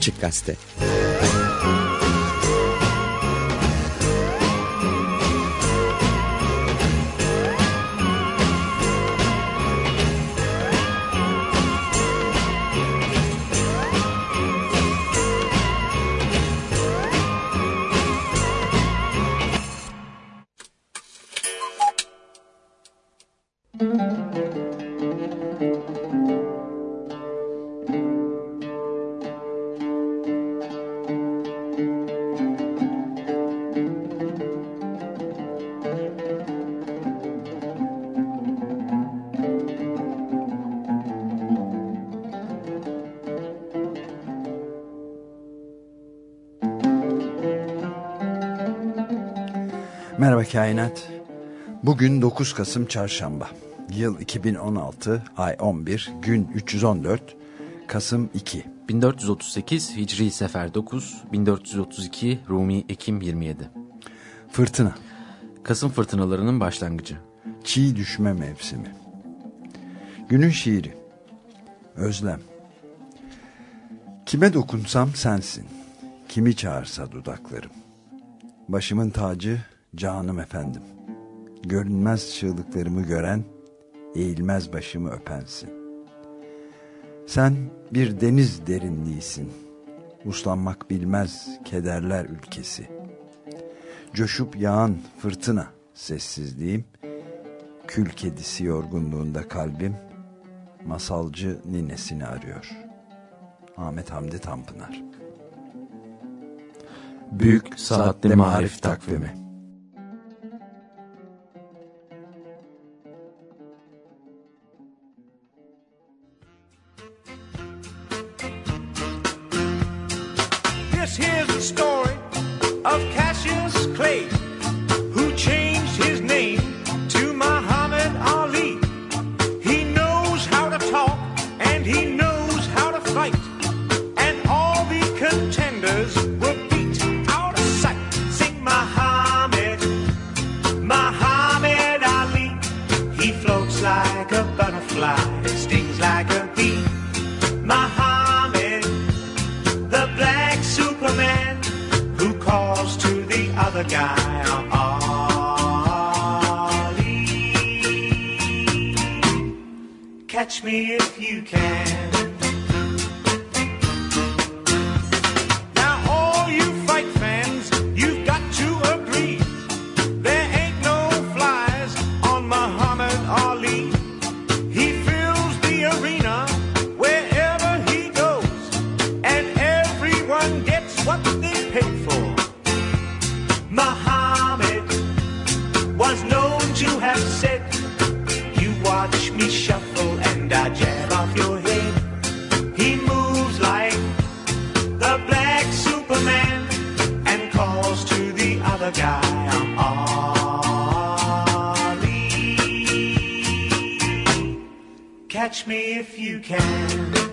Açık Gazete. Merhaba Kainat. Bugün 9 Kasım Çarşamba. Yıl 2016, ay 11, gün 314, Kasım 2. 1438 Hicri Sefer 9, 1432 Rumi Ekim 27. Fırtına. Kasım fırtınalarının başlangıcı. Çiğ düşme mevsimi. Günün şiiri. Özlem. Kime dokunsam sensin. Kimi çağırsa dudaklarım. Başımın tacı canım efendim. Görünmez çığlıklarımı gören, eğilmez başımı öpensin. Sen bir deniz derinliğisin. Uslanmak bilmez kederler ülkesi. Coşup yağan fırtına sessizliğim. Kül kedisi yorgunluğunda kalbim masalcı ninesini arıyor. Ahmet Hamdi Tanpınar Büyük Saatli Marif Takvimi of Cassius Clay, who changed Catch me if you can. Catch me if you can.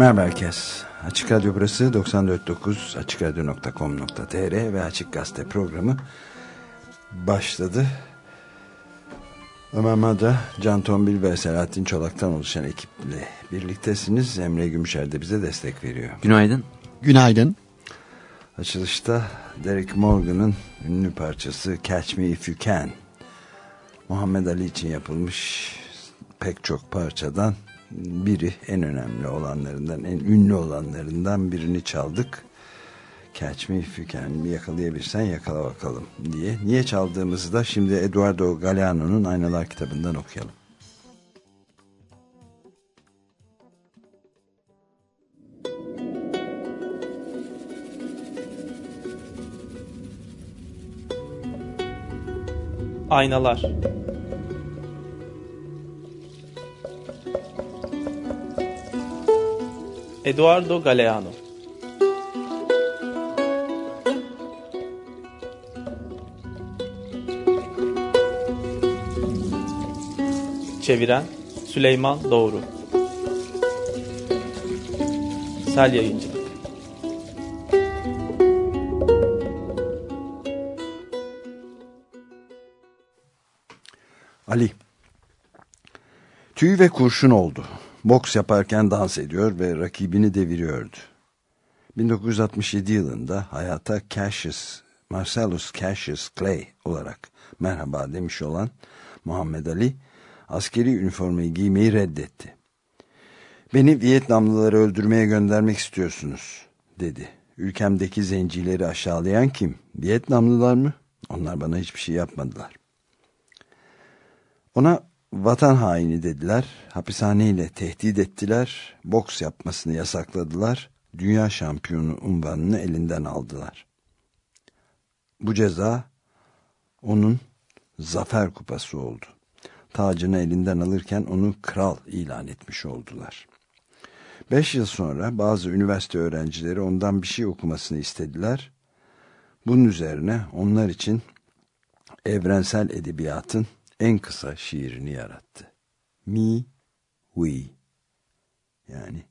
Merhaba herkes. Açık Radyo burası 94.9 açıkradio.com.tr ve Açık Gazete programı başladı. Ömer Madra, Can Tombil ve Selahattin Çolak'tan oluşan ekiple birliktesiniz. Emre Gümüşer de bize destek veriyor. Günaydın. Günaydın. Açılışta Derek Morgan'ın ünlü parçası Catch Me If You Can. Muhammed Ali için yapılmış pek çok parçadan biri en önemli olanlarından, en ünlü olanlarından birini çaldık. Catch Me If You Can yakalayabilirsen yakala bakalım diye. Niye çaldığımızı da şimdi Eduardo Galeano'nun Aynalar kitabından okuyalım. Aynalar Eduardo Galeano Çeviren Süleyman Doğru Sel Yayıncı Ali. Tüy ve kurşun oldu. Boks yaparken dans ediyor ve rakibini deviriyordu. 1967 yılında hayata Cassius, Marcellus Cassius Clay olarak merhaba demiş olan Muhammed Ali, askeri üniformayı giymeyi reddetti. Beni Vietnamlıları öldürmeye göndermek istiyorsunuz, dedi. Ülkemdeki zencileri aşağılayan kim? Vietnamlılar mı? Onlar bana hiçbir şey yapmadılar. Ona vatan haini dediler, hapishaneyle tehdit ettiler, boks yapmasını yasakladılar, dünya şampiyonu unvanını elinden aldılar. Bu ceza onun zafer kupası oldu. Tacını elinden alırken onu kral ilan etmiş oldular. Beş yıl sonra bazı üniversite öğrencileri ondan bir şey okumasını istediler. Bunun üzerine onlar için evrensel edebiyatın en kısa şiirini yarattı. Me, we. Yani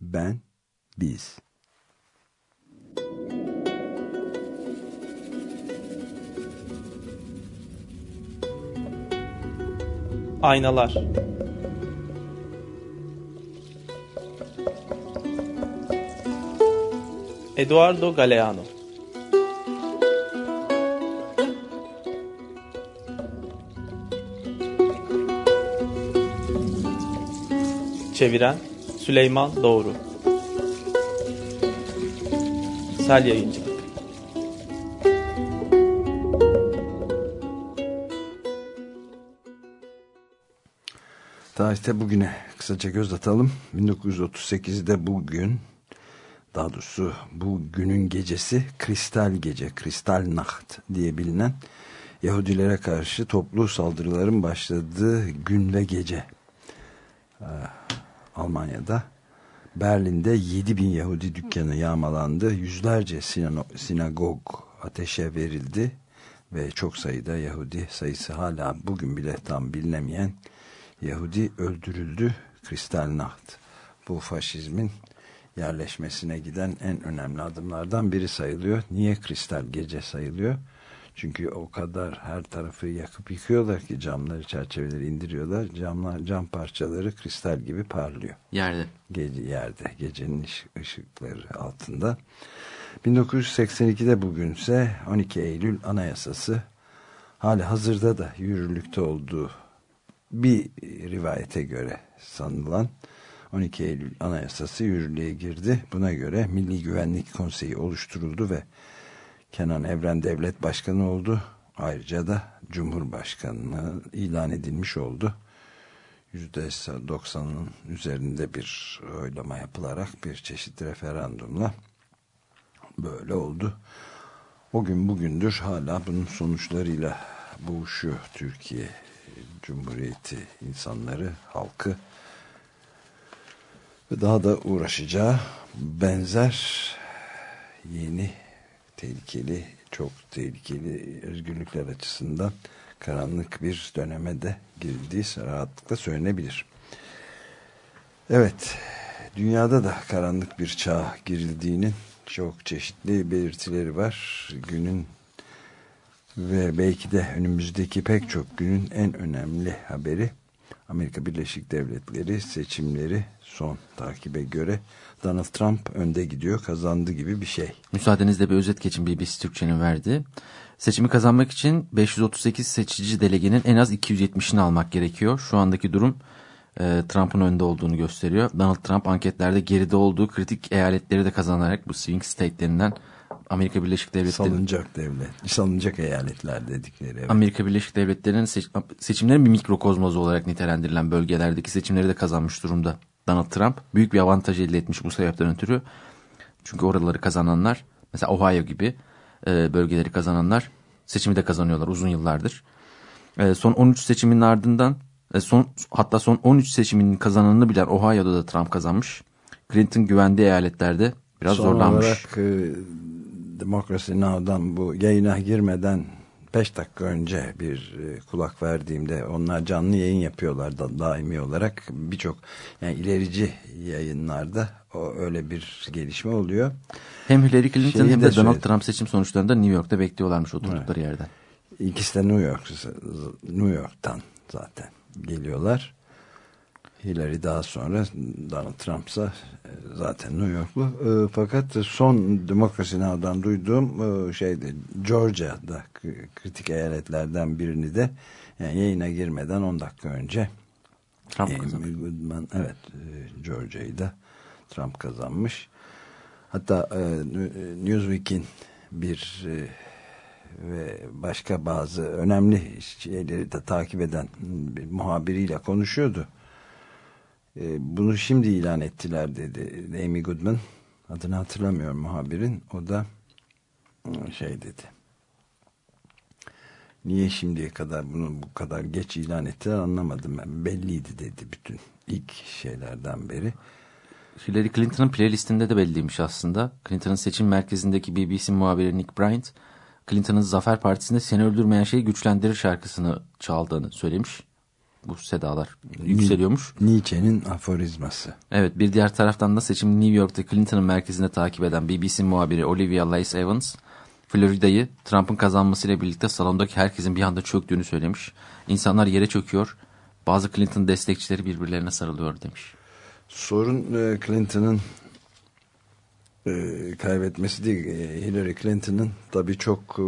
ben, biz. Aynalar Eduardo Galeano Çeviren Süleyman Doğru Sel Yayıncılık Tarihte bugüne kısaca göz atalım. 1938'de bugün, daha doğrusu bu günün gecesi Kristal Gece, Kristal Nacht diye bilinen Yahudilere karşı toplu saldırıların başladığı gün ve gece. Almanya'da Berlin'de 7 bin Yahudi dükkanı yağmalandı. Yüzlerce sinagog ateşe verildi ve çok sayıda Yahudi sayısı hala bugün bile tam bilinemeyen Yahudi öldürüldü. Kristal Nacht. Bu faşizmin yerleşmesine giden en önemli adımlardan biri sayılıyor. Niye kristal gece sayılıyor? Çünkü o kadar her tarafı yakıp yıkıyorlar ki camları, çerçeveleri indiriyorlar. Camlar, cam parçaları kristal gibi parlıyor. Yerde. Gece yerde, gecenin ışıkları altında. 1982'de bugünse 12 Eylül Anayasası hali hazırda da yürürlükte olduğu bir rivayete göre sanılan 12 Eylül Anayasası yürürlüğe girdi. Buna göre Milli Güvenlik Konseyi oluşturuldu ve Kenan Evren Devlet Başkanı oldu. Ayrıca da Cumhurbaşkanlığı ilan edilmiş oldu. %90'ın üzerinde bir oylama yapılarak bir çeşit referandumla böyle oldu. O gün bugündür hala bunun sonuçlarıyla boğuşuyor Türkiye Cumhuriyeti insanları, halkı ve daha da uğraşacağı benzer yeni tehlikeli, çok tehlikeli özgürlükler açısından karanlık bir döneme de girdiği rahatlıkla söylenebilir. Evet, dünyada da karanlık bir çağa girildiğinin çok çeşitli belirtileri var. Günün ve belki de önümüzdeki pek çok günün en önemli haberi Amerika Birleşik Devletleri seçimleri son takibe göre Donald Trump önde gidiyor kazandı gibi bir şey. Müsaadenizle bir özet geçin BBC Türkçe'nin verdiği. Seçimi kazanmak için 538 seçici delegenin en az 270'ini almak gerekiyor. Şu andaki durum e, Trump'ın önde olduğunu gösteriyor. Donald Trump anketlerde geride olduğu kritik eyaletleri de kazanarak bu swing state'lerinden Amerika Birleşik Devletleri salınacak devlet, salınacak eyaletler dedikleri. Evet. Amerika Birleşik Devletleri'nin seç, seçimlerin bir mikrokozmozu olarak nitelendirilen bölgelerdeki seçimleri de kazanmış durumda. Donald Trump büyük bir avantaj elde etmiş bu sebepten ötürü. Çünkü oraları kazananlar mesela Ohio gibi e, bölgeleri kazananlar seçimi de kazanıyorlar uzun yıllardır. E, son 13 seçimin ardından e, son hatta son 13 seçiminin kazananını bilen Ohio'da da Trump kazanmış. Clinton güvendiği eyaletlerde biraz son zorlanmış. olarak Democracy Now'dan bu yayına girmeden 5 dakika önce bir e, kulak verdiğimde onlar canlı yayın yapıyorlar da daimi olarak birçok yani ilerici yayınlarda o öyle bir gelişme oluyor. Hem Hillary Clinton Şeyi hem de de Donald. Trump seçim sonuçlarında New York'ta bekliyorlarmış oturdukları yerden. İkisi de New York New York'tan zaten geliyorlar. Hillary daha sonra Donald Trump'sa zaten New Yorklu. E, fakat son Demokrasi Now'dan duyduğum e, şeydi Georgia'da kritik eyaletlerden birini de yani yayına girmeden 10 dakika önce Trump Amy kazanmış. Goodman evet e, Georgia'yı da Trump kazanmış. Hatta e, Newsweek'in bir e, ve başka bazı önemli şeyleri de takip eden bir muhabiriyle konuşuyordu. E, bunu şimdi ilan ettiler dedi Amy Goodman. Adını hatırlamıyorum muhabirin. O da e, şey dedi. Niye şimdiye kadar bunu bu kadar geç ilan ettiler anlamadım ben. Belliydi dedi bütün ilk şeylerden beri. Hillary Clinton'ın playlistinde de belliymiş aslında. Clinton'ın seçim merkezindeki BBC muhabiri Nick Bryant, Clinton'ın Zafer Partisi'nde seni öldürmeyen şey güçlendirir şarkısını çaldığını söylemiş. Bu sedalar yükseliyormuş. Nietzsche'nin aforizması. Evet bir diğer taraftan da seçimi New York'ta Clinton'ın merkezinde takip eden BBC muhabiri Olivia Lace Evans, Florida'yı Trump'ın kazanmasıyla birlikte salondaki herkesin bir anda çöktüğünü söylemiş. İnsanlar yere çöküyor, bazı Clinton destekçileri birbirlerine sarılıyor demiş. Sorun e, Clinton'ın e, kaybetmesi değil. E, Hillary Clinton'ın tabii çok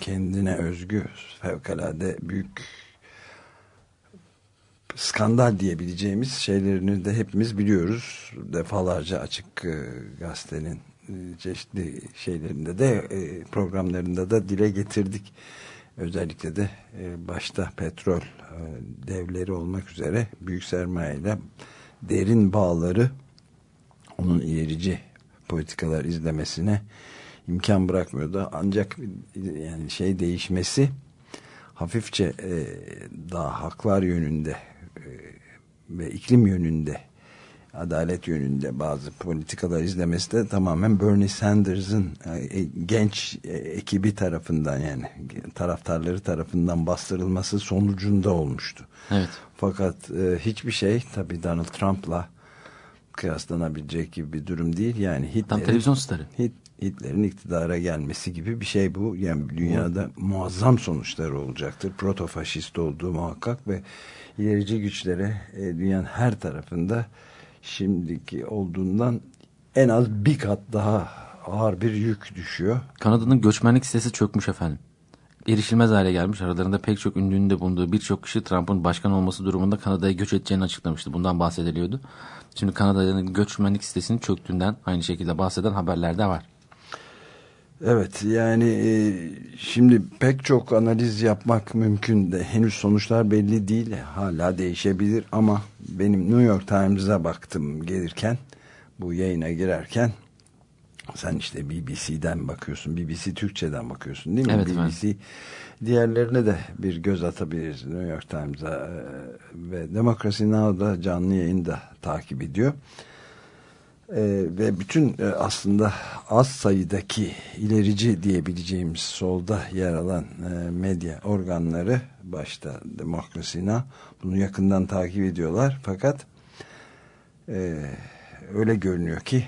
kendine özgü, fevkalade büyük skandal diyebileceğimiz şeylerini de hepimiz biliyoruz. Defalarca açık e, gazetenin e, çeşitli şeylerinde de e, programlarında da dile getirdik. Özellikle de e, başta petrol devleri olmak üzere büyük sermayeyle derin bağları onun ilerici politikalar izlemesine imkan bırakmıyordu. Ancak yani şey değişmesi hafifçe daha haklar yönünde ve iklim yönünde adalet yönünde bazı politikalar izlemesi de tamamen Bernie Sanders'ın e, genç e, ekibi tarafından yani taraftarları tarafından bastırılması sonucunda olmuştu. Evet. Fakat e, hiçbir şey tabii Donald Trump'la kıyaslanabilecek gibi bir durum değil. Yani Tam Hitler'in, televizyon starı. Hit, Hitler'in iktidara gelmesi gibi bir şey bu. Yani dünyada muazzam sonuçları olacaktır. Protofaşist olduğu muhakkak ve ilerici güçlere e, dünyanın her tarafında şimdiki olduğundan en az bir kat daha ağır bir yük düşüyor. Kanada'nın göçmenlik sitesi çökmüş efendim. erişilmez hale gelmiş. Aralarında pek çok ünlünün de bulunduğu birçok kişi Trump'ın başkan olması durumunda Kanada'ya göç edeceğini açıklamıştı. Bundan bahsediliyordu. Şimdi Kanada'nın göçmenlik sitesinin çöktüğünden aynı şekilde bahseden haberler de var. Evet yani e, şimdi pek çok analiz yapmak mümkün de henüz sonuçlar belli değil hala değişebilir ama benim New York Times'a baktım gelirken bu yayına girerken sen işte BBC'den bakıyorsun BBC Türkçe'den bakıyorsun değil mi? Evet BBC diğerlerine de bir göz atabiliriz New York Times'a e, ve Democracy Now'da canlı yayında takip ediyor. Ee, ve bütün e, aslında az sayıdaki ilerici diyebileceğimiz solda yer alan e, medya organları başta demokrasina bunu yakından takip ediyorlar fakat e, öyle görünüyor ki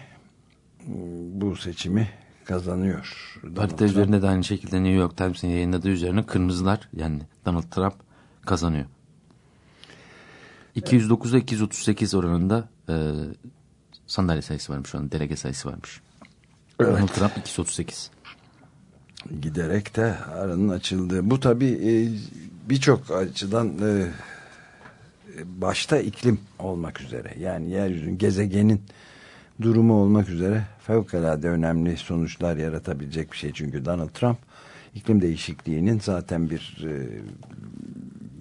bu seçimi kazanıyor. Harita üzerinde de aynı şekilde New York Times'in yayınladığı üzerine kırmızılar yani Donald Trump kazanıyor. 209'da 238 oranında e, sandalye sayısı varmış şu an delege sayısı varmış. Evet. Donald Trump 238. giderek de aranın açıldığı. Bu tabii e, birçok açıdan e, başta iklim olmak üzere yani yeryüzünün gezegenin durumu olmak üzere fevkalade önemli sonuçlar yaratabilecek bir şey. Çünkü Donald Trump iklim değişikliğinin zaten bir e,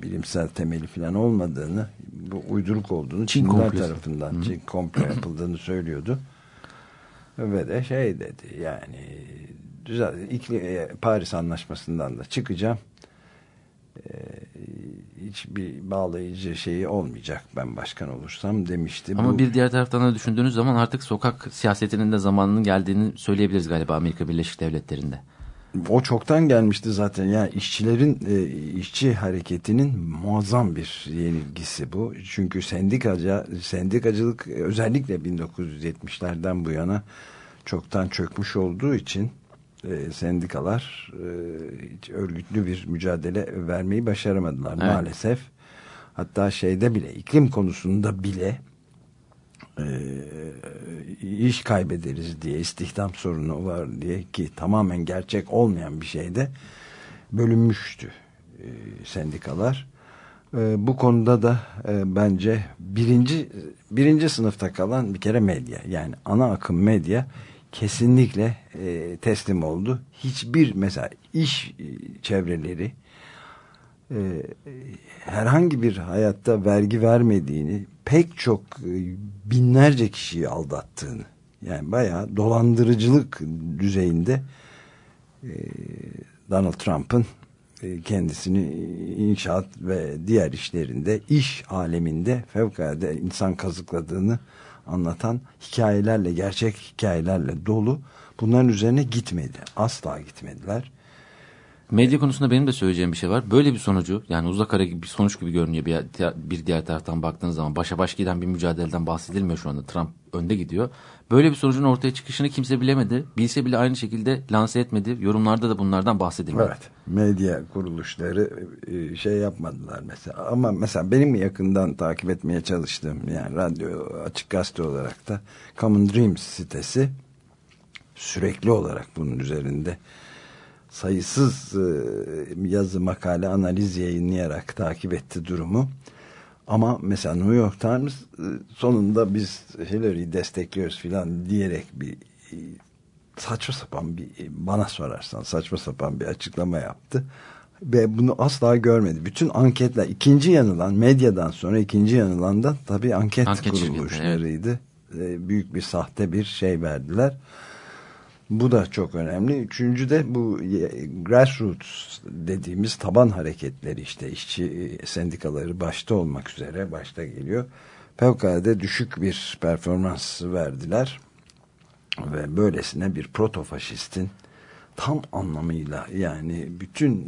bilimsel temeli falan olmadığını bu uyduruk olduğunu Çin Çinler komplosu. tarafından Çin komplo yapıldığını söylüyordu. Ve de şey dedi yani düzel, iklim, e, Paris Anlaşması'ndan da çıkacağım. Ee, hiçbir bağlayıcı şeyi olmayacak ben başkan olursam demişti. Ama Bu- bir diğer taraftan da düşündüğünüz zaman artık sokak siyasetinin de zamanının geldiğini söyleyebiliriz galiba Amerika Birleşik Devletleri'nde. O çoktan gelmişti zaten. Yani işçilerin e, işçi hareketinin muazzam bir yenilgisi bu. Çünkü sendikacı sendikacılık özellikle 1970'lerden bu yana çoktan çökmüş olduğu için e, sendikalar e, örgütlü bir mücadele vermeyi başaramadılar Evet. maalesef. Hatta şeyde bile iklim konusunda bile iş kaybederiz diye istihdam sorunu var diye ki tamamen gerçek olmayan bir şeyde bölünmüştü e, sendikalar. E, bu konuda da e, bence birinci birinci sınıfta kalan bir kere medya yani ana akım medya kesinlikle e, teslim oldu. Hiçbir mesela iş e, çevreleri e, herhangi bir hayatta vergi vermediğini pek çok e, binlerce kişiyi aldattığını yani bayağı dolandırıcılık düzeyinde e, Donald Trump'ın e, kendisini inşaat ve diğer işlerinde iş aleminde fevkalade insan kazıkladığını anlatan hikayelerle gerçek hikayelerle dolu bunların üzerine gitmedi. Asla gitmediler Medya konusunda benim de söyleyeceğim bir şey var. Böyle bir sonucu yani uzak ara gibi bir sonuç gibi görünüyor bir, bir diğer taraftan baktığınız zaman. Başa baş giden bir mücadeleden bahsedilmiyor şu anda. Trump önde gidiyor. Böyle bir sonucun ortaya çıkışını kimse bilemedi. Bilse bile aynı şekilde lanse etmedi. Yorumlarda da bunlardan bahsedilmedi. Evet. Medya kuruluşları e, şey yapmadılar mesela. Ama mesela benim yakından takip etmeye çalıştığım yani radyo açık gazete olarak da Common Dreams sitesi sürekli olarak bunun üzerinde sayısız e, yazı, makale, analiz yayınlayarak takip etti durumu. Ama mesela New York Times e, sonunda biz Hillary'yi destekliyoruz filan diyerek bir e, saçma sapan bir bana sorarsan saçma sapan bir açıklama yaptı. Ve bunu asla görmedi. Bütün anketler ikinci yanılan medyadan sonra ikinci yanılan da tabii anket, Anket kuruluşlarıydı. E, büyük bir sahte bir şey verdiler. Bu da çok önemli. Üçüncü de bu grassroots dediğimiz taban hareketleri işte işçi e, sendikaları başta olmak üzere başta geliyor. Fevkalade düşük bir performans verdiler. Ve böylesine bir protofaşistin tam anlamıyla yani bütün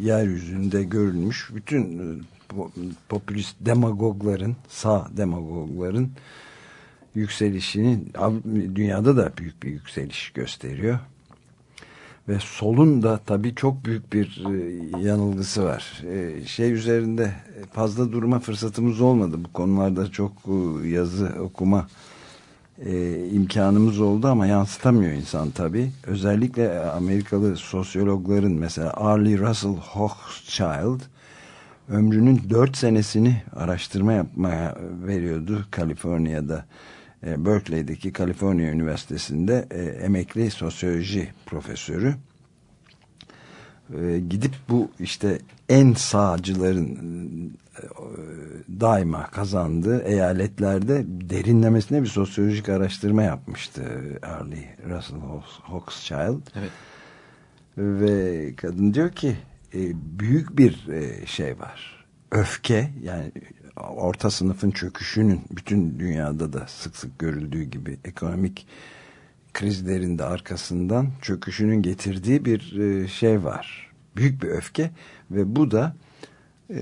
yeryüzünde görülmüş bütün e, po- popülist demagogların sağ demagogların yükselişini Av- dünyada da büyük bir yükseliş gösteriyor. Ve solun da tabii çok büyük bir e, yanılgısı var. E, şey üzerinde fazla durma fırsatımız olmadı. Bu konularda çok e, yazı okuma imkanımız oldu ama yansıtamıyor insan tabii. Özellikle Amerikalı sosyologların mesela Arlie Russell Hochschild ömrünün dört senesini araştırma yapmaya veriyordu Kaliforniya'da. E, Berkeley'deki Kaliforniya Üniversitesi'nde e, emekli sosyoloji profesörü e, gidip bu işte en sağcıların daima kazandığı eyaletlerde derinlemesine bir sosyolojik araştırma yapmıştı Arlie Russell Hochschild. Evet. Ve kadın diyor ki büyük bir şey var. Öfke yani orta sınıfın çöküşünün bütün dünyada da sık sık görüldüğü gibi ekonomik krizlerin de arkasından çöküşünün getirdiği bir e, şey var. Büyük bir öfke ve bu da e,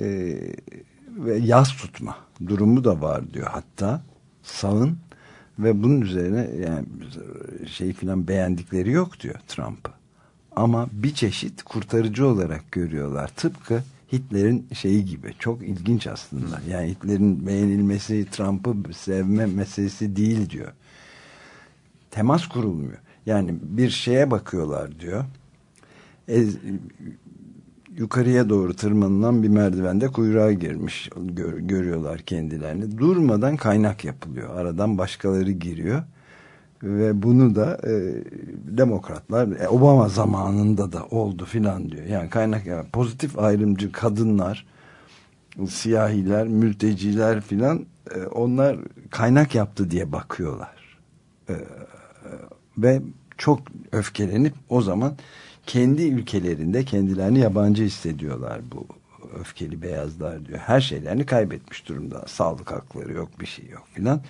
ve yaz tutma durumu da var diyor hatta sağın ve bunun üzerine yani şey filan beğendikleri yok diyor Trump'ı. Ama bir çeşit kurtarıcı olarak görüyorlar. Tıpkı Hitler'in şeyi gibi. Çok ilginç aslında. Yani Hitler'in beğenilmesi Trump'ı sevme meselesi değil diyor. Temas kurulmuyor. Yani bir şeye bakıyorlar diyor. Ez, yukarıya doğru tırmanılan bir merdivende kuyruğa girmiş gör, görüyorlar kendilerini. Durmadan kaynak yapılıyor. Aradan başkaları giriyor. Ve bunu da e, demokratlar e, Obama zamanında da oldu filan diyor. Yani kaynak yani pozitif ayrımcı kadınlar, siyahiler, mülteciler filan e, onlar kaynak yaptı diye bakıyorlar. E, ve çok öfkelenip o zaman kendi ülkelerinde kendilerini yabancı hissediyorlar bu öfkeli beyazlar diyor. Her şeylerini kaybetmiş durumda. Sağlık hakları yok, bir şey yok filan.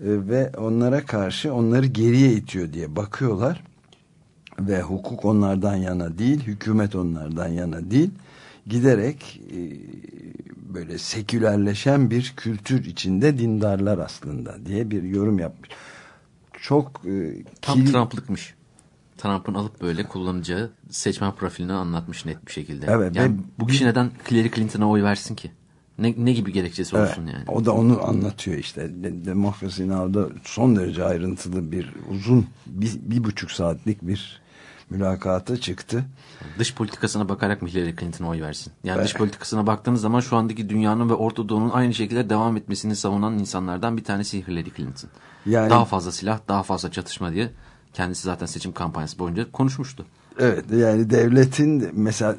E, ve onlara karşı onları geriye itiyor diye bakıyorlar. Ve hukuk onlardan yana değil, hükümet onlardan yana değil. Giderek e, böyle sekülerleşen bir kültür içinde dindarlar aslında diye bir yorum yapmış. Çok e, Tam kil- Trump'lıkmış. Trump'ın alıp böyle kullanacağı seçmen profilini anlatmış net bir şekilde. Evet, yani ve- bu kişi neden Hillary Clinton'a oy versin ki? Ne, ne gibi gerekçesi olsun Evet, yani? O da onu anlatıyor işte. De Demokrasi Now'da son derece ayrıntılı bir uzun bir, bir buçuk saatlik bir mülakata çıktı. Dış politikasına bakarak mı Hillary Clinton'a oy versin? Yani dış politikasına baktığınız zaman şu andaki dünyanın ve Orta Doğu'nun aynı şekilde devam etmesini savunan insanlardan bir tanesi Hillary Clinton. Yani- Daha fazla silah, daha fazla çatışma diye kendisi zaten seçim kampanyası boyunca konuşmuştu. Evet yani devletin mesela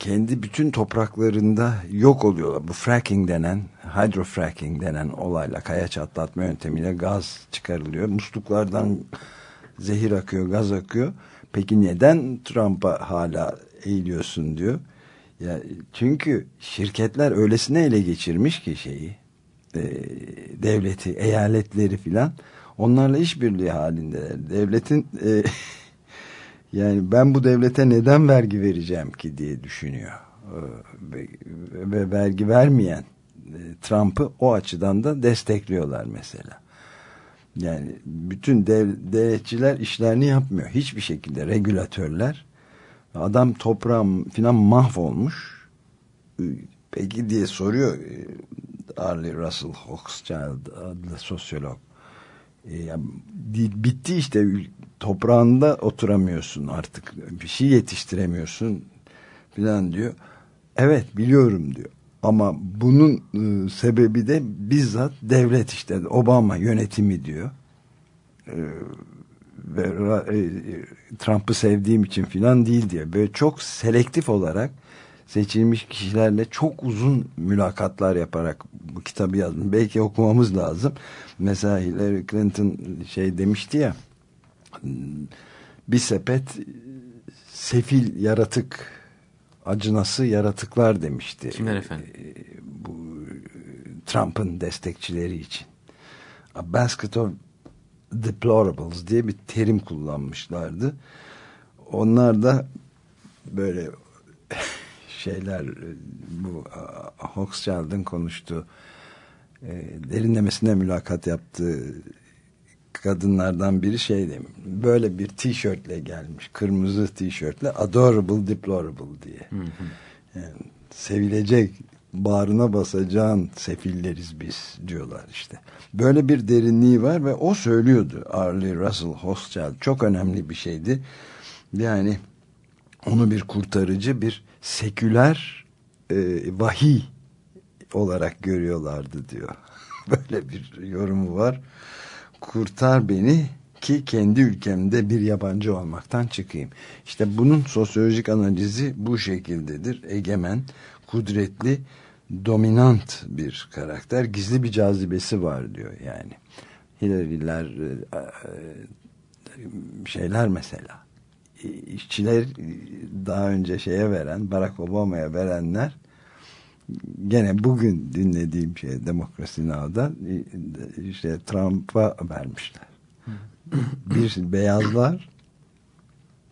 kendi bütün topraklarında yok oluyorlar. Bu fracking denen, hydrofracking denen olayla kaya çatlatma yöntemiyle gaz çıkarılıyor. Musluklardan zehir akıyor, gaz akıyor. Peki neden Trump'a hala eğiliyorsun diyor. Ya, çünkü şirketler öylesine ele geçirmiş ki şeyi, e, devleti, eyaletleri filan onlarla işbirliği halinde. Devletin e, yani ben bu devlete neden vergi vereceğim ki diye düşünüyor. Ee, Ve, ve vergi vermeyen e, Trump'ı o açıdan da destekliyorlar mesela. Yani bütün dev, devletçiler işlerini yapmıyor. Hiçbir şekilde regülatörler. Adam toprağım filan mahvolmuş. Ee, Peki diye soruyor e, Arlie Russell Hochschild adlı sosyolog. E, bitti işte toprağında oturamıyorsun artık bir şey yetiştiremiyorsun filan diyor. Evet biliyorum diyor. Ama bunun e, sebebi de bizzat devlet işte Obama yönetimi diyor. E, ve e, Trump'ı sevdiğim için filan değil diyor. Böyle çok selektif olarak seçilmiş kişilerle çok uzun mülakatlar yaparak bu kitabı yazdım. Belki okumamız lazım. Mesela Hillary Clinton şey demişti ya bir sepet sefil yaratık acınası yaratıklar demişti. Kimler efendim? E, Bu Trump'ın destekçileri için. A basket of deplorables diye bir terim kullanmışlardı. Onlar da böyle şeyler bu Hochschild'ın konuştuğu e, derinlemesine mülakat yaptığı kadınlardan biri şey demiş. Böyle bir tişörtle gelmiş. Kırmızı tişörtle adorable deplorable diye. Yani sevilecek bağrına basacağın sefilleriz biz diyorlar işte. Böyle bir derinliği var ve o söylüyordu Arlie Russell Hochschild. Çok önemli bir şeydi. Yani onu bir kurtarıcı, bir seküler e, vahiy olarak görüyorlardı diyor. Böyle bir yorumu var. Kurtar beni ki kendi ülkemde bir yabancı olmaktan çıkayım. İşte bunun sosyolojik analizi bu şekildedir. Egemen, kudretli, dominant bir karakter. Gizli bir cazibesi var diyor yani. Hillary'ler e, e, şeyler mesela işçiler daha önce şeye veren Barack Obama'ya verenler gene bugün dinlediğim şey Demokrasi Now'da işte Trump'a vermişler. Bir beyazlar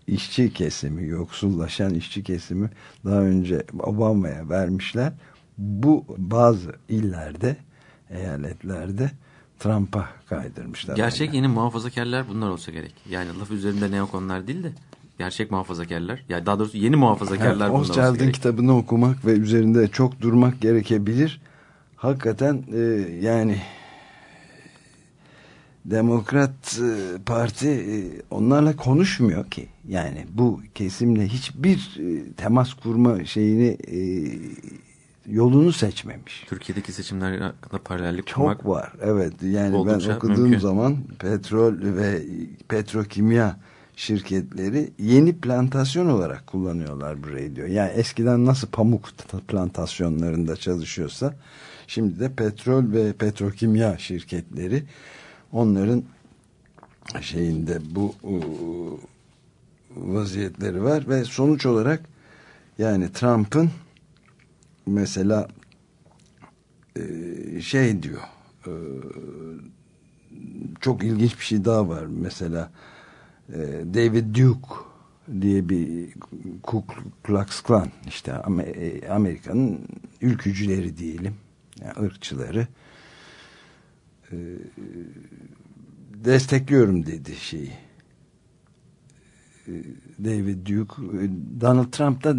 işçi kesimi, yoksullaşan işçi kesimi daha önce Obama'ya vermişler. Bu bazı illerde, eyaletlerde Trump'a kaydırmışlar. Gerçek yeni muhafazakarlar bunlar olsa gerek. Yani laf üzerinde neokonlar değil de gerçek muhafazakarlar. Yani daha doğrusu yeni muhafazakarlar olsa gerek. kitabını okumak ve üzerinde çok durmak gerekebilir. Hakikaten e, yani Demokrat e, Parti e, onlarla konuşmuyor ki. Yani bu kesimle hiçbir e, temas kurma şeyini e, yolunu seçmemiş. Türkiye'deki seçimler hakkında paralellik Çok kurmak var. Evet. Yani ben okuduğum mümkün. zaman petrol ve petrokimya şirketleri yeni plantasyon olarak kullanıyorlar burayı diyor. Yani eskiden nasıl pamuk plantasyonlarında çalışıyorsa şimdi de petrol ve petrokimya şirketleri onların şeyinde bu vaziyetleri var ve sonuç olarak yani Trump'ın mesela şey diyor çok ilginç bir şey daha var mesela David Duke diye bir Ku Klux Klan işte Amerika'nın ülkücüleri diyelim yani ırkçıları. Destekliyorum dedi şeyi. David Duke Donald Trump da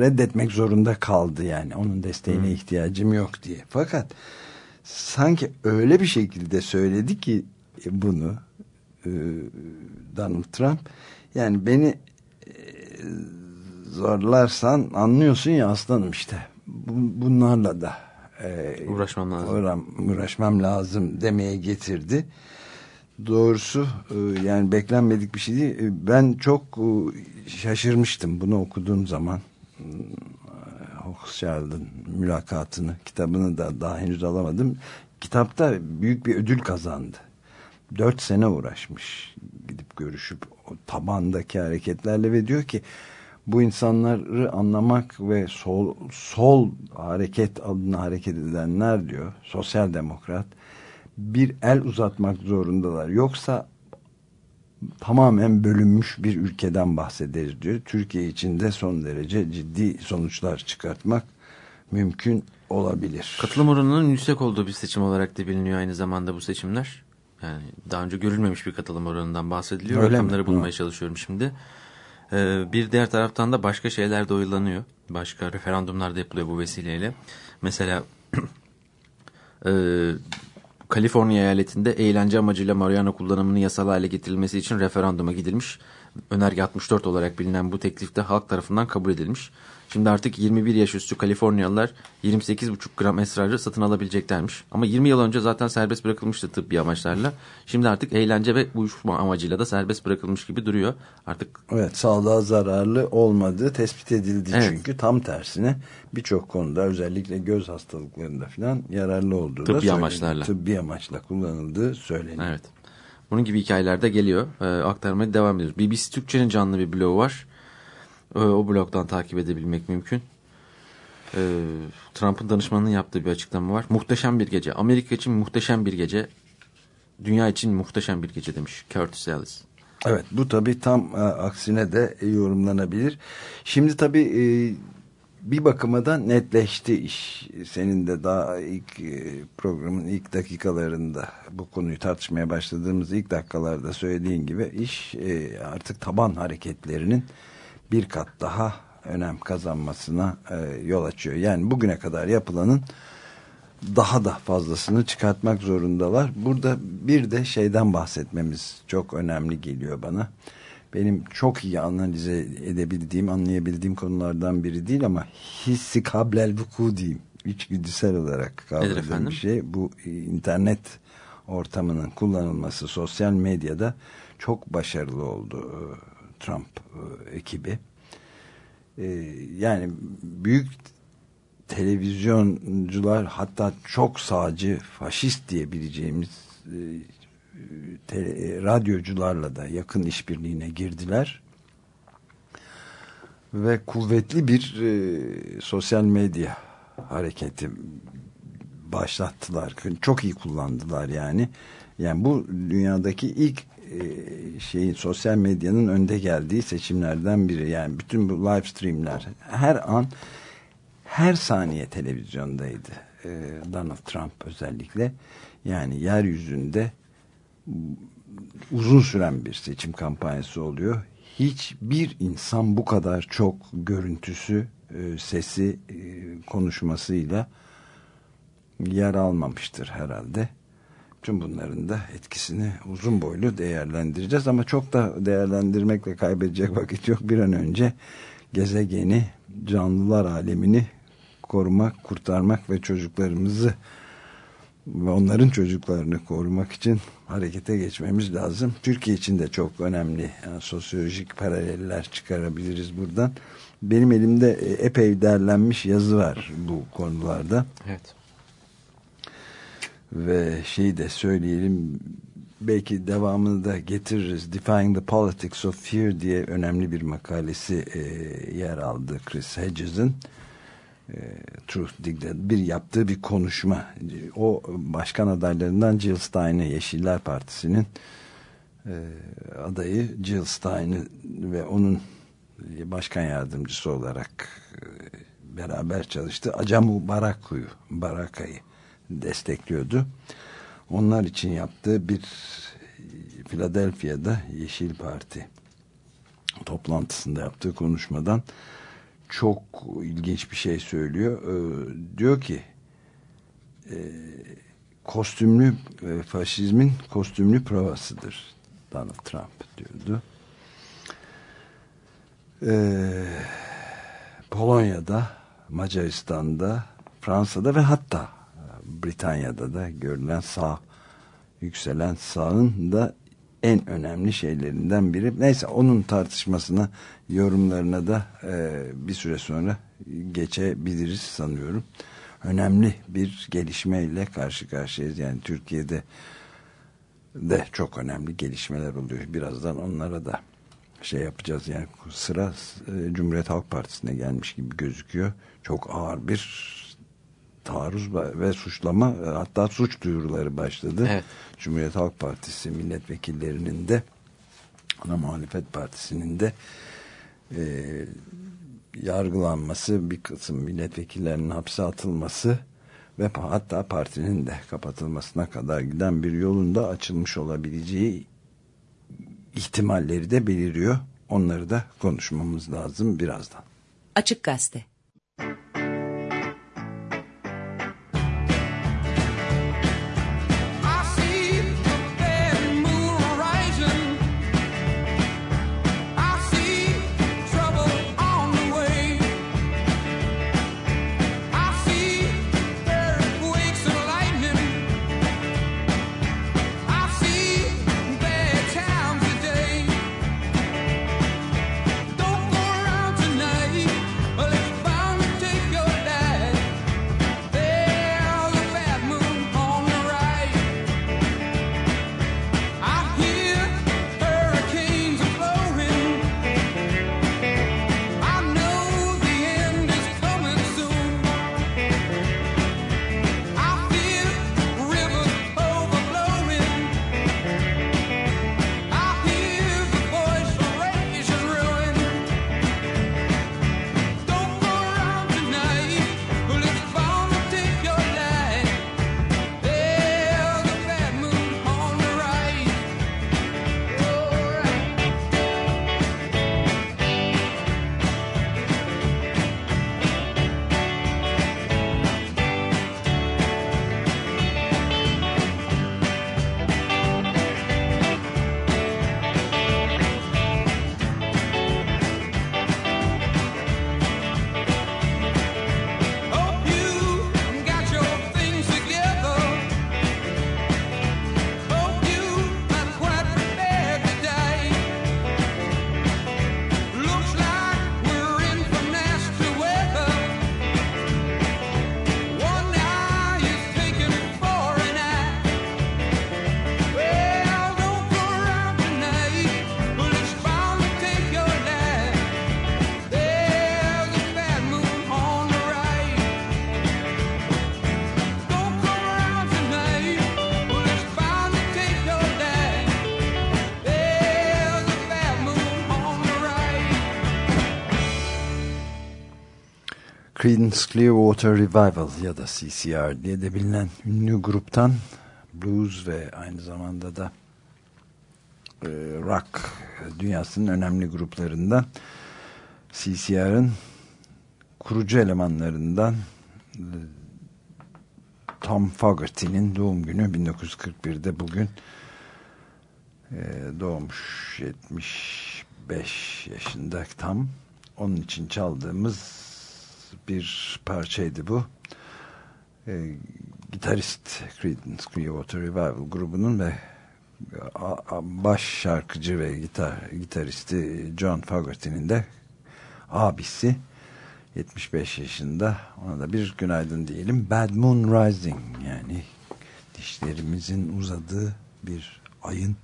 reddetmek zorunda kaldı yani. Onun desteğine hmm. ihtiyacım yok diye. Fakat sanki öyle bir şekilde söyledi ki bunu Donald Trump yani beni zorlarsan anlıyorsun ya aslanım işte bunlarla da uğraşmam lazım. uğraşmam lazım demeye getirdi doğrusu yani beklenmedik bir şey değil. Ben çok şaşırmıştım bunu okuduğum zaman. Hochschild'ın mülakatını, kitabını da daha henüz alamadım. Kitapta büyük bir ödül kazandı. Dört sene uğraşmış görüşüp tabandaki hareketlerle ve diyor ki bu insanları anlamak ve sol, sol hareket adına hareket edenler diyor sosyal demokrat bir el uzatmak zorundalar. Yoksa tamamen bölünmüş bir ülkeden bahsederiz diyor. Türkiye için de son derece ciddi sonuçlar çıkartmak mümkün olabilir. Katılım oranının yüksek olduğu bir seçim olarak da biliniyor aynı zamanda bu seçimler. Yani daha önce görülmemiş bir katılım oranından bahsediliyor. Öyle Rakamları mi? bulmaya Hı. çalışıyorum şimdi. Ee, bir diğer taraftan da başka şeyler de oylanıyor. Başka referandumlar da yapılıyor bu vesileyle. Mesela e, Kaliforniya eyaletinde eğlence amacıyla marihuana kullanımının yasal hale getirilmesi için referanduma gidilmiş. Önerge 64 olarak bilinen bu teklifte halk tarafından kabul edilmiş. Şimdi artık 21 yaş üstü Kaliforniyalılar 28,5 gram esrarı satın alabileceklermiş. Ama 20 yıl önce zaten serbest bırakılmıştı tıbbi amaçlarla. Şimdi artık eğlence ve uyuşma amacıyla da serbest bırakılmış gibi duruyor. Artık Evet sağlığa zararlı olmadığı tespit edildi evet. çünkü tam tersine birçok konuda özellikle göz hastalıklarında falan yararlı olduğu tıbbi da amaçlarla. Tıbbi amaçla kullanıldığı söyleniyor. Evet. Bunun gibi hikayeler de geliyor. E, aktarmaya devam ediyoruz. BBC Türkçe'nin canlı bir blogu var. E, o blogdan takip edebilmek mümkün. E, Trump'ın danışmanının yaptığı bir açıklama var. Muhteşem bir gece. Amerika için muhteşem bir gece. Dünya için muhteşem bir gece demiş Curtis Ellis. Evet bu tabii tam e, aksine de yorumlanabilir. Şimdi tabii e, bir bakıma da netleşti iş. Senin de daha ilk e, programın ilk dakikalarında bu konuyu tartışmaya başladığımız ilk dakikalarda söylediğin gibi iş e, artık taban hareketlerinin bir kat daha önem kazanmasına e, yol açıyor. Yani bugüne kadar yapılanın daha da fazlasını çıkartmak zorundalar. Burada bir de şeyden bahsetmemiz çok önemli geliyor bana. Benim çok iyi analize edebildiğim, anlayabildiğim konulardan biri değil ama hissi kablel vuku diyeyim. İçgüdüsel olarak kavradığım bir şey. Bu internet ortamının kullanılması sosyal medyada çok başarılı oldu Trump e, ekibi. E, Yani büyük televizyoncular hatta çok sağcı faşist diyebileceğimiz e, te- radyocularla da yakın işbirliğine girdiler ve kuvvetli bir e, sosyal medya hareketi başlattılar. Çok iyi kullandılar yani. Yani bu dünyadaki ilk e, şeyin sosyal medyanın önde geldiği seçimlerden biri. Yani bütün bu live streamler her an her saniye televizyondaydı. E, Donald Trump özellikle. Yani yeryüzünde uzun süren bir seçim kampanyası oluyor. Hiçbir insan bu kadar çok görüntüsü, e, sesi, e, konuşmasıyla yer almamıştır herhalde. Tüm bunların da etkisini uzun boylu değerlendireceğiz ama çok da değerlendirmekle kaybedecek vakit yok. Bir an önce gezegeni, canlılar alemini korumak, kurtarmak ve çocuklarımızı ve onların çocuklarını korumak için harekete geçmemiz lazım. Türkiye için de çok önemli yani sosyolojik paraleller çıkarabiliriz buradan. Benim elimde e, epey derlenmiş yazı var bu konularda Evet. Ve şeyi de söyleyelim belki devamını da getiririz. Defying the Politics of Fear diye önemli bir makalesi e, yer aldı Chris Hedges'in. E, Truth Dig'de bir yaptığı bir konuşma. O başkan adaylarından Jill Stein'e Yeşiller Partisi'nin e, adayı Jill Stein'i ve onun başkan yardımcısı olarak e, beraber çalıştı. Acamu Baraku'yu, Baraka'yı destekliyordu. Onlar için yaptığı bir Philadelphia'da Yeşil Parti toplantısında yaptığı konuşmadan çok ilginç bir şey söylüyor. Ee, diyor ki e, kostümlü e, faşizmin kostümlü provasıdır Donald Trump diyordu. Ee, Polonya'da, Macaristan'da, Fransa'da ve hatta Britanya'da da görülen sağ yükselen sağın da en önemli şeylerinden biri. Neyse onun tartışmasına yorumlarına da e, bir süre sonra geçebiliriz sanıyorum. Önemli bir gelişmeyle karşı karşıyayız. Yani Türkiye'de de çok önemli gelişmeler oluyor. Birazdan onlara da şey yapacağız. Yani sıra e, Cumhuriyet Halk Partisi'ne gelmiş gibi gözüküyor. Çok ağır bir taarruz ve suçlama e, hatta suç duyuruları başladı. Evet. Cumhuriyet Halk Partisi milletvekillerinin de ana muhalefet partisinin de e, yargılanması bir kısım milletvekillerinin hapse atılması ve hatta partinin de kapatılmasına kadar giden bir yolunda açılmış olabileceği ihtimalleri de beliriyor. Onları da konuşmamız lazım birazdan. Açık Gazete Creedence Clearwater Revival ya da CCR diye de bilinen ünlü gruptan blues ve aynı zamanda da e, rock dünyasının önemli gruplarından CCR'ın kurucu elemanlarından e, Tom Fogerty'nin doğum günü 1941'de bugün e, doğmuş 75 yaşında tam. Onun için çaldığımız bir parçaydı bu. E, gitarist Creedence Clearwater Revival grubunun ve baş şarkıcı ve gitar gitaristi John Fogerty'nin de abisi. 75 yaşında. Ona da bir günaydın diyelim. Bad Moon Rising yani dişlerimizin uzadığı bir ayın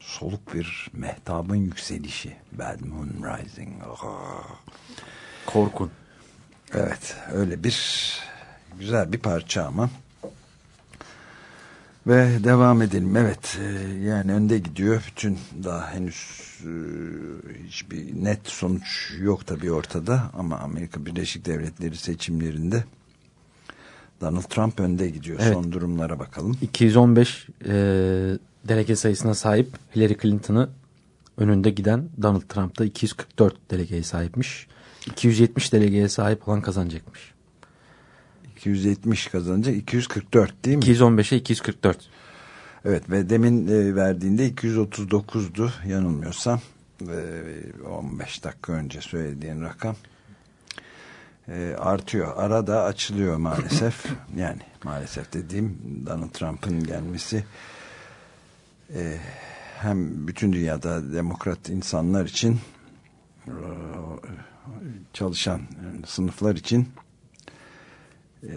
soluk bir mehtabın yükselişi. Bad Moon Rising. Ah. Korkun. Evet öyle bir güzel bir parça ama ve devam edelim evet e, yani önde gidiyor bütün daha henüz e, hiçbir net sonuç yok tabii ortada ama Amerika Birleşik Devletleri seçimlerinde Donald Trump önde gidiyor Evet. son durumlara bakalım 215 e, delege sayısına sahip Hillary Clinton'ı önünde giden Donald Trump da 244 delegeye sahipmiş. 270 delegeye sahip olan kazanacakmış. 270 kazanacak 244 değil mi? 215'e 244. Evet ve demin e, verdiğinde 239'du yanılmıyorsam. E, 15 dakika önce söylediğin rakam. E, artıyor. Arada açılıyor maalesef. yani maalesef dediğim Donald Trump'ın gelmesi e, hem bütün dünyada demokrat insanlar için e, çalışan e, sınıflar için e,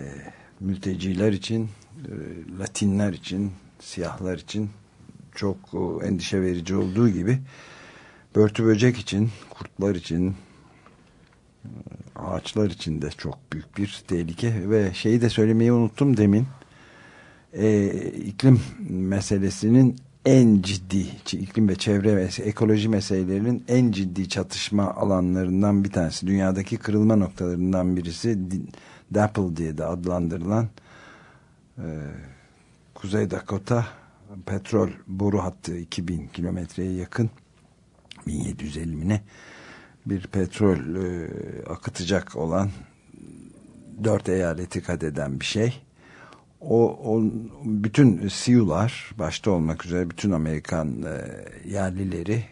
mülteciler için e, Latinler için siyahlar için çok endişe verici olduğu gibi börtü böcek için kurtlar için ağaçlar için de çok büyük bir tehlike. Ve şeyi de söylemeyi unuttum demin. E, iklim meselesinin en ciddi iklim ve çevre ve ekoloji meselelerinin en ciddi çatışma alanlarından bir tanesi dünyadaki kırılma noktalarından birisi DAPL diye de adlandırılan e, Kuzey Dakota petrol boru hattı 2000 kilometreye yakın 1750 mine bir petrol e, akıtacak olan dört eyaleti kat eden bir şey. O, o bütün SEAL'lar başta olmak üzere bütün Amerikan e, yerlileri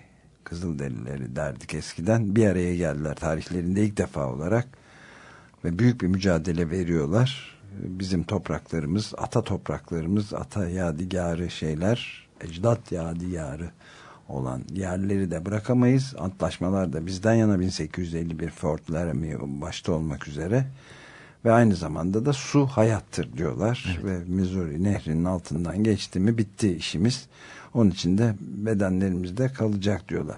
Kızılderilileri derdik eskiden bir araya geldiler tarihlerinde ilk defa olarak ve büyük bir mücadele veriyorlar. Bizim topraklarımız, ata topraklarımız, ata yadigarı şeyler, ecdat yadigarı olan yerleri de bırakamayız. Antlaşmalar da bizden yana 1851 Fort Laramie başta olmak üzere ve aynı zamanda da su hayattır diyorlar ve Missouri nehrinin altından geçti mi bitti işimiz. Onun için de bedenlerimizde kalacak diyorlar.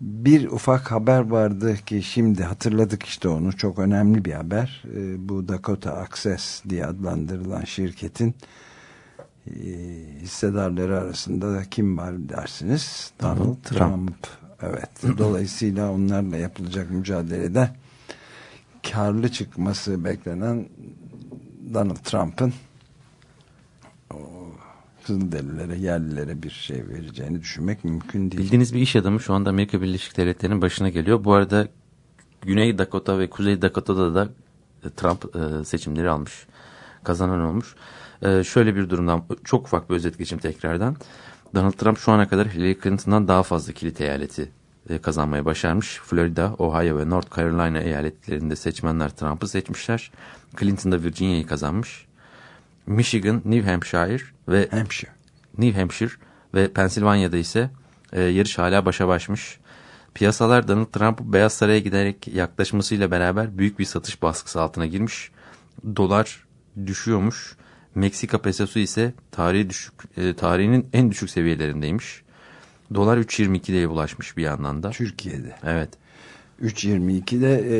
Bir ufak haber vardı ki şimdi hatırladık işte onu çok önemli bir haber. Ee, bu Dakota Access diye adlandırılan şirketin e, hissedarları arasında da kim var dersiniz? Donald, Donald Trump. Trump. Evet. Dolayısıyla onlarla yapılacak mücadelede karlı çıkması beklenen Donald Trump'ın Kızılderililere, yerlilere bir şey vereceğini düşünmek mümkün değil. Bildiğiniz bir iş adamı şu anda Amerika Birleşik Devletleri'nin başına geliyor. Bu arada Güney Dakota ve Kuzey Dakota'da da e, Trump e, seçimleri almış. Kazanan olmuş. E, şöyle bir durumdan çok ufak bir özet geçeyim tekrardan. Donald Trump şu ana kadar Hillary Clinton'dan daha fazla kilit eyaleti kazanmayı başarmış. Florida, Ohio ve North Carolina eyaletlerinde seçmenler Trump'ı seçmişler. Clinton da Virginia'yı kazanmış. Michigan, New Hampshire ve Hampshire. New Hampshire ve Pensilvanya'da ise e, yarış hala başa başmış. Piyasalar Donald Trump'ın Beyaz Saray'a giderek yaklaşmasıyla beraber büyük bir satış baskısı altına girmiş. Dolar düşüyormuş. Meksika pesosu ise tarihi düşük, e, tarihinin en düşük seviyelerindeymiş. Dolar 3.22'ye ulaşmış bir yandan da. Türkiye'de. Evet. 3.22 de e,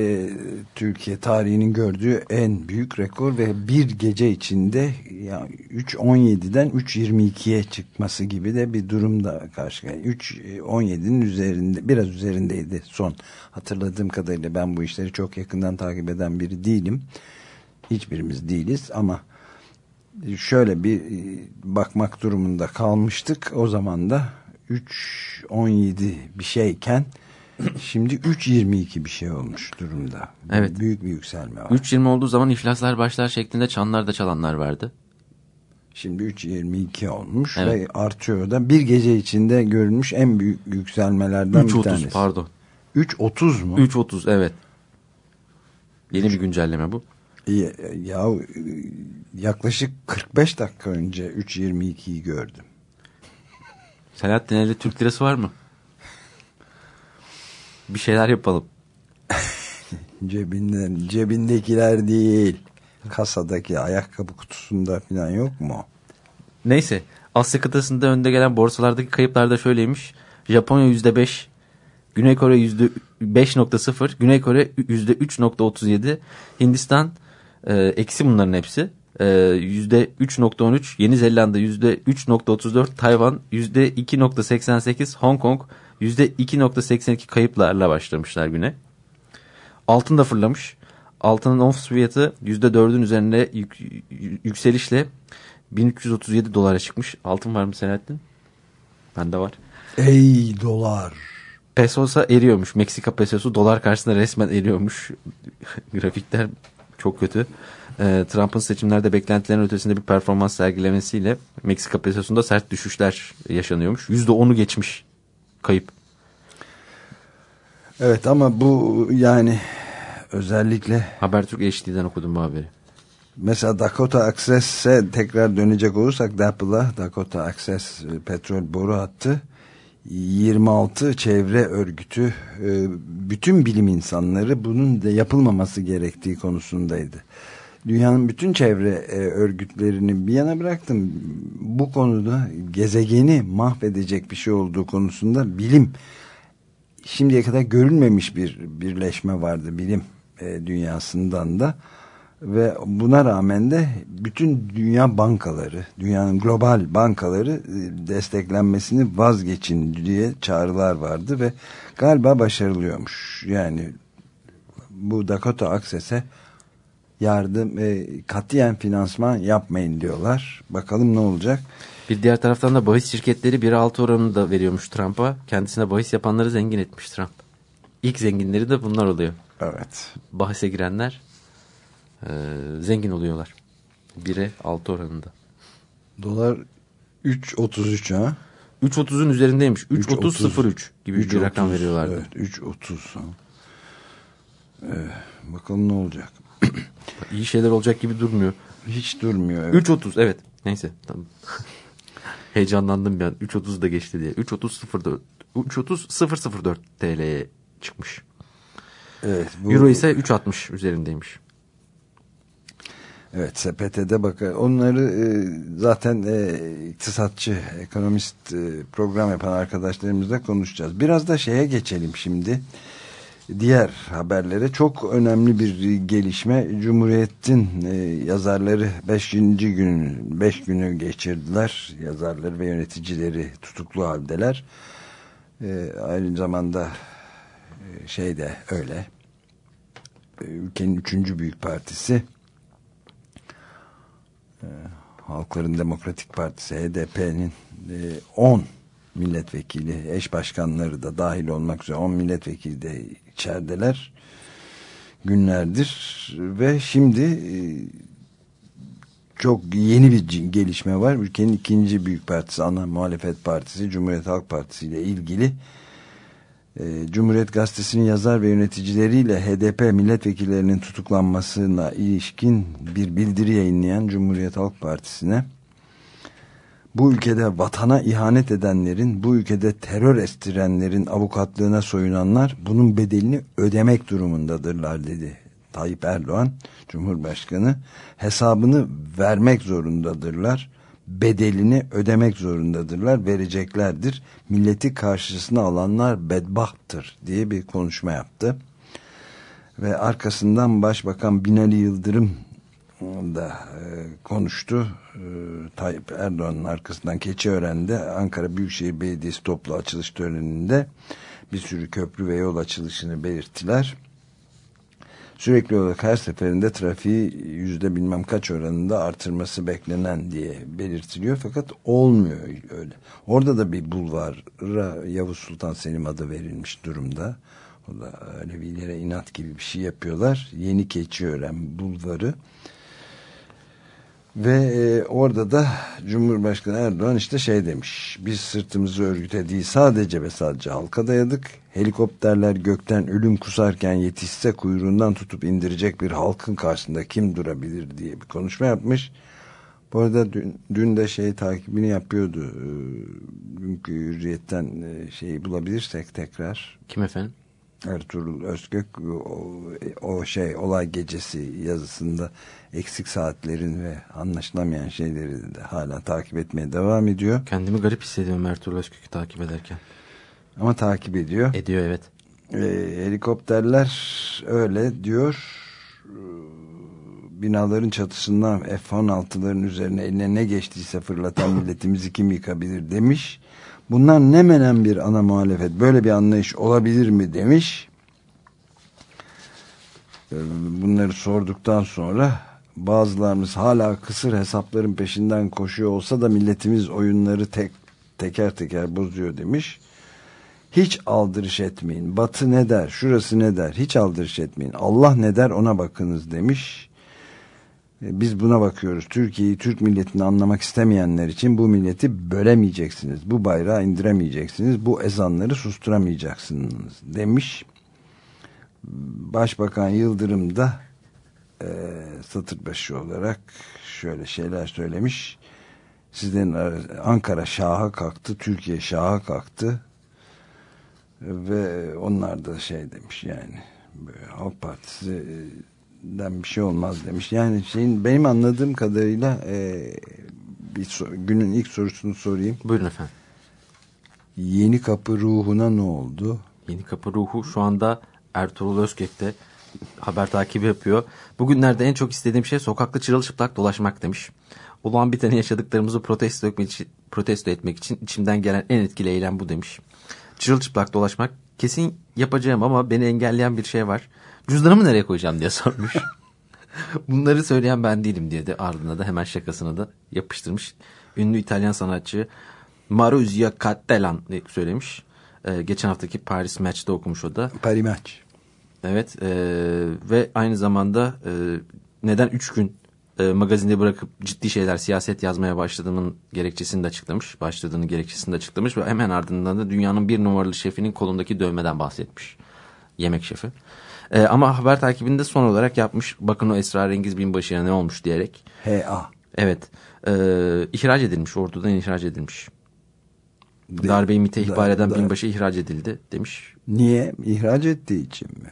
Türkiye tarihinin gördüğü en büyük rekor ve bir gece içinde ya 3.17'den 3.22'ye çıkması gibi de bir durumda karşı 3.17'nin üzerinde biraz üzerindeydi son hatırladığım kadarıyla ben bu işleri çok yakından takip eden biri değilim hiçbirimiz değiliz ama şöyle bir e, bakmak durumunda kalmıştık o zaman da 3.17 bir şeyken Şimdi 3.22 bir şey olmuş durumda. Evet. Büyük bir yükselme var. 3.20 olduğu zaman iflaslar başlar şeklinde çanlar da çalanlar vardı. Şimdi 3.22 olmuş Evet. ve artıyor da bir gece içinde görülmüş en büyük yükselmelerden bir 3.30 tanesi. pardon. 3.30 mu? 3.30 evet. Yeni bir güncelleme bu. Ya, ya yaklaşık 45 dakika önce 3.22'yi gördüm. Selahattin elde Türk lirası var mı? Bir şeyler yapalım. Cebinden, cebindekiler değil. Kasadaki ayakkabı kutusunda falan yok mu? Neyse Asya kıtasında önde gelen borsalardaki kayıplar da şöyleymiş. Japonya %5, Güney Kore %5.0, Güney Kore %3.37, Hindistan e, eksi bunların hepsi. E, %3.13, Yeni Zelanda %3.34, Tayvan %2.88, Hong Kong %2.82 kayıplarla başlamışlar güne. Altın da fırlamış. Altının ons fiyatı %4'ün üzerinde yük- yü- yükselişle 1337 dolara çıkmış. Altın var mı Selahattin? Bende var. Ey dolar. Pesosa eriyormuş. Meksika pesosu dolar karşısında resmen eriyormuş. Grafikler çok kötü. Ee, Trump'ın seçimlerde beklentilerin ötesinde bir performans sergilemesiyle Meksika pesosunda sert düşüşler yaşanıyormuş. %10'u geçmiş kayıp. Evet ama bu yani özellikle Habertürk HD'den okudum bu haberi. Mesela Dakota Access'e tekrar dönecek olursak DAPL'a Dakota Access e, petrol boru hattı 26 çevre örgütü e, bütün bilim insanları bunun da yapılmaması gerektiği konusundaydı. Dünyanın bütün çevre e, örgütlerini bir yana bıraktım. Bu konuda gezegeni mahvedecek bir şey olduğu konusunda bilim şimdiye kadar görülmemiş bir birleşme vardı bilim e, dünyasından da ve buna rağmen de bütün dünya bankaları, dünyanın global bankaları e, desteklenmesini vazgeçin diye çağrılar vardı ve galiba başarılıyormuş. Yani bu Dakota Access'e yardım, e, katiyen finansman yapmayın diyorlar. Bakalım ne olacak? Bir diğer taraftan da bahis şirketleri 1.6 oranını da veriyormuş Trump'a. Kendisine bahis yapanları zengin etmiş Trump. İlk zenginleri de bunlar oluyor. Evet. Bahise girenler e, zengin oluyorlar. 1'e 6 oranında. Dolar 3.33 ha? 3.30'un üzerindeymiş. 3.30. 3.30.03 gibi bir 3.30, rakam veriyorlardı. Evet 3.30 ha. Ee, bakalım ne olacak. İyi şeyler olacak gibi durmuyor. Hiç durmuyor. Evet. 3.30 evet. Neyse tamam. Heyecanlandım ben. 3.30 da geçti diye. 3.30.04 3.30 004 TL'ye çıkmış. Evet, bu, Euro ise 3.60 üzerindeymiş. Evet sepetede bak onları e, zaten e, iktisatçı, ekonomist e, program yapan arkadaşlarımızla konuşacağız. Biraz da şeye geçelim şimdi. Diğer haberlere çok önemli bir gelişme. Cumhuriyet'in e, yazarları 5. günü 5 günü geçirdiler. Yazarları ve yöneticileri tutuklu haldeler. E, aynı zamanda e, şey de öyle. E, ülkenin üçüncü büyük partisi Halkların Demokratik Partisi HDP'nin 10 milletvekili eş başkanları da dahil olmak üzere 10 milletvekili de içerideler günlerdir ve şimdi e, çok yeni bir gelişme var. Ülkenin ikinci büyük partisi ana muhalefet partisi Cumhuriyet Halk Partisi ile ilgili e, Cumhuriyet Gazetesi'nin yazar ve yöneticileriyle HDP milletvekillerinin tutuklanmasına ilişkin bir bildiri yayınlayan Cumhuriyet Halk Partisi'ne bu ülkede vatana ihanet edenlerin, bu ülkede terör estirenlerin avukatlığına soyunanlar bunun bedelini ödemek durumundadırlar dedi. Tayyip Erdoğan, Cumhurbaşkanı hesabını vermek zorundadırlar bedelini ödemek zorundadırlar, vereceklerdir. Milleti karşısına alanlar bedbahttır diye bir konuşma yaptı. Ve arkasından Başbakan Binali Yıldırım da e, konuştu. E, Tayyip Erdoğan'ın arkasından Keçiören'de Ankara Büyükşehir Belediyesi toplu açılış töreninde bir sürü köprü ve yol açılışını belirttiler. Sürekli olarak her seferinde trafiği yüzde bilmem kaç oranında artırması beklenen diye belirtiliyor. Fakat olmuyor öyle. Orada da bir bulvara Yavuz Sultan Selim adı verilmiş durumda. O da Alevilere inat gibi bir şey yapıyorlar. Yeni Keçiören bulvarı. Ve e, orada da Cumhurbaşkanı Erdoğan işte şey demiş. Biz sırtımızı örgüte değil sadece ve sadece halka dayadık. Helikopterler gökten ölüm kusarken yetişse kuyruğundan tutup indirecek bir halkın karşısında kim durabilir diye bir konuşma yapmış. Bu arada dün, dün de şey takibini yapıyordu. Ee, Dünkü hürriyetten e, şeyi bulabilirsek tekrar. Kim efendim? Ertuğrul Özkök o, o şey olay gecesi yazısında eksik saatlerin ve anlaşılamayan şeyleri de hala takip etmeye devam ediyor. Kendimi garip hissediyorum Ertuğrul Özkök'ü takip ederken. Ama takip ediyor. Ediyor evet. E, helikopterler öyle diyor. Binaların çatısından F-16'ların üzerine eline ne geçtiyse fırlatan milletimizi kim yıkabilir demiş. Bunlar ne menen bir ana muhalefet böyle bir anlayış olabilir mi demiş. E, Bunları sorduktan sonra bazılarımız hala kısır hesapların peşinden koşuyor olsa da milletimiz oyunları tek teker teker bozuyor demiş. Hiç aldırış etmeyin. Batı ne der? Şurası ne der? Hiç aldırış etmeyin. Allah ne der ona bakınız demiş. E, Biz buna bakıyoruz. Türkiye'yi, Türk milletini anlamak istemeyenler için bu milleti bölemeyeceksiniz. Bu bayrağı indiremeyeceksiniz. Bu ezanları susturamayacaksınız demiş. Başbakan Yıldırım da e, satır başı olarak şöyle şeyler söylemiş. Sizlerin ar- Ankara şaha kalktı, Türkiye şaha kalktı ve onlar da şey demiş yani Halk Partisi'den bir şey olmaz demiş. Yani şeyin benim anladığım kadarıyla e, bir so- günün ilk sorusunu sorayım. Buyurun efendim. Yeni kapı ruhuna ne oldu? Yeni Kapı Ruhu şu anda Ertuğrul Özkek'te haber takibi yapıyor. Bugünlerde en çok istediğim şey sokakta çırılçıplak dolaşmak demiş. Olan biteni yaşadıklarımızı protesto etmek, için, protesto etmek için içimden gelen en etkili eylem bu demiş. Çırılçıplak dolaşmak kesin yapacağım ama beni engelleyen bir şey var. Cüzdanımı nereye koyacağım diye sormuş. Bunları söyleyen ben değilim diye de ardına da hemen şakasını da yapıştırmış. Ünlü İtalyan sanatçı Maruzia Cattelan söylemiş. Ee, geçen haftaki Paris Match'te okumuş o da. Parimaç. Evet e, ve aynı zamanda e, neden 3 gün e, magazinde bırakıp ciddi şeyler siyaset yazmaya başladığının gerekçesini de açıklamış. Başladığını gerekçesini de açıklamış ve hemen ardından da dünyanın bir numaralı şefinin kolundaki dövmeden bahsetmiş. Yemek şefi. E, ama haber takibinde son olarak yapmış. Bakın o esrarengiz binbaşıya ne olmuş diyerek. H.A. Evet. E, ihraç edilmiş. Ordudan ihraç edilmiş. De- Darbeyi MİT'e ihbar eden da- binbaşı ihraç edildi demiş. Niye? İhraç ettiği için mi?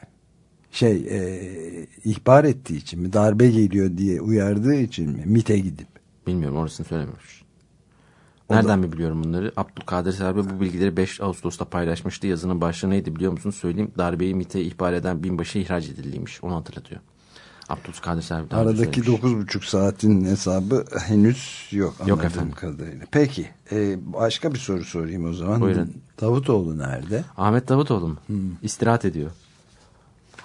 Şey, e, ihbar ettiği için mi? Darbe geliyor diye uyardığı için mi? MIT'e gidip. Bilmiyorum orasını söylememiş. Nereden mi biliyorum bunları? Abdülkadir Selvi bu bilgileri 5 Ağustos'ta paylaşmıştı. Yazının başlığı neydi biliyor musun? Söyleyeyim. Darbeyi MİT'e ihbar eden binbaşı ihraç edildiymiş. Onu hatırlatıyor. Abdülkadir önce Aradaki söylemiş. dokuz buçuk saatin hesabı henüz yok. Yok efendim. Kadarıyla. Peki. e, başka bir soru sorayım o zaman. Buyurun. Davutoğlu nerede? Ahmet Davutoğlu mu? Hmm. İstirahat ediyor.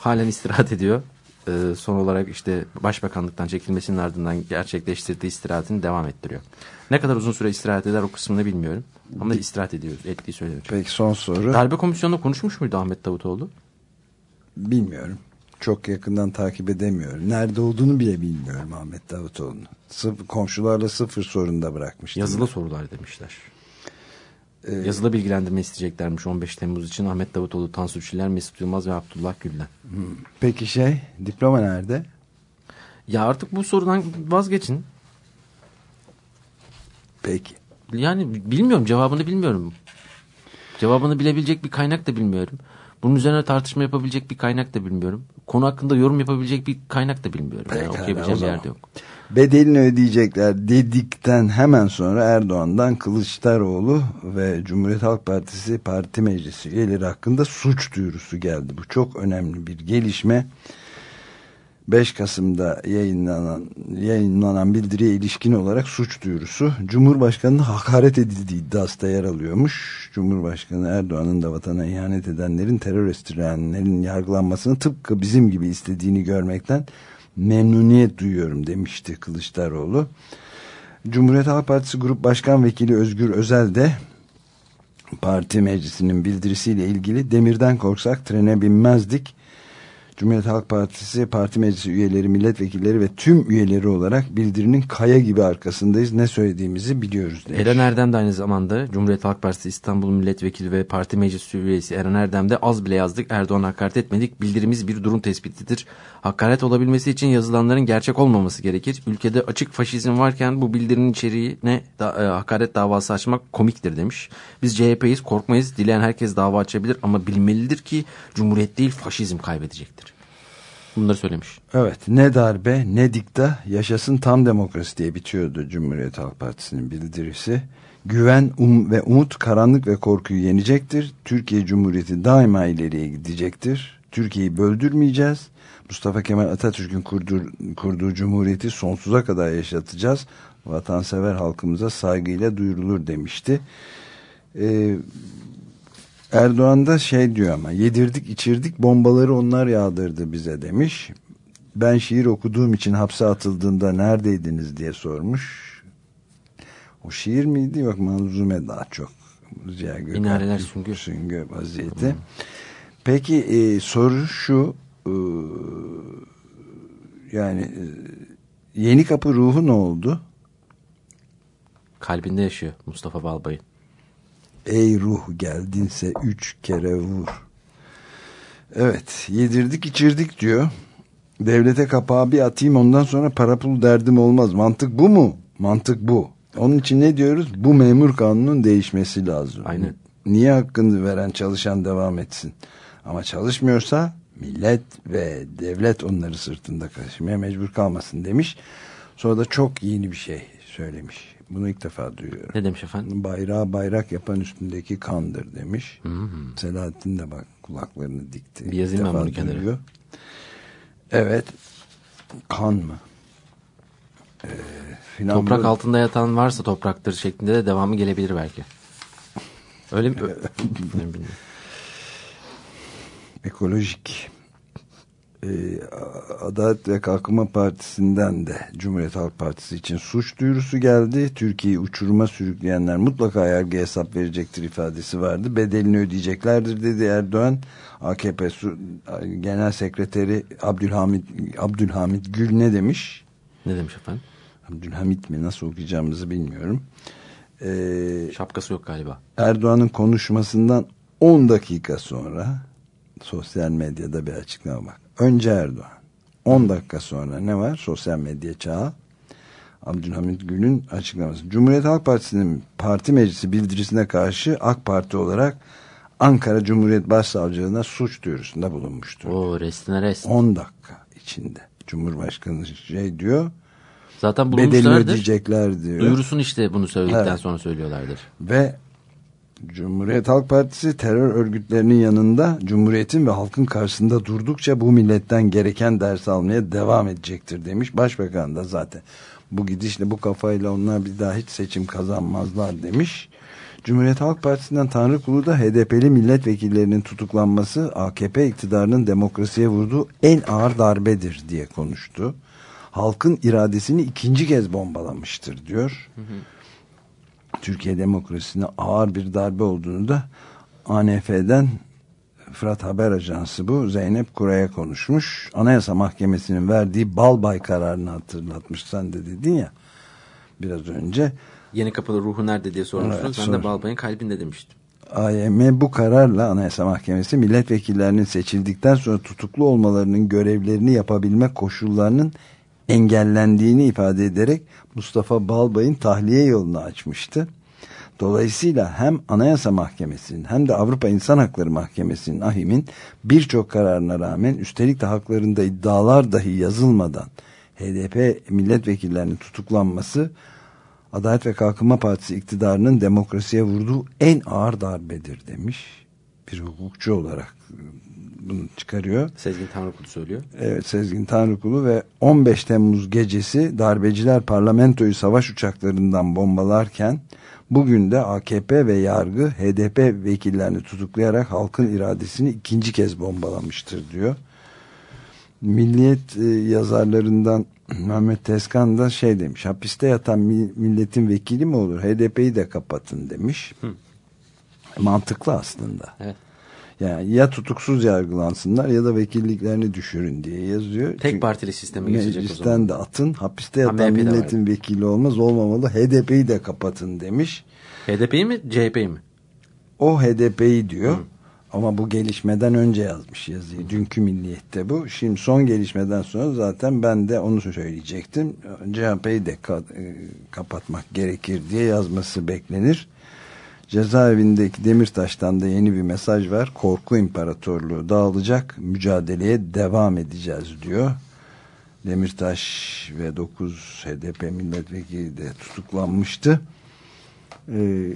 Halen istirahat ediyor. Ee, son olarak işte başbakanlıktan çekilmesinin ardından gerçekleştirdiği istirahatini devam ettiriyor. Ne kadar uzun süre istirahat eder o kısmını bilmiyorum. Ama istirahat ediyor. Ettiği söyleniyor. Peki son soru. Darbe komisyonunda konuşmuş muydu Ahmet Davutoğlu? Bilmiyorum. Çok yakından takip edemiyorum. Nerede olduğunu bile bilmiyorum Ahmet Davutoğlu'nun. Komşularla sıfır sorunda bırakmıştım. Yazılı sorular demişler. Ee, Yazılı bilgilendirme isteyeceklermiş 15 Temmuz için Ahmet Davutoğlu, Tansu Çiller, Mesut Yılmaz ve Abdullah Gül'den. Peki şey, diploma nerede? Ya artık bu sorudan vazgeçin. Peki. Yani bilmiyorum cevabını bilmiyorum. Cevabını bilebilecek bir kaynak da bilmiyorum. Bunun üzerine tartışma yapabilecek bir kaynak da bilmiyorum. Konu hakkında yorum yapabilecek bir kaynak da bilmiyorum. Yani Pekala, o okuyabileceğim bir yerde yok. Bedelini ödeyecekler dedikten hemen sonra Erdoğan'dan Kılıçdaroğlu ve Cumhuriyet Halk Partisi Parti Meclisi üyeleri hakkında suç duyurusu geldi. Bu çok önemli bir gelişme. 5 Kasım'da yayınlanan, yayınlanan bildiriye ilişkin olarak suç duyurusu Cumhurbaşkanı'na hakaret edildiği iddiası da yer alıyormuş. Cumhurbaşkanı Erdoğan'ın da vatana ihanet edenlerin terör estirenlerin yargılanmasını tıpkı bizim gibi istediğini görmekten memnuniyet duyuyorum demişti Kılıçdaroğlu. Cumhuriyet Halk Partisi Grup Başkan Vekili Özgür Özel de parti meclisinin bildirisiyle ilgili demirden korksak trene binmezdik. Cumhuriyet Halk Partisi Parti Meclisi üyeleri, milletvekilleri ve tüm üyeleri olarak bildirinin kaya gibi arkasındayız. Ne söylediğimizi biliyoruz demiş. Eren Erdem de aynı zamanda Cumhuriyet Halk Partisi İstanbul Milletvekili ve Parti Meclis Üyesi Eren Erdem de az bile yazdık. Erdoğan'a hakaret etmedik. Bildirimiz bir durum tespitidir. Hakaret olabilmesi için yazılanların gerçek olmaması gerekir. Ülkede açık faşizm varken bu bildirinin içeriğine da, e, hakaret davası açmak komiktir demiş. Biz CHP'yiz korkmayız. Dileyen herkes dava açabilir ama bilmelidir ki Cumhuriyet değil faşizm kaybedecektir. Bunları söylemiş. Evet ne darbe ne dikta yaşasın tam demokrasi diye bitiyordu Cumhuriyet Halk Partisi'nin bildirisi. Güven um ve umut karanlık ve korkuyu yenecektir. Türkiye Cumhuriyeti daima ileriye gidecektir. Türkiye'yi böldürmeyeceğiz. Mustafa Kemal Atatürk'ün kurduğu, kurduğu cumhuriyeti sonsuza kadar yaşatacağız. Vatansever halkımıza saygıyla duyurulur demişti. Ee, Erdoğan da şey diyor ama yedirdik içirdik bombaları onlar yağdırdı bize demiş. Ben şiir okuduğum için hapse atıldığında neredeydiniz diye sormuş. O şiir miydi yok manzume daha çok. Ziya Gökalp Minareler süngü. süngü vaziyeti. Peki e, soru şu e, yani e, yeni kapı ruhu ne oldu? Kalbinde yaşıyor Mustafa Balbay'ın. Ey ruh geldinse üç kere vur. Evet yedirdik içirdik diyor. Devlete kapağı bir atayım ondan sonra para pul derdim olmaz. Mantık bu mu? Mantık bu. Onun için ne diyoruz? Bu memur kanunun değişmesi lazım. Aynen. Niye hakkını veren çalışan devam etsin? Ama çalışmıyorsa millet ve devlet onları sırtında taşımaya mecbur kalmasın demiş. Sonra da çok yeni bir şey söylemiş. Bunu ilk defa duyuyorum. Ne demiş efendim? Bayrağı bayrak yapan üstündeki kandır demiş. Selahattin de bak kulaklarını dikti. Bir yazayım ben bunu kenara. Evet. Kan mı? Ee, filan Toprak böyle- altında yatan varsa topraktır şeklinde de devamı gelebilir belki. Öyle mi? Ekolojik Adalet ve Kalkınma Partisi'nden de Cumhuriyet Halk Partisi için suç duyurusu geldi. Türkiye'yi uçuruma sürükleyenler mutlaka yargıya hesap verecektir ifadesi vardı. Bedelini ödeyeceklerdir dedi Erdoğan. AKP Genel Sekreteri Abdülhamit Abdülhamit Gül ne demiş? Ne demiş efendim? Abdülhamit mi nasıl okuyacağımızı bilmiyorum. Eee Şapkası yok galiba. Erdoğan'ın konuşmasından 10 dakika sonra sosyal medyada bir açıklama bak. Önce Erdoğan. 10 dakika sonra ne var? Sosyal medya çağı. Abdülhamit Gül'ün açıklaması. Cumhuriyet Halk Partisi'nin parti meclisi bildirisine karşı AK Parti olarak Ankara Cumhuriyet Başsavcılığına suç duyurusunda bulunmuştur. O restine rest. 10 dakika içinde. Cumhurbaşkanı şey diyor. Zaten Bedelini ödeyecekler diyor. Duyurusunu işte bunu söyledikten Evet. sonra söylüyorlardır. ve Cumhuriyet Halk Partisi terör örgütlerinin yanında Cumhuriyet'in ve halkın karşısında durdukça bu milletten gereken ders almaya devam edecektir demiş. Başbakan da zaten bu gidişle bu kafayla onlar bir daha hiç seçim kazanmazlar demiş. Cumhuriyet Halk Partisi'nden Tanrı Kulu da HDP'li milletvekillerinin tutuklanması AKP iktidarının demokrasiye vurduğu en ağır darbedir diye konuştu. Halkın iradesini ikinci kez bombalamıştır diyor. Türkiye demokrasisine ağır bir darbe olduğunu da ANF'den Fırat Haber Ajansı bu Zeynep Kura'ya konuşmuş. Anayasa Mahkemesi'nin verdiği Balbay kararını hatırlatmış. Sen de dedin ya biraz önce. Yeni kapılı ruhu nerede diye sormuşsunuz. Evet, ben sor. de Balbay'ın kalbinde demiştim. AYM bu kararla Anayasa Mahkemesi milletvekillerinin seçildikten sonra tutuklu olmalarının görevlerini yapabilme koşullarının engellendiğini ifade ederek Mustafa Balbay'ın tahliye yolunu açmıştı. Dolayısıyla hem Anayasa Mahkemesi'nin hem de Avrupa İnsan Hakları Mahkemesi'nin ahimin birçok kararına rağmen üstelik de haklarında iddialar dahi yazılmadan HDP milletvekillerinin tutuklanması Adalet ve Kalkınma Partisi iktidarının demokrasiye vurduğu en ağır darbedir demiş. Bir hukukçu olarak bunu çıkarıyor. Sezgin Tanrıkulu söylüyor. Evet Sezgin Tanrıkulu ve 15 Temmuz gecesi darbeciler parlamentoyu savaş uçaklarından bombalarken bugün de AKP ve yargı HDP vekillerini tutuklayarak halkın iradesini ikinci kez bombalamıştır diyor. Milliyet e, yazarlarından Mehmet Tezkan da şey demiş hapiste yatan mi- milletin vekili mi olur HDP'yi de kapatın demiş. Mantıklı aslında. Evet. Yani ya tutuksuz yargılansınlar ya da vekilliklerini düşürün diye yazıyor. Tek Çünkü partili sisteme geçecek o Meclisten zaman. de atın. Hapiste Ha, yatan MHP'de milletin vekili olmaz olmamalı. HDP'yi de kapatın demiş. HDP'yi mi CHP'yi mi? O HDP'yi diyor. Ama bu gelişmeden önce yazmış yazıyı. Dünkü milliyette bu. Şimdi son gelişmeden sonra zaten ben de onu söyleyecektim. CHP'yi de ka- e, kapatmak gerekir diye yazması beklenir. Cezaevindeki Demirtaş'tan da yeni bir mesaj var. Korku imparatorluğu dağılacak. Mücadeleye devam edeceğiz diyor. Demirtaş ve 9 HDP milletvekili de tutuklanmıştı. Ee,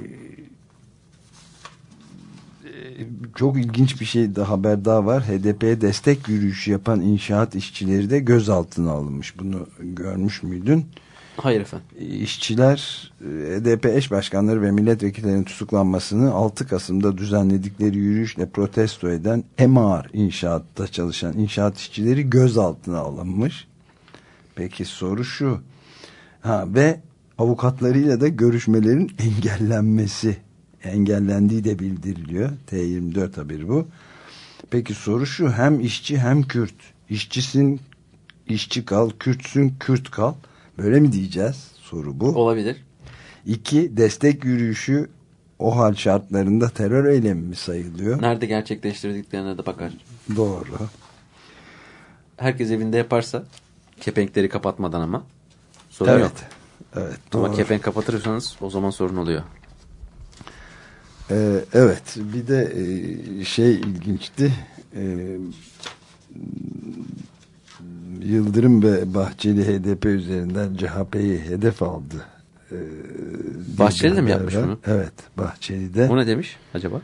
çok ilginç bir şey de haber daha var. HDP'ye destek yürüyüşü yapan inşaat işçileri de gözaltına alınmış. Bunu görmüş müydün? Hayır efendim. İşçiler e, HDP eş başkanları ve milletvekillerinin tutuklanmasını 6 Kasım'da düzenledikleri yürüyüşle protesto eden EMAR inşaatta çalışan inşaat işçileri gözaltına alınmış. Peki soru şu. Ha, ve avukatlarıyla da görüşmelerin engellenmesi engellendiği de bildiriliyor. T24 haberi bu. Peki soru şu hem işçi hem Kürt. İşçisin işçi kal, Kürtsün Kürt kal. Böyle mi diyeceğiz? Soru bu. Olabilir. İki, destek yürüyüşü o hal şartlarında terör eylemi mi sayılıyor? Nerede gerçekleştirdiklerine de bakar. Doğru. Herkes evinde yaparsa kepenkleri kapatmadan ama sorun Evet. yok. Evet. Ama Doğru. kepenk kapatırsanız o zaman sorun oluyor. Ee, evet. Bir de e, şey ilginçti. Ee, Yıldırım ve Bahçeli HDP üzerinden CHP'yi hedef aldı. Ee, Bahçeli de mi yapmış var. bunu? Evet. Bahçeli de. O ne demiş acaba?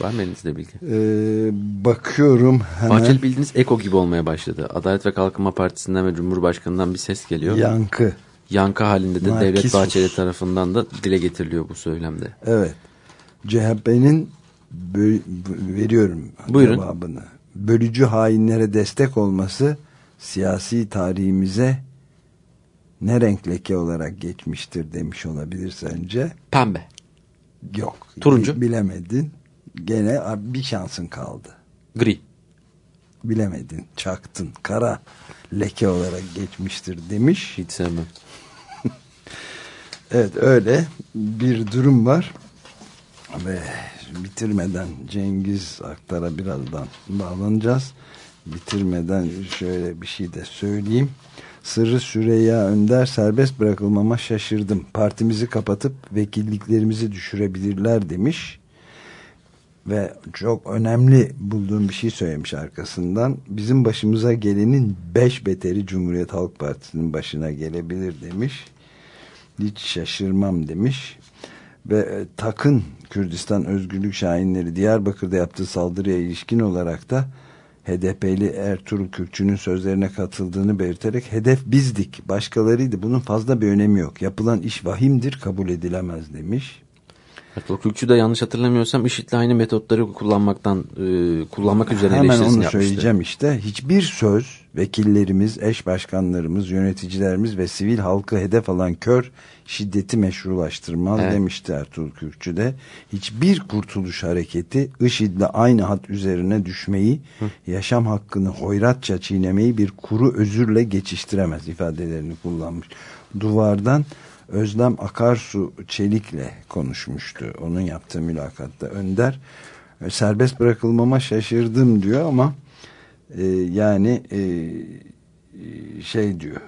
Var mı elinizde bilgi? Ee, bakıyorum hemen. Bahçeli bildiğiniz Eko gibi olmaya başladı. Adalet ve Kalkınma Partisi'nden ve Cumhurbaşkanı'ndan bir ses geliyor. Yankı. Yankı halinde de Devlet Markisus. Bahçeli tarafından da dile getiriliyor bu söylemde. Evet. CHP'nin veriyorum Buyurun. cevabını. Bölücü hainlere destek olması siyasi tarihimize ne renk leke olarak geçmiştir demiş olabilir sence? Pembe. Yok. Turuncu. Bi- Bilemedin. Gene bir şansın kaldı. Gri. Bilemedin. Çaktın. Kara leke olarak geçmiştir demiş. Hiç sevmem. Evet öyle bir durum var. Ve bitirmeden Cengiz Aktar'a birazdan bağlanacağız. Bitirmeden şöyle bir şey de söyleyeyim. Sırrı Süreyya Önder serbest bırakılmama şaşırdım. Partimizi kapatıp vekilliklerimizi düşürebilirler demiş. Ve çok önemli bulduğum bir şey söylemiş arkasından. Bizim başımıza gelenin beş beteri Cumhuriyet Halk Partisi'nin başına gelebilir demiş hiç şaşırmam demiş. Ve e, Takın Kürdistan Özgürlük Şahinleri Diyarbakır'da yaptığı saldırıya ilişkin olarak da HDP'li Ertuğrul Kürkçü'nün sözlerine katıldığını belirterek hedef bizdik, başkalarıydı. Bunun fazla bir önemi yok. Yapılan iş vahimdir, kabul edilemez demiş. Ertuğrul Kürkçü de yanlış hatırlamıyorsam IŞİD'le aynı metotları kullanmaktan e, kullanmak üzerine Hemen eleştirisini onu yapmıştı. söyleyeceğim işte. Hiçbir söz vekillerimiz, eş başkanlarımız, yöneticilerimiz ve sivil halkı hedef alan kör şiddeti meşrulaştırmaz Evet. demişti Ertuğrul Kürkçü de. Hiçbir kurtuluş hareketi IŞİD'le aynı hat üzerine düşmeyi, yaşam hakkını hoyratça çiğnemeyi bir kuru özürle geçiştiremez ifadelerini kullanmış. Duvardan Özlem Akarsu Çelik'le konuşmuştu. Onun yaptığı mülakatta Önder e, serbest bırakılmama şaşırdım diyor ama e, yani e, e, şey diyor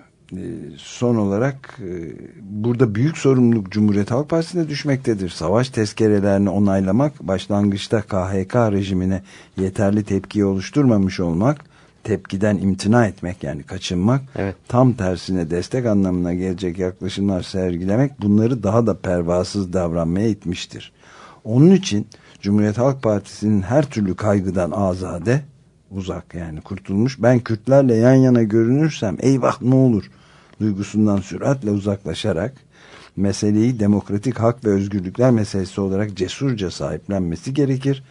son olarak e, burada büyük sorumluluk Cumhuriyet Halk Partisi'ne düşmektedir. Savaş tezkerelerini onaylamak, başlangıçta KHK rejimine yeterli tepkiyi oluşturmamış olmak, tepkiden imtina etmek yani kaçınmak, Evet. tam tersine destek anlamına gelecek yaklaşımlar sergilemek bunları daha da pervasız davranmaya itmiştir. Onun için Cumhuriyet Halk Partisi'nin her türlü kaygıdan azade, uzak yani kurtulmuş. Ben Kürtlerle yan yana görünürsem eyvah ne olur duygusundan süratle uzaklaşarak meseleyi demokratik hak ve özgürlükler meselesi olarak cesurca sahiplenmesi gerekir.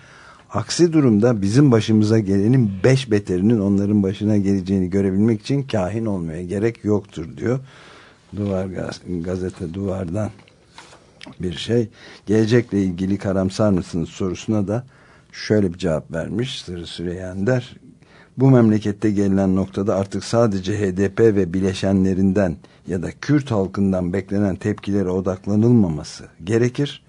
Aksi durumda bizim başımıza gelenin beş beterinin onların başına geleceğini görebilmek için kahin olmaya gerek yoktur diyor. Duvar gaz- gazete duvardan bir şey. Gelecekle ilgili karamsar mısınız sorusuna da şöyle bir cevap vermiş Sırrı Süreyyender. Bu memlekette gelinen noktada artık sadece HDP ve bileşenlerinden ya da Kürt halkından beklenen tepkilere odaklanılmaması gerekir.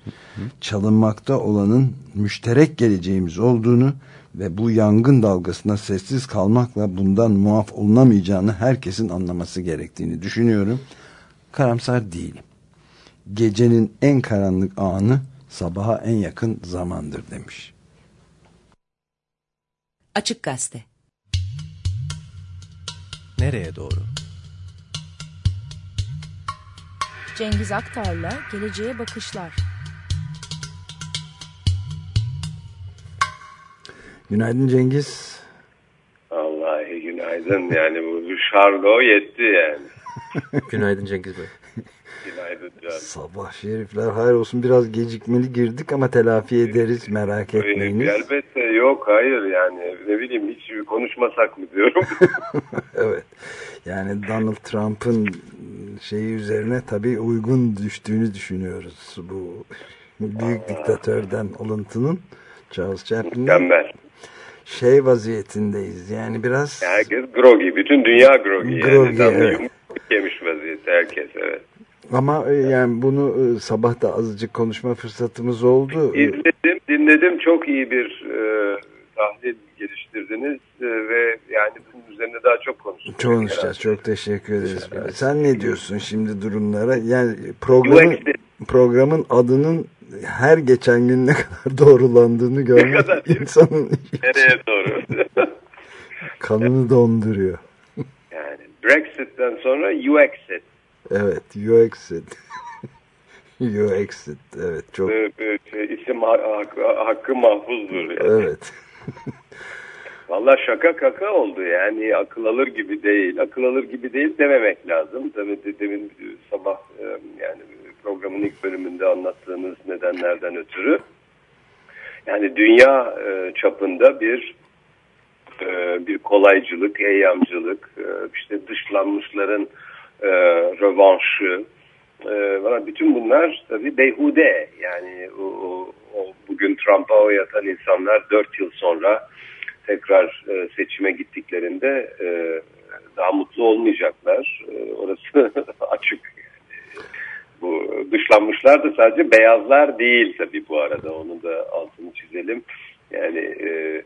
Çalınmakta olanın müşterek geleceğimiz olduğunu ve bu yangın dalgasına sessiz kalmakla bundan muaf olunamayacağını herkesin anlaması gerektiğini düşünüyorum. Karamsar değilim gecenin en karanlık anı sabaha en yakın zamandır demiş. Açık Gazete Nereye doğru? Cengiz Aktar'la Geleceğe Bakışlar. Günaydın Cengiz. Vallahi günaydın. Yani bu, şargo yetti yani. Günaydın Cengiz Bey. Günaydın. Sabah şerifler hayır olsun biraz gecikmeli girdik ama telafi ederiz merak etmeyiniz. Elbette yok hayır yani ne bileyim hiç konuşmasak mı diyorum. evet yani Donald Trump'ın şeyi üzerine tabii uygun düştüğünü düşünüyoruz. Bu büyük diktatörden alıntının Charles Chaplin'in Mükemmel. şey vaziyetindeyiz. Yani biraz Herkes groggy. Bütün dünya groggy. Groggy, yani. evet. Yemiş vaziyette herkes evet. Ama e, yani bunu e, sabah da azıcık konuşma fırsatımız oldu. E, İzledim, dinledim. Çok iyi bir e, tahlil geliştirdiniz e, ve yani bunun üzerine daha çok konuşacağız. Konuşacağız. Çok teşekkür ederiz. Sen ne diyorsun şimdi durumlara? Yani programın programın adının her geçen gün ne kadar doğrulandığını görmek kadar insanın nereye doğru? kanını donduruyor. yani Brexit'ten sonra UXit. Evet, UXit. UXit. Evet, çok Ee, e, şey, isim ha- hakkı, hakkı mahfuzdur. Yani. evet. Valla şaka kaka oldu yani akıl alır gibi değil. Akıl alır gibi değil dememek lazım. Tabii de, demin sabah e, yani programın ilk bölümünde anlattığınız nedenlerden ötürü. Yani dünya e, çapında bir e, bir kolaycılık, eyyamcılık, işte dışlanmışların e, rövanşı, e, bütün bunlar tabii beyhude. Yani o, o, bugün Trump'a oy atan insanlar dört yıl sonra tekrar e, seçime gittiklerinde e, daha mutlu olmayacaklar. E, orası açık. Bu dışlanmışlar da sadece beyazlar değil tabii bu arada. Onu da altını çizelim. Yani e,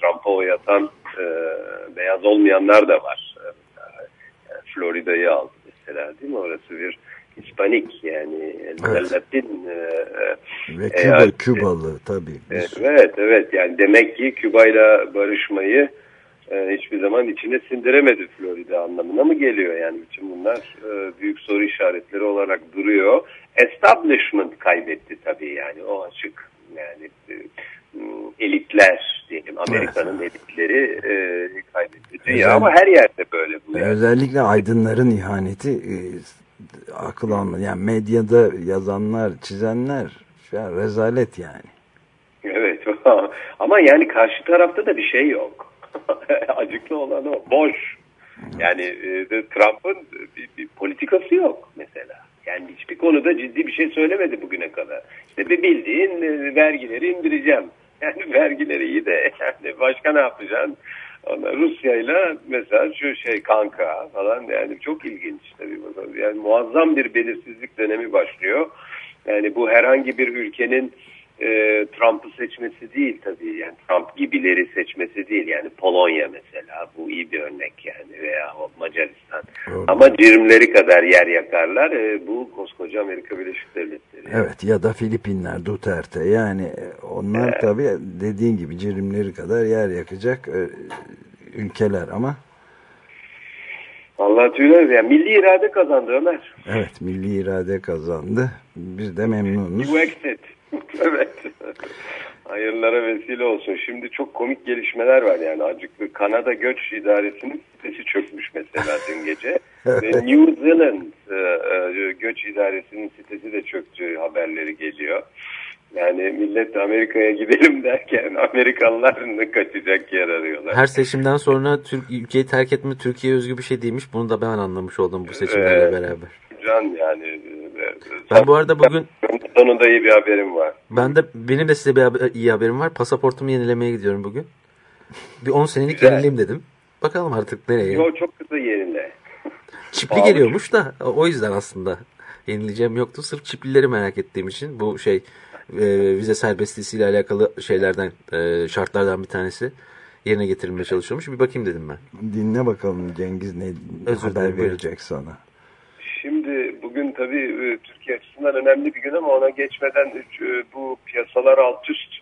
Trump'a oy atan e, beyaz olmayanlar da var. E, Florida'yı aldı mesela değil mi? Orası bir Hispanik yani Evet. Latin e, Ve e, Küba, eyalet- Kübalı tabii. Evet, evet evet yani demek ki Küba'yla barışmayı e, hiçbir zaman içine sindiremedi Florida anlamına mı geliyor yani bütün bunlar e, büyük soru işaretleri olarak duruyor. Establishment kaybetti tabii yani o açık yani e, elitler diyelim Amerika'nın elitleri e, kaybetti. Dünya ama her yerde böyle bu. Yani. özellikle aydınların ihaneti e, akıl alma. Yani medyada yazanlar, çizenler ya rezalet yani. Evet ama yani karşı tarafta da bir şey yok. Acıklı olan o. Boş. Yani e, Trump'ın bir, bir politikası yok mesela. Yani hiçbir konuda ciddi bir şey söylemedi bugüne kadar. İşte bir bildiğin e, vergileri indireceğim. Yani vergileri iyi de yani başka ne yapacaksın? Rusya'yla mesela şu şey kanka falan yani çok ilginç tabii. Yani muazzam bir belirsizlik dönemi başlıyor. Yani bu herhangi bir ülkenin e, Trump'ı seçmesi değil tabii. Yani Trump gibileri seçmesi değil. Yani Polonya mesela bu iyi bir örnek yani veya Macaristan. Doğru. Ama cirimleri kadar yer yakarlar. E, bu koskoca Amerika Birleşik Devletleri. Evet ya da Filipinler, Duterte yani e, onlar tabii dediğin gibi cirimleri kadar yer yakacak e, ülkeler ama Vallahi tüyler yani milli irade kazandı Ömer. evet milli irade kazandı. Biz de memnunuz. Exit. evet. Hayırlara vesile olsun. Şimdi çok komik gelişmeler var yani acıklı. Kanada Göç İdaresi'nin sitesi çökmüş mesela dün gece. Ve New Zealand e, e, Göç İdaresi'nin sitesi de çöktüğü haberleri geliyor. Yani millet Amerika'ya gidelim derken Amerikalılar kaçacak yer arıyorlar. Her seçimden sonra Türk ülkeyi terk etme Türkiye özgü bir şey değilmiş. Bunu da ben anlamış oldum bu seçimlerle beraber. Can yani. Ben bu arada bugün Sonunda iyi bir haberim var. ben de benim de size bir haber- iyi haberim var. Pasaportumu yenilemeye gidiyorum bugün. Bir 10 senelik Güzel. yenileyim dedim. Bakalım artık nereye. Yo çok kısa yerine. Çipli Pahalı. geliyormuş da o yüzden aslında yenileyeceğim yoktu. Sırf çiplileri merak ettiğim için bu şey e, vize serbestliğiyle alakalı şeylerden e, şartlardan bir tanesi yerine getirilmeye çalışıyormuş. Bir bakayım dedim ben. Dinle bakalım Cengiz ne Özür haber verecek sana. Şimdi bugün tabii e, Türkiye açısından önemli bir gün ama ona geçmeden e, bu piyasalar alt üst.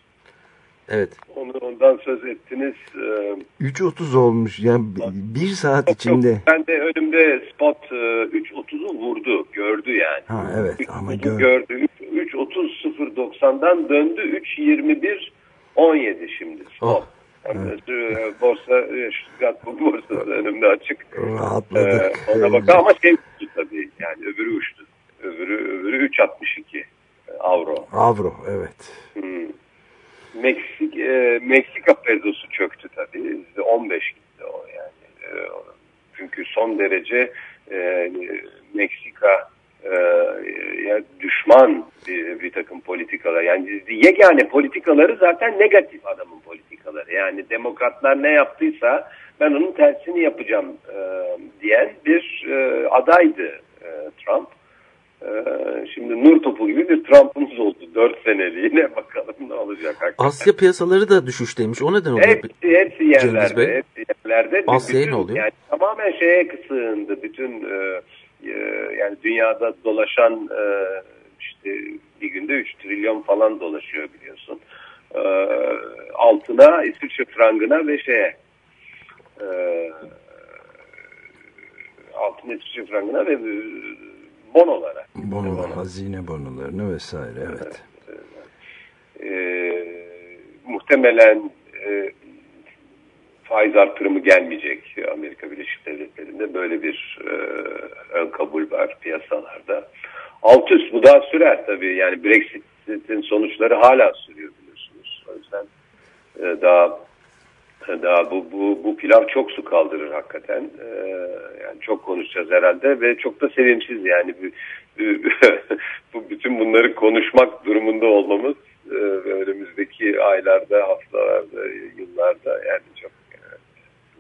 Evet. Onu ondan söz ettiniz. E, 3.30 olmuş yani bir saat çok- içinde. Ben de önümde spot e, 3.30'u vurdu, gördü yani. Ha evet ama 3.30'u gör. gördü. 3.30 0.90'dan döndü 3.21 17 şimdi spot. Oh. Yani, e, borsa, e, Stuttgart borsası da önümde açık. Rahatladık. Ee, ona bakar ama şey uçtu tabii yani öbürü uçtu. Öbürü, öbürü 3.62 avro. Avro evet. Hmm. Meksik, e, Meksika pezosu çöktü tabii. Yüzde 15 gitti o yani. E, çünkü son derece e, Meksika e, yani düşman bir, bir takım politikalar. Yani yegane politikaları zaten negatif adamın politikaları. Yani demokratlar ne yaptıysa ben onun tersini yapacağım e, diyen bir e, adaydı e, Trump. Ee, şimdi nur topu gibi bir Trump'ımız oldu. Dört seneliğine bakalım ne olacak. Hakikaten. Asya piyasaları da düşüşteymiş. O neden oluyor? Hepsi, hepsi yerlerde. Hepsi yerlerde. Asya'ya ne oluyor? Yani tamamen şeye sığındı. Bütün e, e, yani dünyada dolaşan e, işte bir günde 3 trilyon falan dolaşıyor biliyorsun. E, altına İsviçre frangına ve şeye e, altına İsviçre frangına ve e, bonolara. Bonolar, hazine bonolarını vesaire evet. e, muhtemelen e, faiz artırımı gelmeyecek Amerika Birleşik Devletleri'nde böyle bir e, ön kabul var piyasalarda. Alt üst bu daha sürer tabii yani Brexit'in sonuçları hala sürüyor biliyorsunuz. O yüzden e, daha daha bu, bu, bu pilav çok su kaldırır hakikaten. Ee, yani çok konuşacağız herhalde ve çok da sevimsiz yani bu, bütün bunları konuşmak durumunda olmamız e, önümüzdeki aylarda, haftalarda, yıllarda yani çok e,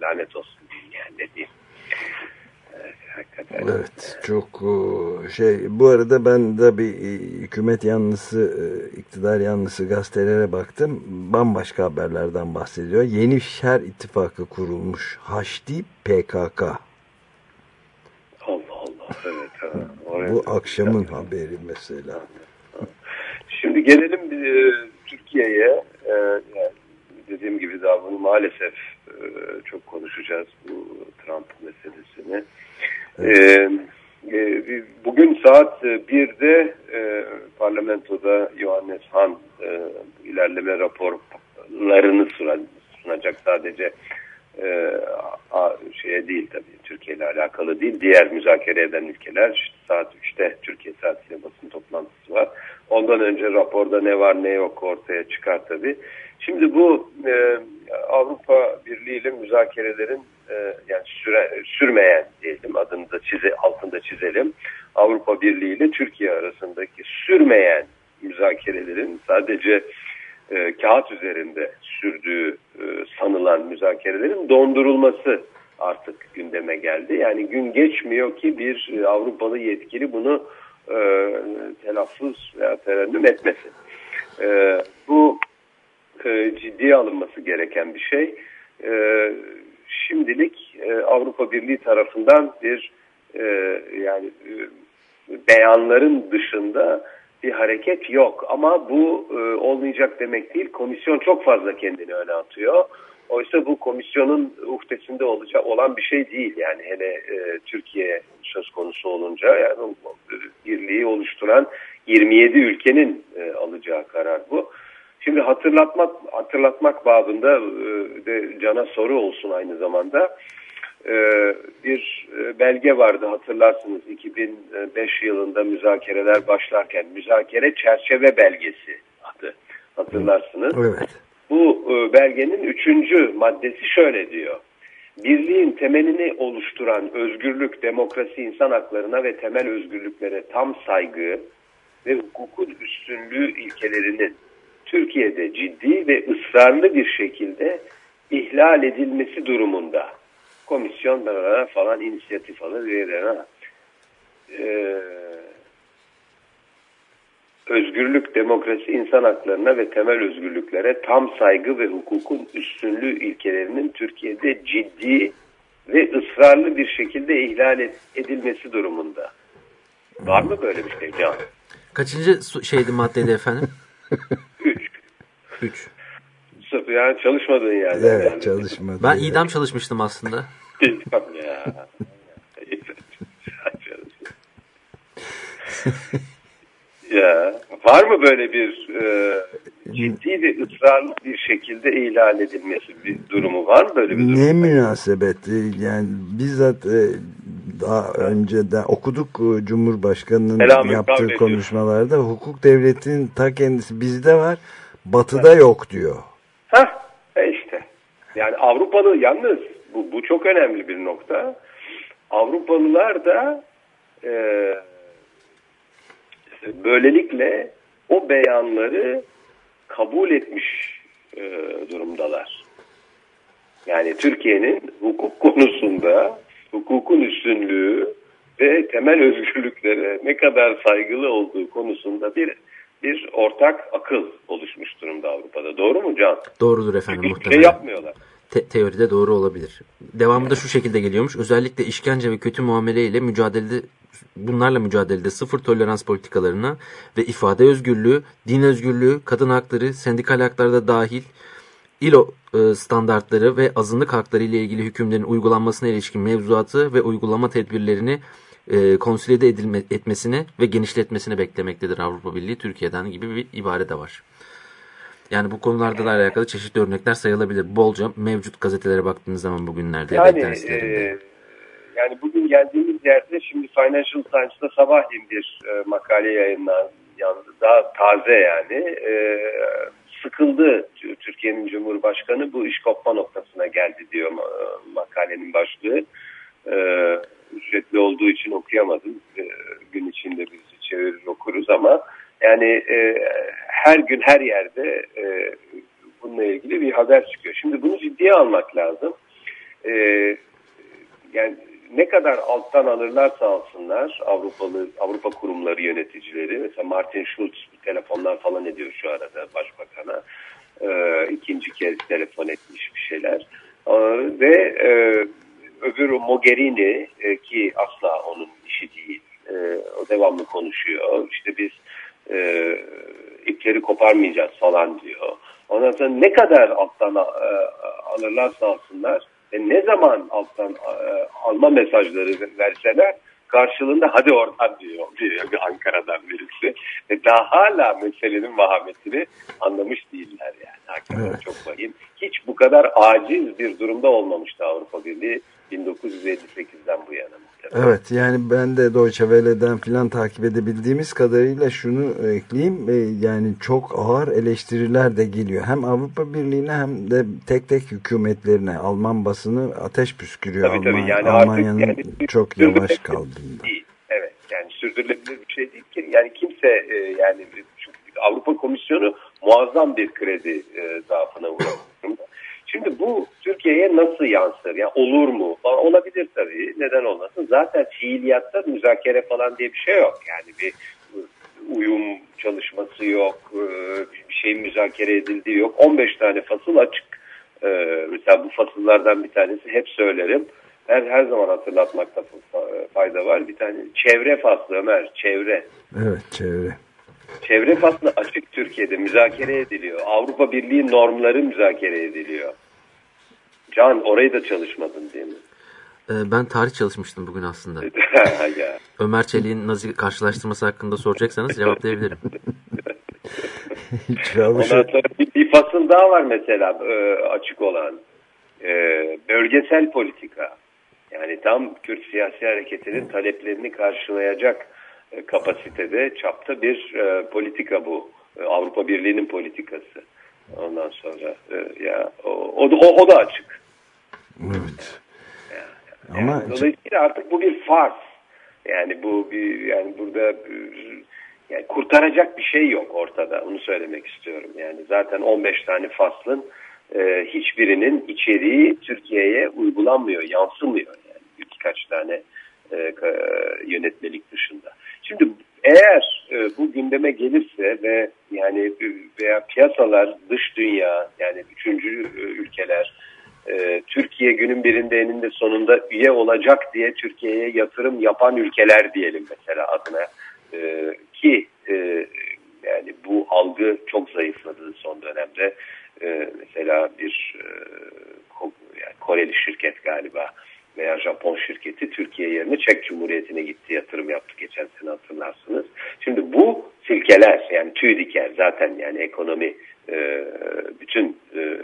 lanet olsun yani. Evet, hakikaten. Evet çok e, şey bu arada ben de bir e, hükümet yanlısı e, iktidar yanlısı gazetelere baktım bambaşka haberlerden bahsediyor. Yeni Şer İttifakı kurulmuş Haçlı PKK Allah Allah evet. Ha, bu akşamın haberi mesela. Şimdi gelelim Türkiye'ye. Dediğim gibi daha bunu maalesef e, çok konuşacağız bu Trump meselesini. E, e, bir- bugün saat e, 1'de e, parlamentoda Johannes Hahn e, ilerleme raporlarını sunacak sadece e, a- şeye değil tabii Türkiye ile alakalı değil. Diğer müzakere eden ülkeler işte saat 3'te Türkiye saatiyle basın toplantısı var. Ondan önce raporda ne var ne yok ortaya çıkar tabii. Şimdi bu e, Avrupa Birliği ile müzakerelerin e, yani süre, sürmeyen diyelim adını da çize, altında çizelim. Avrupa Birliği ile Türkiye arasındaki sürmeyen müzakerelerin sadece e, kağıt üzerinde sürdüğü e, sanılan müzakerelerin dondurulması artık gündeme geldi. Yani gün geçmiyor ki bir e, Avrupalı yetkili bunu e, telaffuz veya terennüm etmesin. E, bu e, ciddiye alınması gereken bir şey. E, şimdilik e, Avrupa Birliği tarafından bir e, yani e, beyanların dışında bir hareket yok. Ama bu e, olmayacak demek değil. Komisyon çok fazla kendini öne atıyor. Oysa bu komisyonun uhdesinde olacak olan bir şey değil. Yani hele e, Türkiye söz konusu olunca yani birliği oluşturan 27 ülkenin e, alacağı karar bu. Şimdi hatırlatmak hatırlatmak babında e, de cana soru olsun aynı zamanda. E, bir e, belge vardı hatırlarsınız 2005 yılında müzakereler başlarken müzakere çerçeve belgesi adı hatırlarsınız. Evet. Bu e, belgenin üçüncü maddesi şöyle diyor. Birliğin temelini oluşturan özgürlük, demokrasi, insan haklarına ve temel özgürlüklere tam saygı ve hukukun üstünlüğü ilkelerinin Türkiye'de ciddi ve ısrarlı bir şekilde ihlal edilmesi durumunda komisyon falan inisiyatif alır verir. Ee, özgürlük, demokrasi, insan haklarına ve temel özgürlüklere tam saygı ve hukukun üstünlüğü ilkelerinin Türkiye'de ciddi ve ısrarlı bir şekilde ihlal edilmesi durumunda. Var mı böyle bir şey Can? Kaçıncı şeydi maddeli efendim? Üç. 3. Sırf Yani çalışmadığın yerde. Evet yani. çalışmadı. Ben idam çalışmıştım aslında. İdam ya. ya var mı böyle bir e, ciddi ve ısrarlı bir şekilde ihlal edilmesi bir durumu var mı böyle bir durum? Ne münasebet yani bizzat e, daha önceden okuduk e, Cumhurbaşkanı'nın yaptığı ediyorum. konuşmalarda hukuk devletinin ta kendisi bizde var batıda yok diyor. Hah, e işte. Yani Avrupalı yalnız bu, bu çok önemli bir nokta. Avrupalılar da e, böylelikle o beyanları kabul etmiş e, durumdalar. Yani Türkiye'nin hukuk konusunda hukukun üstünlüğü ve temel özgürlüklere ne kadar saygılı olduğu konusunda bir bir ortak akıl oluşmuş durumda Avrupa'da. Doğru mu Can? Doğrudur efendim şey muhtemelen. yapmıyorlar. Te- teoride doğru olabilir. Devamı da şu şekilde geliyormuş. Özellikle işkence ve kötü muamele ile mücadelede bunlarla mücadelede sıfır tolerans politikalarına ve ifade özgürlüğü, din özgürlüğü, kadın hakları, sendikal hakları da dahil ILO e, standartları ve azınlık hakları ile ilgili hükümlerin uygulanmasına ilişkin mevzuatı ve uygulama tedbirlerini e, konsolide edilme, etmesini ve genişletmesini beklemektedir Avrupa Birliği Türkiye'den gibi bir ibare de var. Yani bu konularda da alakalı çeşitli örnekler sayılabilir. Bolca mevcut gazetelere baktığınız zaman bugünlerde Yani e, yani bugün geldiğimiz yerde şimdi Financial Times'ta sabahleyin bir e, makale yayınlandı. Daha taze yani. E, sıkıldı Türkiye'nin Cumhurbaşkanı bu iş kopma noktasına geldi diyor ma- makalenin başlığı. E, ücretli olduğu için okuyamadım. E, gün içinde biz çevirir okuruz ama yani e, her gün her yerde e, bununla ilgili bir haber çıkıyor. Şimdi bunu ciddiye almak lazım. E, yani ne kadar alttan alırlarsa alsınlar Avrupalı Avrupa kurumları yöneticileri mesela Martin Schulz telefonlar falan ediyor şu arada başbakana ee, ikinci kez telefon etmiş bir şeyler Ee, ve e, öbürü Mogherini e, ki asla onun işi değil e, o devamlı konuşuyor işte biz e, ipleri koparmayacağız falan diyor ondan sonra ne kadar alttan e, alırlarsa alsınlar ve ne zaman alttan e, alma mesajları verseler karşılığında hadi oradan diyor, diyor bir Ankara'dan birisi. Ve daha hala meselenin vahametini anlamış değiller yani. Hakikaten çok vahim. Hiç bu kadar aciz bir durumda olmamıştı Avrupa Birliği 1958'den bu yana muhtemelen. Evet yani ben de Deutsche Welle'den filan takip edebildiğimiz kadarıyla şunu ekleyeyim. E, Yani çok ağır eleştiriler de geliyor. Hem Avrupa Birliği'ne hem de tek tek hükümetlerine Alman basını ateş püskürüyor. Tabii, tabii. Alman- Yani artık Almanya'nın yani çok yavaş kaldığında. Değil. Evet yani sürdürülebilir bir şey değil ki. Yani kimse e, yani Avrupa Komisyonu muazzam bir kredi e, zaafına uğramış durumda. Şimdi bu Türkiye'ye nasıl yansır? Yani olur mu? Olabilir tabii. Neden olmasın? Zaten fiiliyatta müzakere falan diye bir şey yok. Yani bir uyum çalışması yok. e, Bir şeyin müzakere edildiği yok. 15 tane fasıl açık. E, mesela bu fasıllardan bir tanesi hep söylerim. Her, her zaman hatırlatmakta fa- fayda var. Bir tane çevre faslı Ömer, çevre. Evet çevre. Çevre faslı açık Türkiye'de müzakere ediliyor. Avrupa Birliği normları müzakere ediliyor. Can orayı da çalışmadın değil mi? Ee, ben tarih çalışmıştım bugün aslında. Ömer Çelik'in Nazi karşılaştırması hakkında soracaksanız cevaplayabilirim. Ondan sonra bir, bir fasıl daha var mesela e, açık olan. E, bölgesel politika. Yani tam Kürt siyasi hareketinin taleplerini karşılayacak e, kapasitede, çapta bir e, politika bu. E, Avrupa Birliği'nin politikası. Ondan sonra e, ya o, o, o da açık. Evet. Ama Dolayısıyla artık bu bir farz. Yani bu bir yani burada yani kurtaracak bir şey yok ortada. Onu söylemek istiyorum. Yani zaten 15 tane faslın e, hiçbirinin içeriği Türkiye'ye uygulanmıyor, yansımıyor. Yani birkaç tane e, yönetmelik dışında. Şimdi eğer e, bu gündeme gelirse ve yani e, veya piyasalar, dış dünya yani üçüncü e, ülkeler e, Türkiye günün birinde eninde sonunda üye olacak diye Türkiye'ye yatırım yapan ülkeler diyelim mesela adına. E, ki e, yani bu algı çok zayıfladı son dönemde. E, mesela bir e, yani Koreli şirket galiba veya Japon şirketi Türkiye yerine Çek Cumhuriyeti'ne gitti yatırım yaptı. Geçen sene hatırlarsınız. Şimdi bu silkeler yani tüy diker zaten yani ekonomi e, bütün e,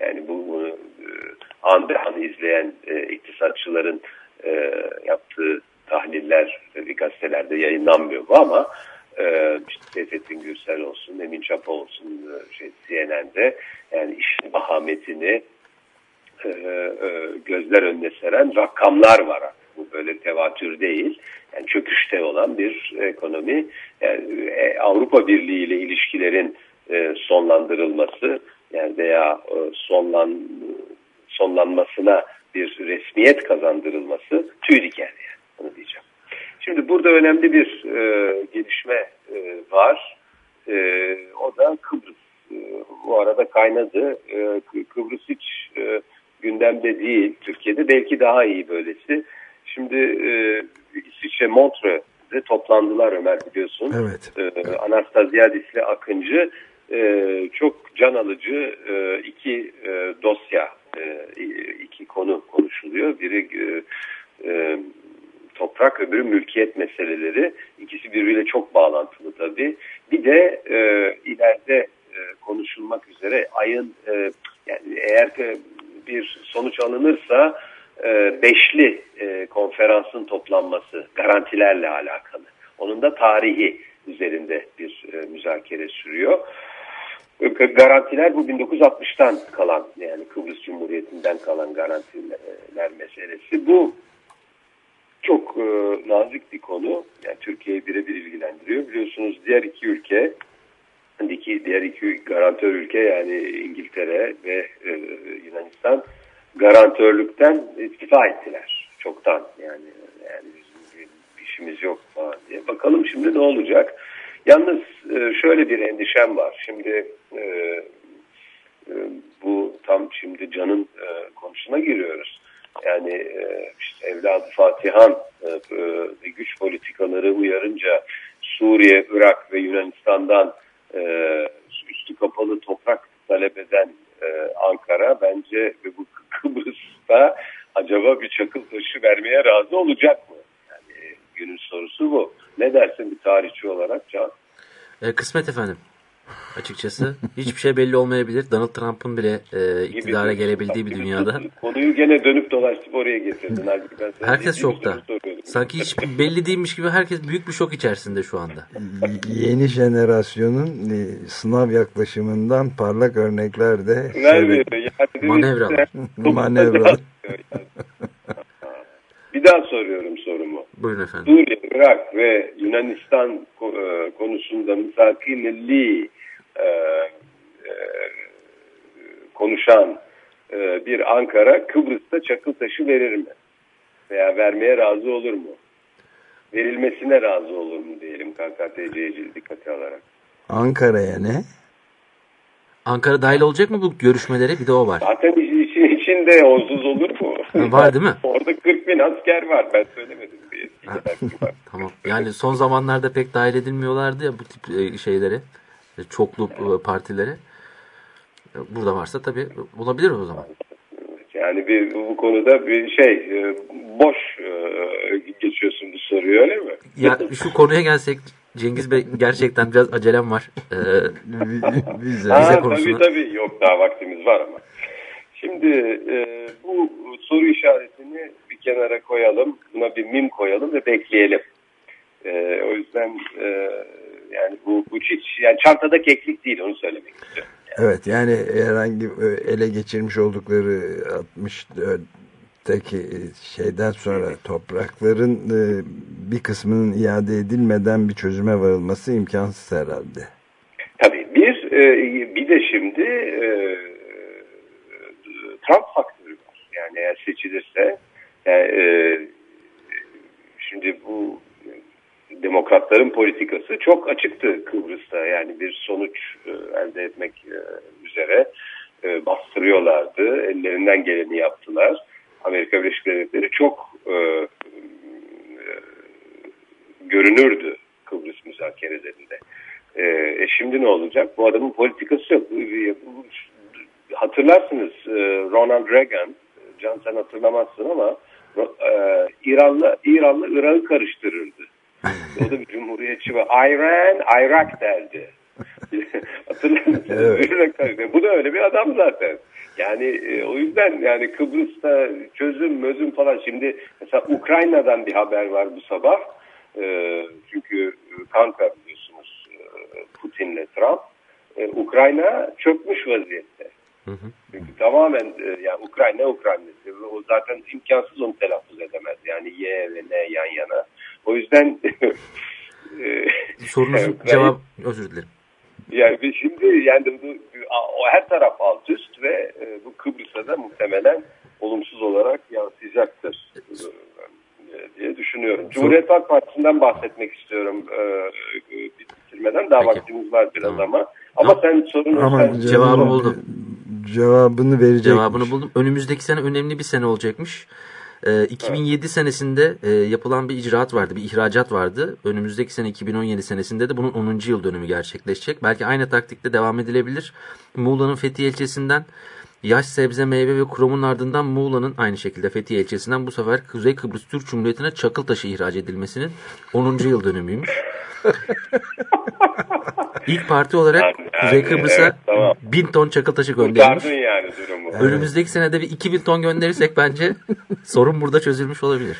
yani bu bunu e, an be an izleyen e, iktisatçıların e, yaptığı tahliller bir gazetelerde yayınlanmıyor bu ama e, işte Seyfettin Gürsel olsun, Emin Çapa olsun e, şey, CNN'de yani işin bahametini e, e, gözler önüne seren rakamlar var. Bu böyle tevatür değil. Yani çöküşte olan bir ekonomi. Yani, e, Avrupa Birliği ile ilişkilerin e, sonlandırılması yani veya e, sonlan sonlanmasına bir resmiyet kazandırılması tüy diker yani. Onu diyeceğim. Şimdi burada önemli bir e, gelişme e, var. E, o da Kıbrıs. E, bu arada kaynadı. E, Kı- Kıbrıs hiç e, gündemde değil. Türkiye'de belki daha iyi böylesi. Şimdi e, İsviçre Montreux'de toplandılar Ömer biliyorsun. Evet. E, Anastasiadis ile Akıncı e, çok can alıcı e, iki e, dosya, e, iki konu konuşuluyor. Biri toprak öbürü mülkiyet meseleleri. İkisi birbiriyle çok bağlantılı tabii. Bir de ileride konuşulmak üzere ayın yani eğer bir sonuç alınırsa beşli konferansın toplanması garantilerle alakalı. Onun da tarihi üzerinde bir müzakere sürüyor. Garantiler bu 1960'tan kalan yani Kıbrıs Cumhuriyeti'nden kalan garantiler meselesi. Bu çok e, nazik bir konu. Yani Türkiye'yi birebir ilgilendiriyor. Biliyorsunuz diğer iki ülke iki, diğer iki garantör ülke yani İngiltere ve e, Yunanistan garantörlükten istifa ettiler. Çoktan yani yani bizim bir işimiz yok falan diye. Bakalım şimdi ne olacak? Yalnız e, şöyle bir endişem var. Şimdi e, e, bu tam şimdi Can'ın konusuna giriyoruz. Yani e, işte evladı Fatihan güç politikaları uyarınca Suriye, Irak ve Yunanistan'dan üstü kapalı toprak talep eden Ankara bence ve bu Kıbrıs'ta acaba bir çakıl taşı vermeye razı olacak mı? Yani günün sorusu bu. Ne dersin bir tarihçi olarak Can? E, kısmet efendim. Açıkçası hiçbir şey belli olmayabilir. Donald Trump'ın bile e, iktidara Gibi. gelebildiği bir dünyada. Konuyu gene dönüp dolaştıp oraya getirdin. Halbuki ben sana Herkes şokta. Sanki hiç belli değilmiş gibi herkes büyük bir şok içerisinde şu anda. yeni jenerasyonun e, sınav yaklaşımından parlak örnekler de Manevralar. Manevralar. Bir daha soruyorum sorumu. Buyurun efendim. Suriye, Irak ve Yunanistan ko- konusunda misakirli e, e, konuşan e, bir Ankara Kıbrıs'ta çakıl taşı verir mi? Veya vermeye razı olur mu? Verilmesine razı olur mu diyelim KKTC'yi dikkate alarak. Ankara'ya ne? Ankara dahil olacak mı bu görüşmelere? Bir de o var. Zaten işin için içinde onsuz olur mu? Var değil mi? Orada 40 bin asker var. Ben söylemedim. Tamam. Yani son zamanlarda pek dahil edilmiyorlardı ya bu tip e, şeylere. e, Çoklu e, partilere. E, Burada varsa tabii olabilir o zaman. Yani bir bu konuda bir şey boş geçiyorsun bu soruyu öyle mi? Ya şu konuya gelsek Cengiz Bey gerçekten biraz acelem var. Ee, Bize. Ha, Vize tabii tabii yok daha vaktimiz var ama. Şimdi e, bu soru işaretini kenara koyalım. Buna bir mim koyalım ve bekleyelim. E, o yüzden e, yani bu, bu yani çantada keklik değil onu söylemek istiyorum. Evet yani herhangi e, ele geçirmiş oldukları 64'teki şeyden sonra toprakların e, bir kısmının iade edilmeden bir çözüme varılması imkansız herhalde. Tabii bir e, bir de şimdi e, Trump faktörü var. Yani eğer seçilirse yani, e, şimdi bu demokratların politikası çok açıktı Kıbrıs'ta. Yani bir sonuç e, elde etmek e, üzere e, bastırıyorlardı. Ellerinden geleni yaptılar. Amerika Birleşik Devletleri çok e, e, görünürdü Kıbrıs müzakerelerinde. E, e şimdi ne olacak? Bu adamın politikası yok. Hatırlarsınız e, Ronald Reagan, Can sen hatırlamazsın ama e, İran'la İran'la Irak'ı karıştırırdı. O da bir cumhuriyetçi ve Iran, Irak derdi. Evet. Bu da öyle bir adam zaten. Yani e, o yüzden yani Kıbrıs'ta çözüm mözüm falan şimdi mesela Ukrayna'dan bir haber var bu sabah. E, çünkü kanka biliyorsunuz e, Putin'le Trump. E, Ukrayna çökmüş vaziyette. Çünkü tamamen e, yani Ukrayna Ukrayna'sı. O zaten imkansız onu telaffuz edemez. Yani Y ve N yan yana. O yüzden e, Sorunuzun Ukrayna- cevap özür dilerim. yani şimdi yani bu, o her taraf alt üst ve e, bu Kıbrıs'a da muhtemelen olumsuz olarak yansıyacaktır e, diye düşünüyorum. Cumhuriyet Halk Partisi'nden bahsetmek istiyorum e, e, bitirmeden. Daha Peki. vaktimiz var biraz Tamam. ama. Ama sen sorun Ama sen, Cevabı buldum. Cevabını verecek. Cevabını buldum. Önümüzdeki sene önemli bir sene olacakmış. Ee, 2007 senesinde e, yapılan bir icraat vardı, bir ihracat vardı. Önümüzdeki sene 2017 senesinde de bunun 10. yıl dönümü gerçekleşecek. Belki aynı taktikte devam edilebilir. Muğla'nın Fethiye ilçesinden yaş sebze meyve ve kurumun ardından Muğla'nın aynı şekilde Fethiye ilçesinden bu sefer Kuzey Kıbrıs Türk Cumhuriyeti'ne çakıl taşı ihraç edilmesinin 10. yıl dönümüymüş. İlk parti olarak Yani, Kuzey Kıbrıs'a evet, tamam. 1000 ton çakıl taşı gönderilmiş. kurtardın yani durumu. Önümüzdeki senede bir 2000 ton gönderirsek bence sorun burada çözülmüş olabilir.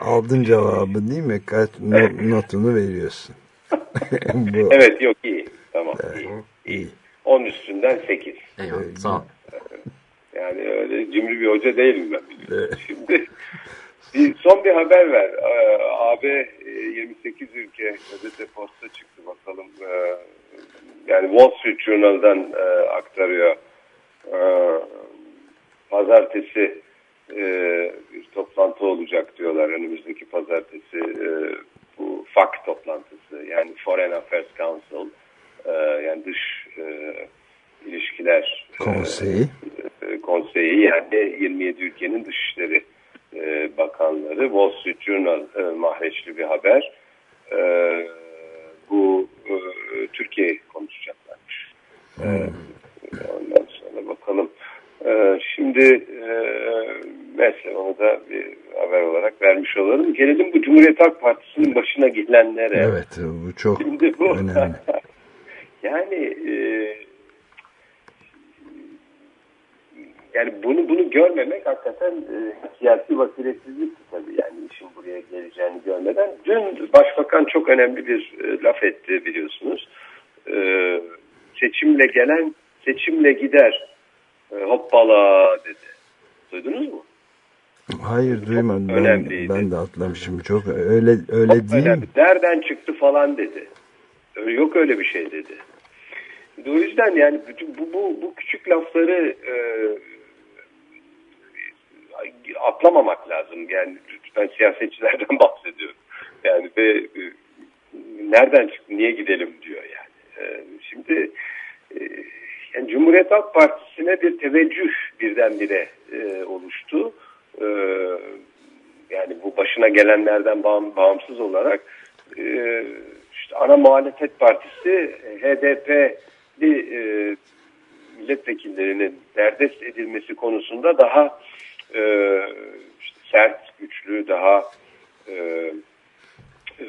Aldın cevabı değil mi? Kaç no- notunu veriyorsun. Bu. Evet yok iyi. Tamam iyi. İyi. 10 üstünden 8. Eyvallah. Sağ ol. Yani öyle cimri bir hoca değilim ben. Şimdi bir, son bir haber ver. Ee, AB e, 28 ülke gazete posta çıktı bakalım. Ee, yani Wall Street Journal'dan e, aktarıyor. Ee, pazartesi e, bir toplantı olacak diyorlar önümüzdeki pazartesi. E, bu FAC toplantısı yani Foreign Affairs Council e, yani dış e, ilişkiler e, Konseyi. e, konseyi yani 27 ülkenin dışişleri e, bakanları Wall Street Journal e, mahreçli bir haber. E, bu e, Türkiye konuşacaklarmış. E, ondan sonra bakalım. E, şimdi e, mesela onu da bir haber olarak vermiş olalım. Gelelim bu Cumhuriyet Halk Partisi'nin başına gelenlere. Evet bu çok Şimdi bu önemli. yani e, yani bunu bunu görmemek hakikaten e, siyasi basiretsizlik tabii yani işin buraya geleceğini görmeden. Dün başbakan çok önemli bir e, laf etti biliyorsunuz. E, seçimle gelen seçimle gider. E, hoppala dedi. Duydunuz mu? Hayır duymadım. Ben, önemliydi. ben de atlamışım. Çok öyle öyle Çok değil. önemli. Nereden çıktı falan dedi. Yok öyle bir şey dedi. O yüzden yani bütün bu, bu, bu küçük lafları e, atlamamak lazım. Yani ben siyasetçilerden bahsediyorum. Yani ve e, nereden çıktı, niye gidelim diyor yani. E, şimdi e, yani Cumhuriyet Halk Partisi'ne bir teveccüh birdenbire e, oluştu. Yani bu başına gelenlerden bağım- bağımsız olarak işte ana muhalefet partisi HDP'li e, milletvekillerinin derdest edilmesi konusunda daha e, işte sert, güçlü, daha e, e,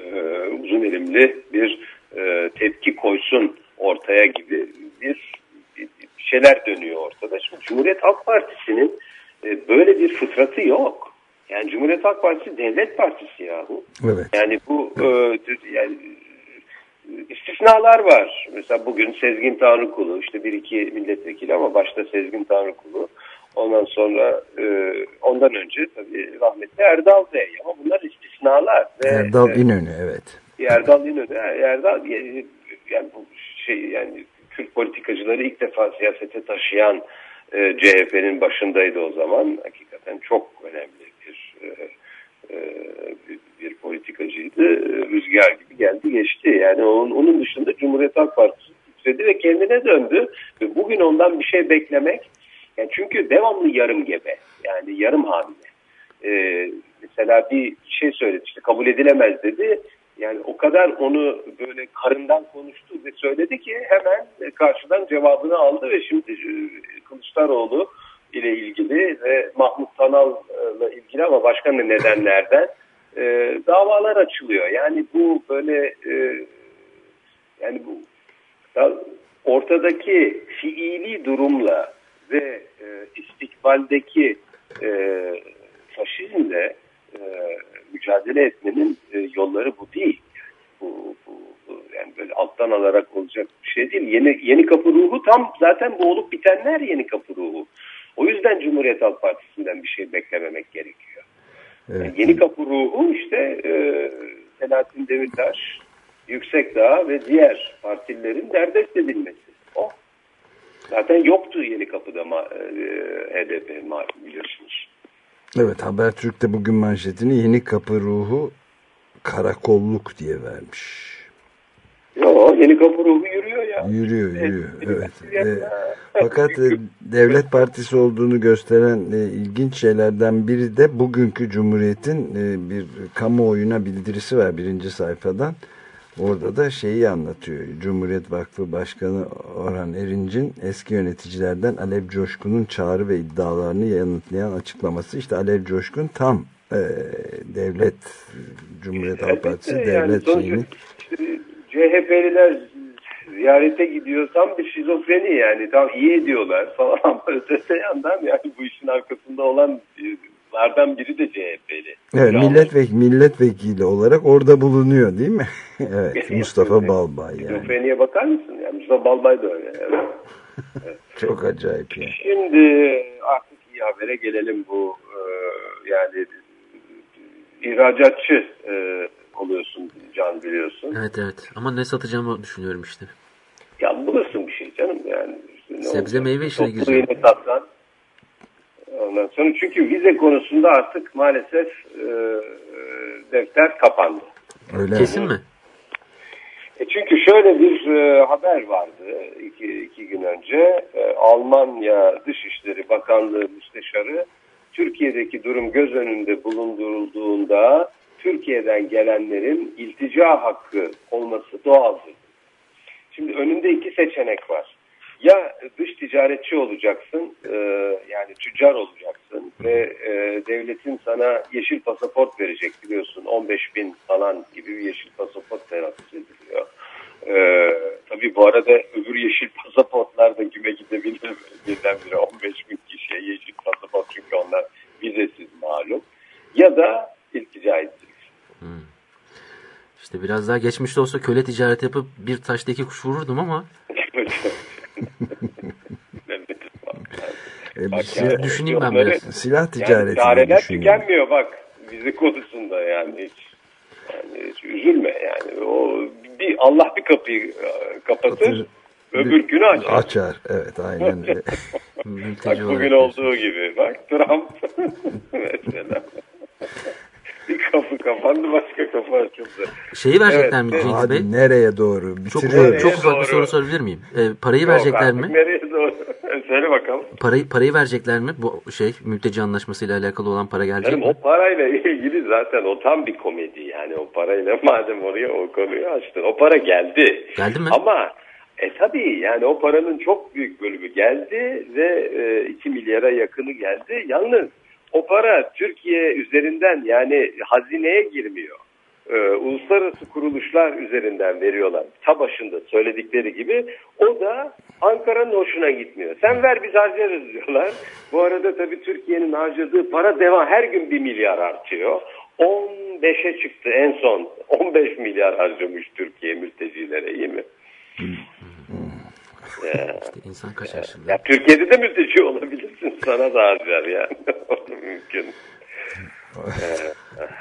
uzun elimli bir e, tepki koysun ortaya gibi bir, bir şeyler dönüyor ortada. Şimdi Cumhuriyet Halk Partisi'nin e, böyle bir fıtratı yok. Yani Cumhuriyet Halk Partisi devlet partisi yahu. Evet. Yani bu e, yani istisnalar var. Mesela bugün Sezgin Tanrıkulu işte bir iki milletvekili ama başta Sezgin Tanrıkulu. Ondan sonra e, ondan önce tabii rahmetli Erdal Bey ama bunlar istisnalar. Ve, Erdal e, İnönü evet. Erdal İnönü, Erdal yani yani bu şey yani Kürt politikacıları ilk defa siyasete taşıyan e, CHP'nin başındaydı o zaman. Hakikaten çok önemli bir e, e, bir, bir politikacıydı. E, Rüzgar gibi geldi geçti. Yani onun, onun dışında Cumhuriyet Halk Partisi titredi ve kendine döndü. Ve bugün ondan bir şey beklemek yani çünkü devamlı yarım gebe. Yani yarım hamile. E, mesela bir şey söyledi işte kabul edilemez dedi. Yani o kadar onu böyle karından konuştu ve söyledi ki hemen karşıdan cevabını aldı ve şimdi e, Kılıçdaroğlu ile ilgili ve Mahmut Tanal'la ilgili ama başka ne nedenlerden e, davalar açılıyor. Yani bu böyle e, yani bu ortadaki fiili durumla ve e, istikbaldeki e, faşizmle e, mücadele etmenin e, yolları bu değil. Bu, bu, bu yani böyle alttan alarak olacak bir şey değil. Yeni yeni kapı ruhu tam zaten bu olup bitenler yeni kapı ruhu. O yüzden Cumhuriyet Halk Partisi'nden bir şey beklememek gerekiyor. Yani yeni kapı ruhu işte e, Selahattin Demirtaş, Yüksekdağ ve diğer partilerin derdest edilmesi. Zaten yoktu yeni kapıda ma, e, HDP malum biliyorsunuz. Evet Habertürk'te bugün manşetini yeni kapı ruhu karakolluk diye vermiş. Yo, yeni kapı ruhu yürüyor ya. Yürüyor yürüyor evet. Evet. E, fakat e, devlet partisi olduğunu gösteren e, ilginç şeylerden biri de bugünkü Cumhuriyet'in e, bir kamuoyuna bildirisi var birinci sayfadan. Orada da şeyi anlatıyor. Cumhuriyet Vakfı Başkanı Orhan Erinç'in eski yöneticilerden Alev Coşkun'un çağrı ve iddialarını yanıtlayan açıklaması. İşte Alev Coşkun tam e, devlet, Cumhuriyet Halk Partisi Elbette yani devlet şeyini CHP'liler ziyarete gidiyor. Tam bir şizofreni yani. Tam iyi ediyorlar falan öte yandan yani bu işin arkasında olanlardan biri de CHP'li. Evet, Bravo. milletvekili, milletvekili olarak orada bulunuyor değil mi? evet, Mustafa Balbay yani. Şizofreniye bakar mısın? Yani Mustafa Balbay da öyle. Evet. Çok acayip yani. Şimdi artık iyi habere gelelim bu e, yani ihracatçı e, oluyorsun Can biliyorsun. Evet evet ama ne satacağımı düşünüyorum işte. Ya bulursun bir şey canım yani. İşte Sebze olacak? meyve işine Toplu gireceğim. iğne satsan. Ondan sonra çünkü vize konusunda artık maalesef e, defter kapandı. Öyle Kesin mi? E çünkü şöyle bir e, haber vardı iki, iki gün önce. E, Almanya Dışişleri Bakanlığı Müsteşarı Türkiye'deki durum göz önünde bulundurulduğunda Türkiye'den gelenlerin iltica hakkı olması doğaldır. Şimdi önünde iki seçenek var. Ya dış ticaretçi olacaksın, e, yani tüccar olacaksın ve e, devletin sana yeşil pasaport verecek biliyorsun. 15 bin falan gibi bir yeşil pasaport terapi ediliyor. E, tabii bu arada öbür yeşil pasaportlar da güme gidebilir birdenbire 15 bin kişiye yeşil pasaport çünkü onlar vizesiz malum. Ya da iltica edeceksin. İşte biraz daha geçmişte olsa köle ticareti yapıp bir taşta iki kuş vururdum ama E, Bak bir yani silah, düşüneyim ben biraz. silah Yani ticareti düşünüyor. tükenmiyor bak vize konusunda yani hiç. Yani hiç üzülme yani. O bir Allah bir kapıyı e, kapatır, Kapatır. öbür günü açar. Açar. Evet aynen öyle. Bak bugün olduğu gibi. Bak Trump mesela. kapı kapandı başka kapı açıldı. Şeyi verecekler mi Evet, Cengiz Hadi Bey? nereye doğru? Çok, Bitiriyoruz. çok ufak doğru? bir soru sorabilir miyim? Ee, parayı Yok verecekler mi? Nereye doğru? Söyle bakalım. Parayı parayı verecekler mi? Bu şey mülteci anlaşmasıyla alakalı olan para gelecek Canım mi? o parayla ilgili zaten o tam bir komedi yani o parayla madem oraya o konuyu açtın. O para geldi. Geldi mi? Ama e tabii yani o paranın çok büyük bölümü geldi ve e, 2 milyara yakını geldi. Yalnız o para Türkiye üzerinden yani hazineye girmiyor. E, uluslararası kuruluşlar üzerinden veriyorlar. Ta başında söyledikleri gibi. O da Ankara'nın hoşuna gitmiyor. Sen ver biz harcarız diyorlar. Bu arada tabii Türkiye'nin harcadığı para devam her gün 1 milyar artıyor. 15'e çıktı en son. 15 milyar harcamış Türkiye mültecilere iyi mi? İşte insan kaçar şimdi. Ya Türkiye'de de mülteci olabilirsin. Sana da harcar yani. Mümkün. Ee,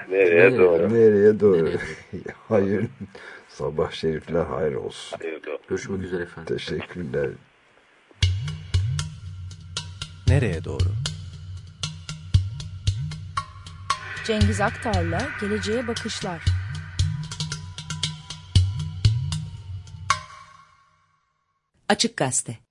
nereye Nereye doğru? Nereye doğru? Hayır. Sabah şerifler hayır olsun. Nereye doğru? Görüşmek üzere efendim. Teşekkürler. Nereye doğru? Cengiz Aktar'la Geleceğe Bakışlar. Açık Gazete.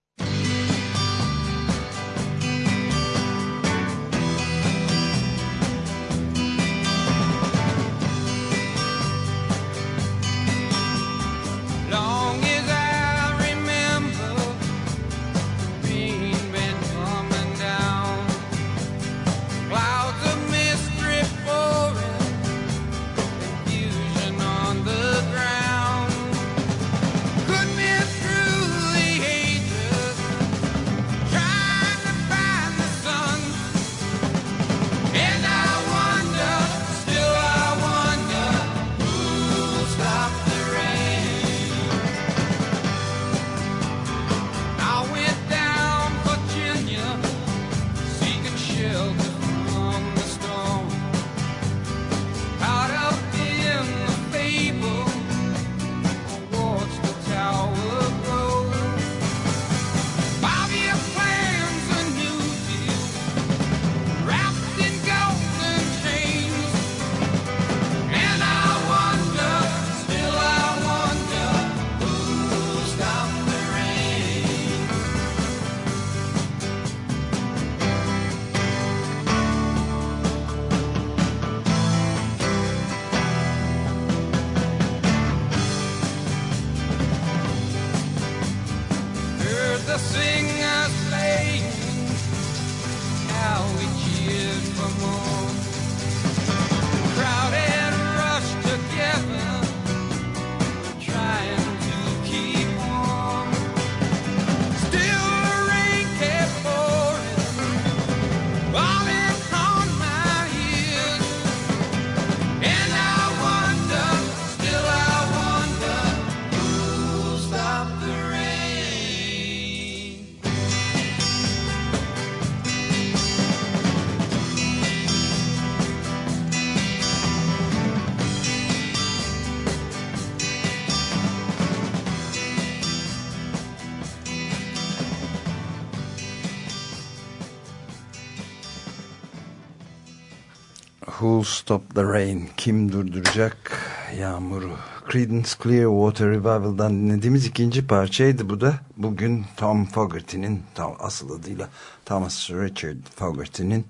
Stop the Rain? Kim durduracak yağmuru? Creedence Clearwater Revival'dan dinlediğimiz ikinci parçaydı bu da. Bugün Tom Fogerty'nin tam asıl adıyla Thomas Richard Fogerty'nin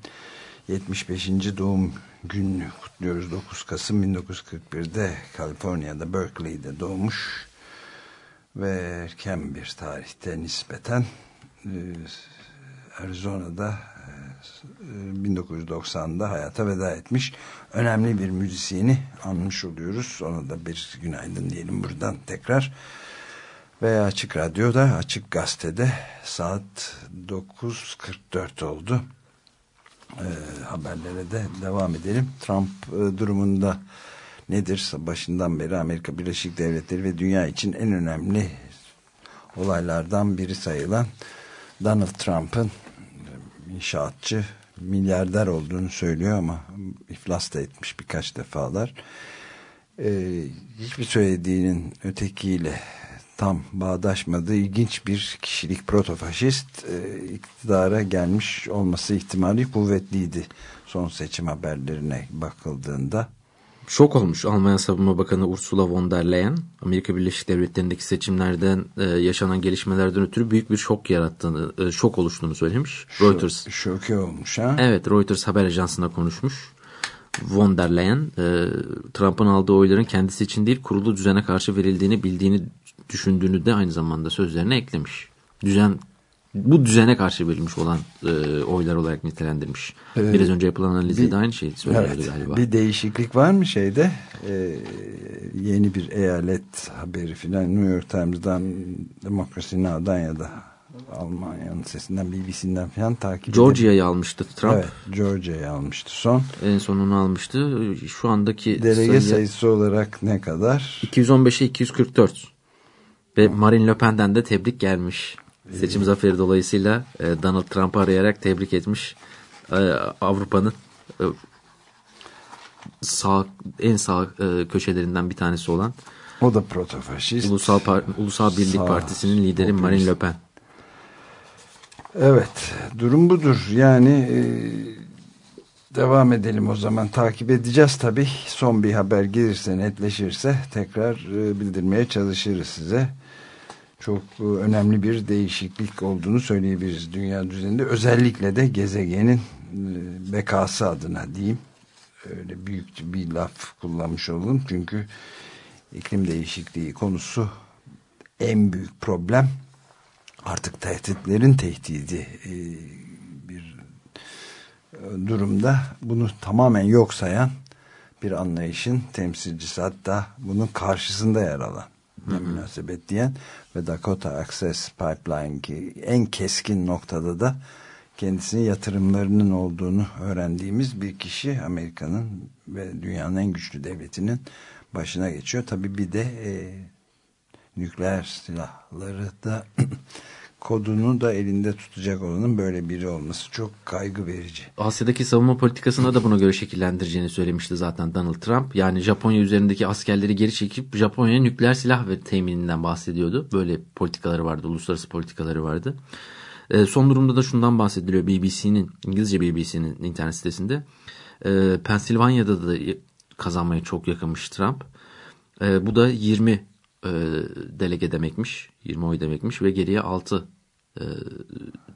75. doğum gününü kutluyoruz. 9 Kasım 1941'de Kaliforniya'da Berkeley'de doğmuş ve erken bir tarihte nispeten e, Arizona'da 1990'da hayata veda etmiş önemli bir müzisyeni anmış oluyoruz. Ona da bir günaydın diyelim buradan tekrar. Ve Açık Radyo'da, Açık Gazete'de saat 9.44 oldu. E, haberlere de devam edelim. Trump e, durumunda nedir? Başından beri Amerika Birleşik Devletleri ve dünya için en önemli olaylardan biri sayılan Donald Trump'ın inşaatçı milyarder olduğunu söylüyor ama iflas da etmiş birkaç defalar. Ee, hiçbir söylediğinin ötekiyle tam bağdaşmadığı ilginç bir kişilik protofaşist e, iktidara gelmiş olması ihtimali kuvvetliydi son seçim haberlerine bakıldığında. Şok olmuş Almanya Savunma Bakanı Ursula von der Leyen, Amerika Birleşik Devletleri'ndeki seçimlerden e, yaşanan gelişmelerden ötürü büyük bir şok yarattığını, e, şok oluştuğunu söylemiş. Reuters. Şoke olmuş ha. Evet, Reuters haber ajansına konuşmuş. Von der Leyen, e, Trump'ın aldığı oyların kendisi için değil, kurulu düzene karşı verildiğini bildiğini düşündüğünü de aynı zamanda sözlerine eklemiş. Düzen bu düzene karşı verilmiş olan e, oylar olarak nitelendirmiş. Ee, Biraz önce yapılan analizde bir- de aynı şeyi söylüyordu Evet, galiba. bir değişiklik var mı şeyde? Ee, yeni bir eyalet haberi filan New York Times'dan Demokrasi Now'dan ya da Almanya'nın sesinden BBC'den falan takip Georgia'yı almıştı Trump. Evet, Georgia'yı almıştı son. En sonunu almıştı. Şu andaki Delege sayı sayısı olarak ne kadar? 215'e 244. Ve Marine Le Pen'den de tebrik gelmiş. Seçim zaferi dolayısıyla e, Donald Trump'ı arayarak tebrik etmiş. E, Avrupa'nın e, sağ en sağ köşelerinden bir tanesi olan O da protofaşist. Ulusal Par- Ulusal Birlik Sağ- Partisi'nin lideri Marine Le Pen. Evet, durum budur. Yani e, devam edelim o zaman. Takip edeceğiz tabii. Son bir haber gelirse, netleşirse tekrar e, bildirmeye çalışırız size. Çok e, önemli bir değişiklik olduğunu söyleyebiliriz dünya düzeninde. Özellikle de gezegenin e, bekası adına diyeyim. Öyle büyük bir laf kullanmış olalım. Çünkü iklim değişikliği konusu en büyük problem artık tehditlerin tehdidi e, bir durumda bunu tamamen yok sayan bir anlayışın temsilcisi hatta bunun karşısında yer alan münasebet diyen ve Dakota Access Pipeline ki en keskin noktada da kendisinin yatırımlarının olduğunu öğrendiğimiz bir kişi Amerika'nın ve dünyanın en güçlü devletinin başına geçiyor. Tabii bir de e, nükleer silahları da kodunu da elinde tutacak olanın böyle biri olması çok kaygı verici. Asya'daki savunma politikasını da buna göre şekillendireceğini söylemişti zaten Donald Trump. Yani Japonya üzerindeki askerleri geri çekip Japonya'ya nükleer silah ve temininden bahsediyordu. Böyle politikaları vardı, uluslararası politikaları vardı. E, son durumda da şundan bahsediliyor BBC'nin, İngilizce BBC'nin internet sitesinde. E, Pensilvanya'da da kazanmaya çok yakınmış Trump. E, bu da 20 e, delege demekmiş, 20 oy demekmiş ve geriye 6 e,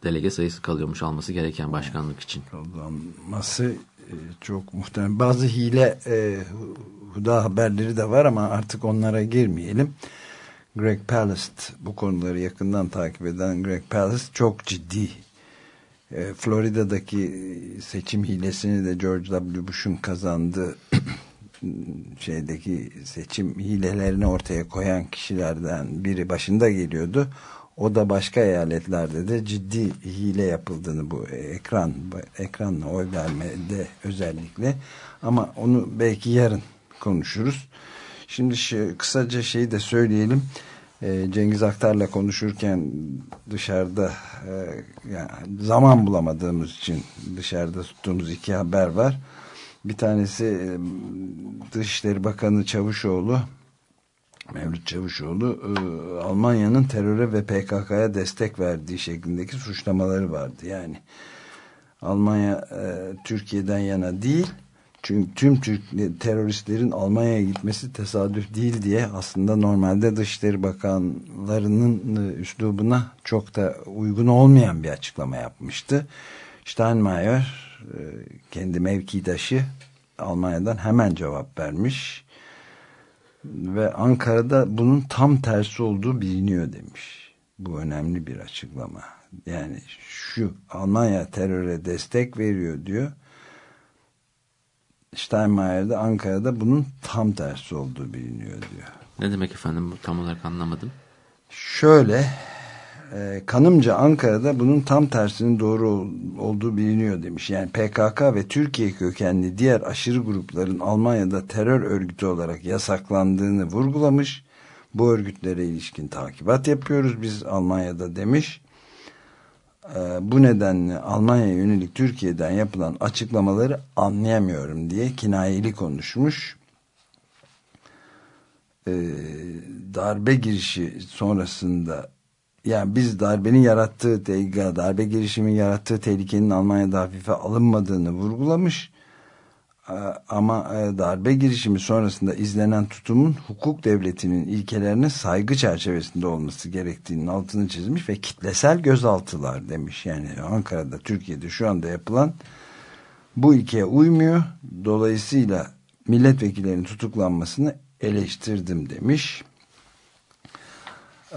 delege sayısı kalıyormuş alması gereken başkanlık için. Kullanması e, çok muhtemel. Bazı hile e, huda haberleri de var ama artık onlara girmeyelim. Greg Palast bu konuları yakından takip eden Greg Palast çok ciddi e, Florida'daki seçim hilesini de George W. Bush'un kazandığı şeydeki seçim hilelerini ortaya koyan kişilerden biri başında geliyordu. O da başka eyaletlerde de ciddi hile yapıldığını bu ekran ekranla oy vermede özellikle ama onu belki yarın konuşuruz. Şimdi kısaca şeyi de söyleyelim. Ee, Cengiz Aktar'la konuşurken dışarıda e, yani zaman bulamadığımız için dışarıda tuttuğumuz iki haber var. Bir tanesi e, Dışişleri Bakanı Çavuşoğlu Mevlüt Çavuşoğlu e, Almanya'nın teröre ve PKK'ya destek verdiği şeklindeki suçlamaları vardı. Yani Almanya e, Türkiye'den yana değil çünkü tüm Türk teröristlerin Almanya'ya gitmesi tesadüf değil diye aslında normalde Dışişleri Bakanlarının e, üslubuna çok da uygun olmayan bir açıklama yapmıştı. Steinmeier e, kendi mevkidaşı Almanya'dan hemen cevap vermiş ve Ankara'da bunun tam tersi olduğu biliniyor demiş. Bu önemli bir açıklama. Yani şu Almanya teröre destek veriyor diyor. Steinmeier'de Ankara'da bunun tam tersi olduğu biliniyor diyor. Ne demek efendim bu tam olarak anlamadım. Şöyle e, kanımca Ankara'da bunun tam tersinin doğru ol, olduğu biliniyor demiş. Yani PKK ve Türkiye kökenli diğer aşırı grupların Almanya'da terör örgütü olarak yasaklandığını vurgulamış. Bu örgütlere ilişkin takibat yapıyoruz biz Almanya'da demiş. E, bu nedenle Almanya'ya yönelik Türkiye'den yapılan açıklamaları anlayamıyorum diye kinayeli konuşmuş. e, darbe girişi sonrasında yani biz darbenin yarattığı darbe girişimin yarattığı tehlikenin Almanya'da hafife alınmadığını vurgulamış. E, Ama e, darbe girişimi sonrasında izlenen tutumun hukuk devletinin ilkelerine saygı çerçevesinde olması gerektiğinin altını çizmiş ve kitlesel gözaltılar demiş. Yani Ankara'da, Türkiye'de şu anda yapılan bu ilkeye uymuyor. Dolayısıyla milletvekillerinin tutuklanmasını eleştirdim demiş.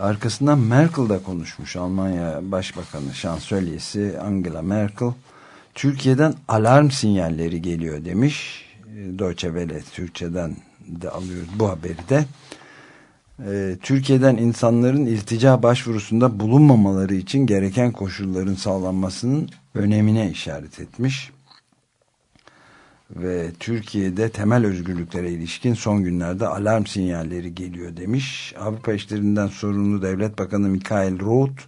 Arkasından Merkel de konuşmuş. Almanya Başbakanı, şansölyesi Angela Merkel. Türkiye'den alarm sinyalleri geliyor demiş. E, Deutsche Welle Türkçe'den de alıyoruz bu haberi de. E, Türkiye'den insanların iltica başvurusunda bulunmamaları için gereken koşulların sağlanmasının önemine işaret etmiş ve Türkiye'de temel özgürlüklere ilişkin son günlerde alarm sinyalleri geliyor demiş. Avrupa İşlerinden sorumlu Devlet Bakanı Mikael Roth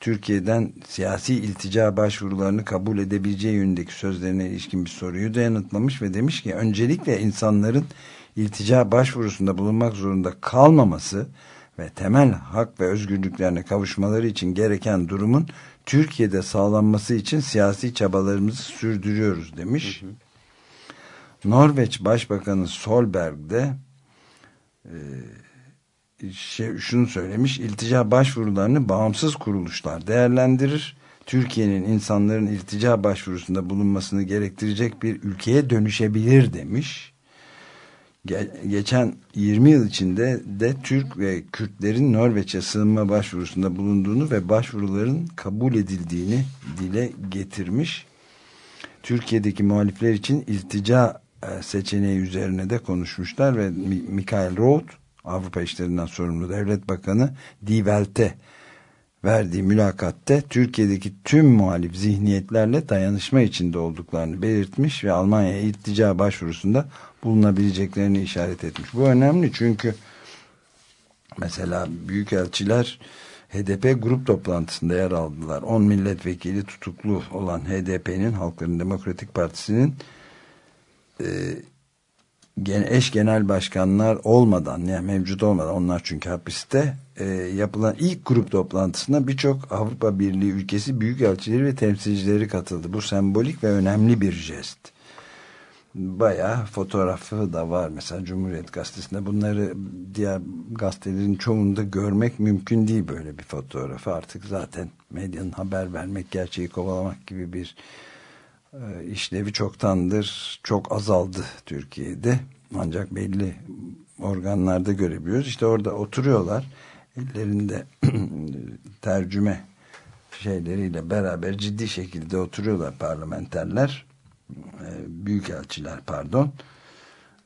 Türkiye'den siyasi iltica başvurularını kabul edebileceği yönündeki sözlerine ilişkin bir soruyu da yanıtlamış ve demiş ki öncelikle insanların iltica başvurusunda bulunmak zorunda kalmaması ve temel hak ve özgürlüklerine kavuşmaları için gereken durumun Türkiye'de sağlanması için siyasi çabalarımızı sürdürüyoruz demiş. Norveç Başbakanı Solberg de e, şey, şunu söylemiş. İltica başvurularını bağımsız kuruluşlar değerlendirir. Türkiye'nin insanların iltica başvurusunda bulunmasını gerektirecek bir ülkeye dönüşebilir demiş. Ge- geçen 20 yıl içinde de Türk ve Kürtlerin Norveç'e sığınma başvurusunda bulunduğunu ve başvuruların kabul edildiğini dile getirmiş. Türkiye'deki muhalifler için iltica seçeneği üzerine de konuşmuşlar ve Mi- Mikael Roth Avrupa İşlerinden sorumlu devlet bakanı Die Welt'e verdiği mülakatte Türkiye'deki tüm muhalif zihniyetlerle dayanışma içinde olduklarını belirtmiş ve Almanya'ya iltica başvurusunda bulunabileceklerini işaret etmiş. Bu önemli çünkü mesela büyükelçiler HDP grup toplantısında yer aldılar. 10 milletvekili tutuklu olan HDP'nin Halkların Demokratik Partisi'nin e, eş genel başkanlar olmadan yani mevcut olmadan onlar çünkü hapiste e, yapılan ilk grup toplantısına birçok Avrupa Birliği ülkesi büyükelçileri ve temsilcileri katıldı. Bu sembolik ve önemli bir jest. Bayağı fotoğrafı da var mesela Cumhuriyet Gazetesi'nde bunları diğer gazetelerin çoğunda görmek mümkün değil böyle bir fotoğrafı artık zaten medyanın haber vermek gerçeği kovalamak gibi bir işlevi çoktandır çok azaldı Türkiye'de. Ancak belli organlarda görebiliyoruz. İşte orada oturuyorlar. Ellerinde tercüme şeyleriyle beraber ciddi şekilde oturuyorlar parlamenterler. E, büyükelçiler pardon.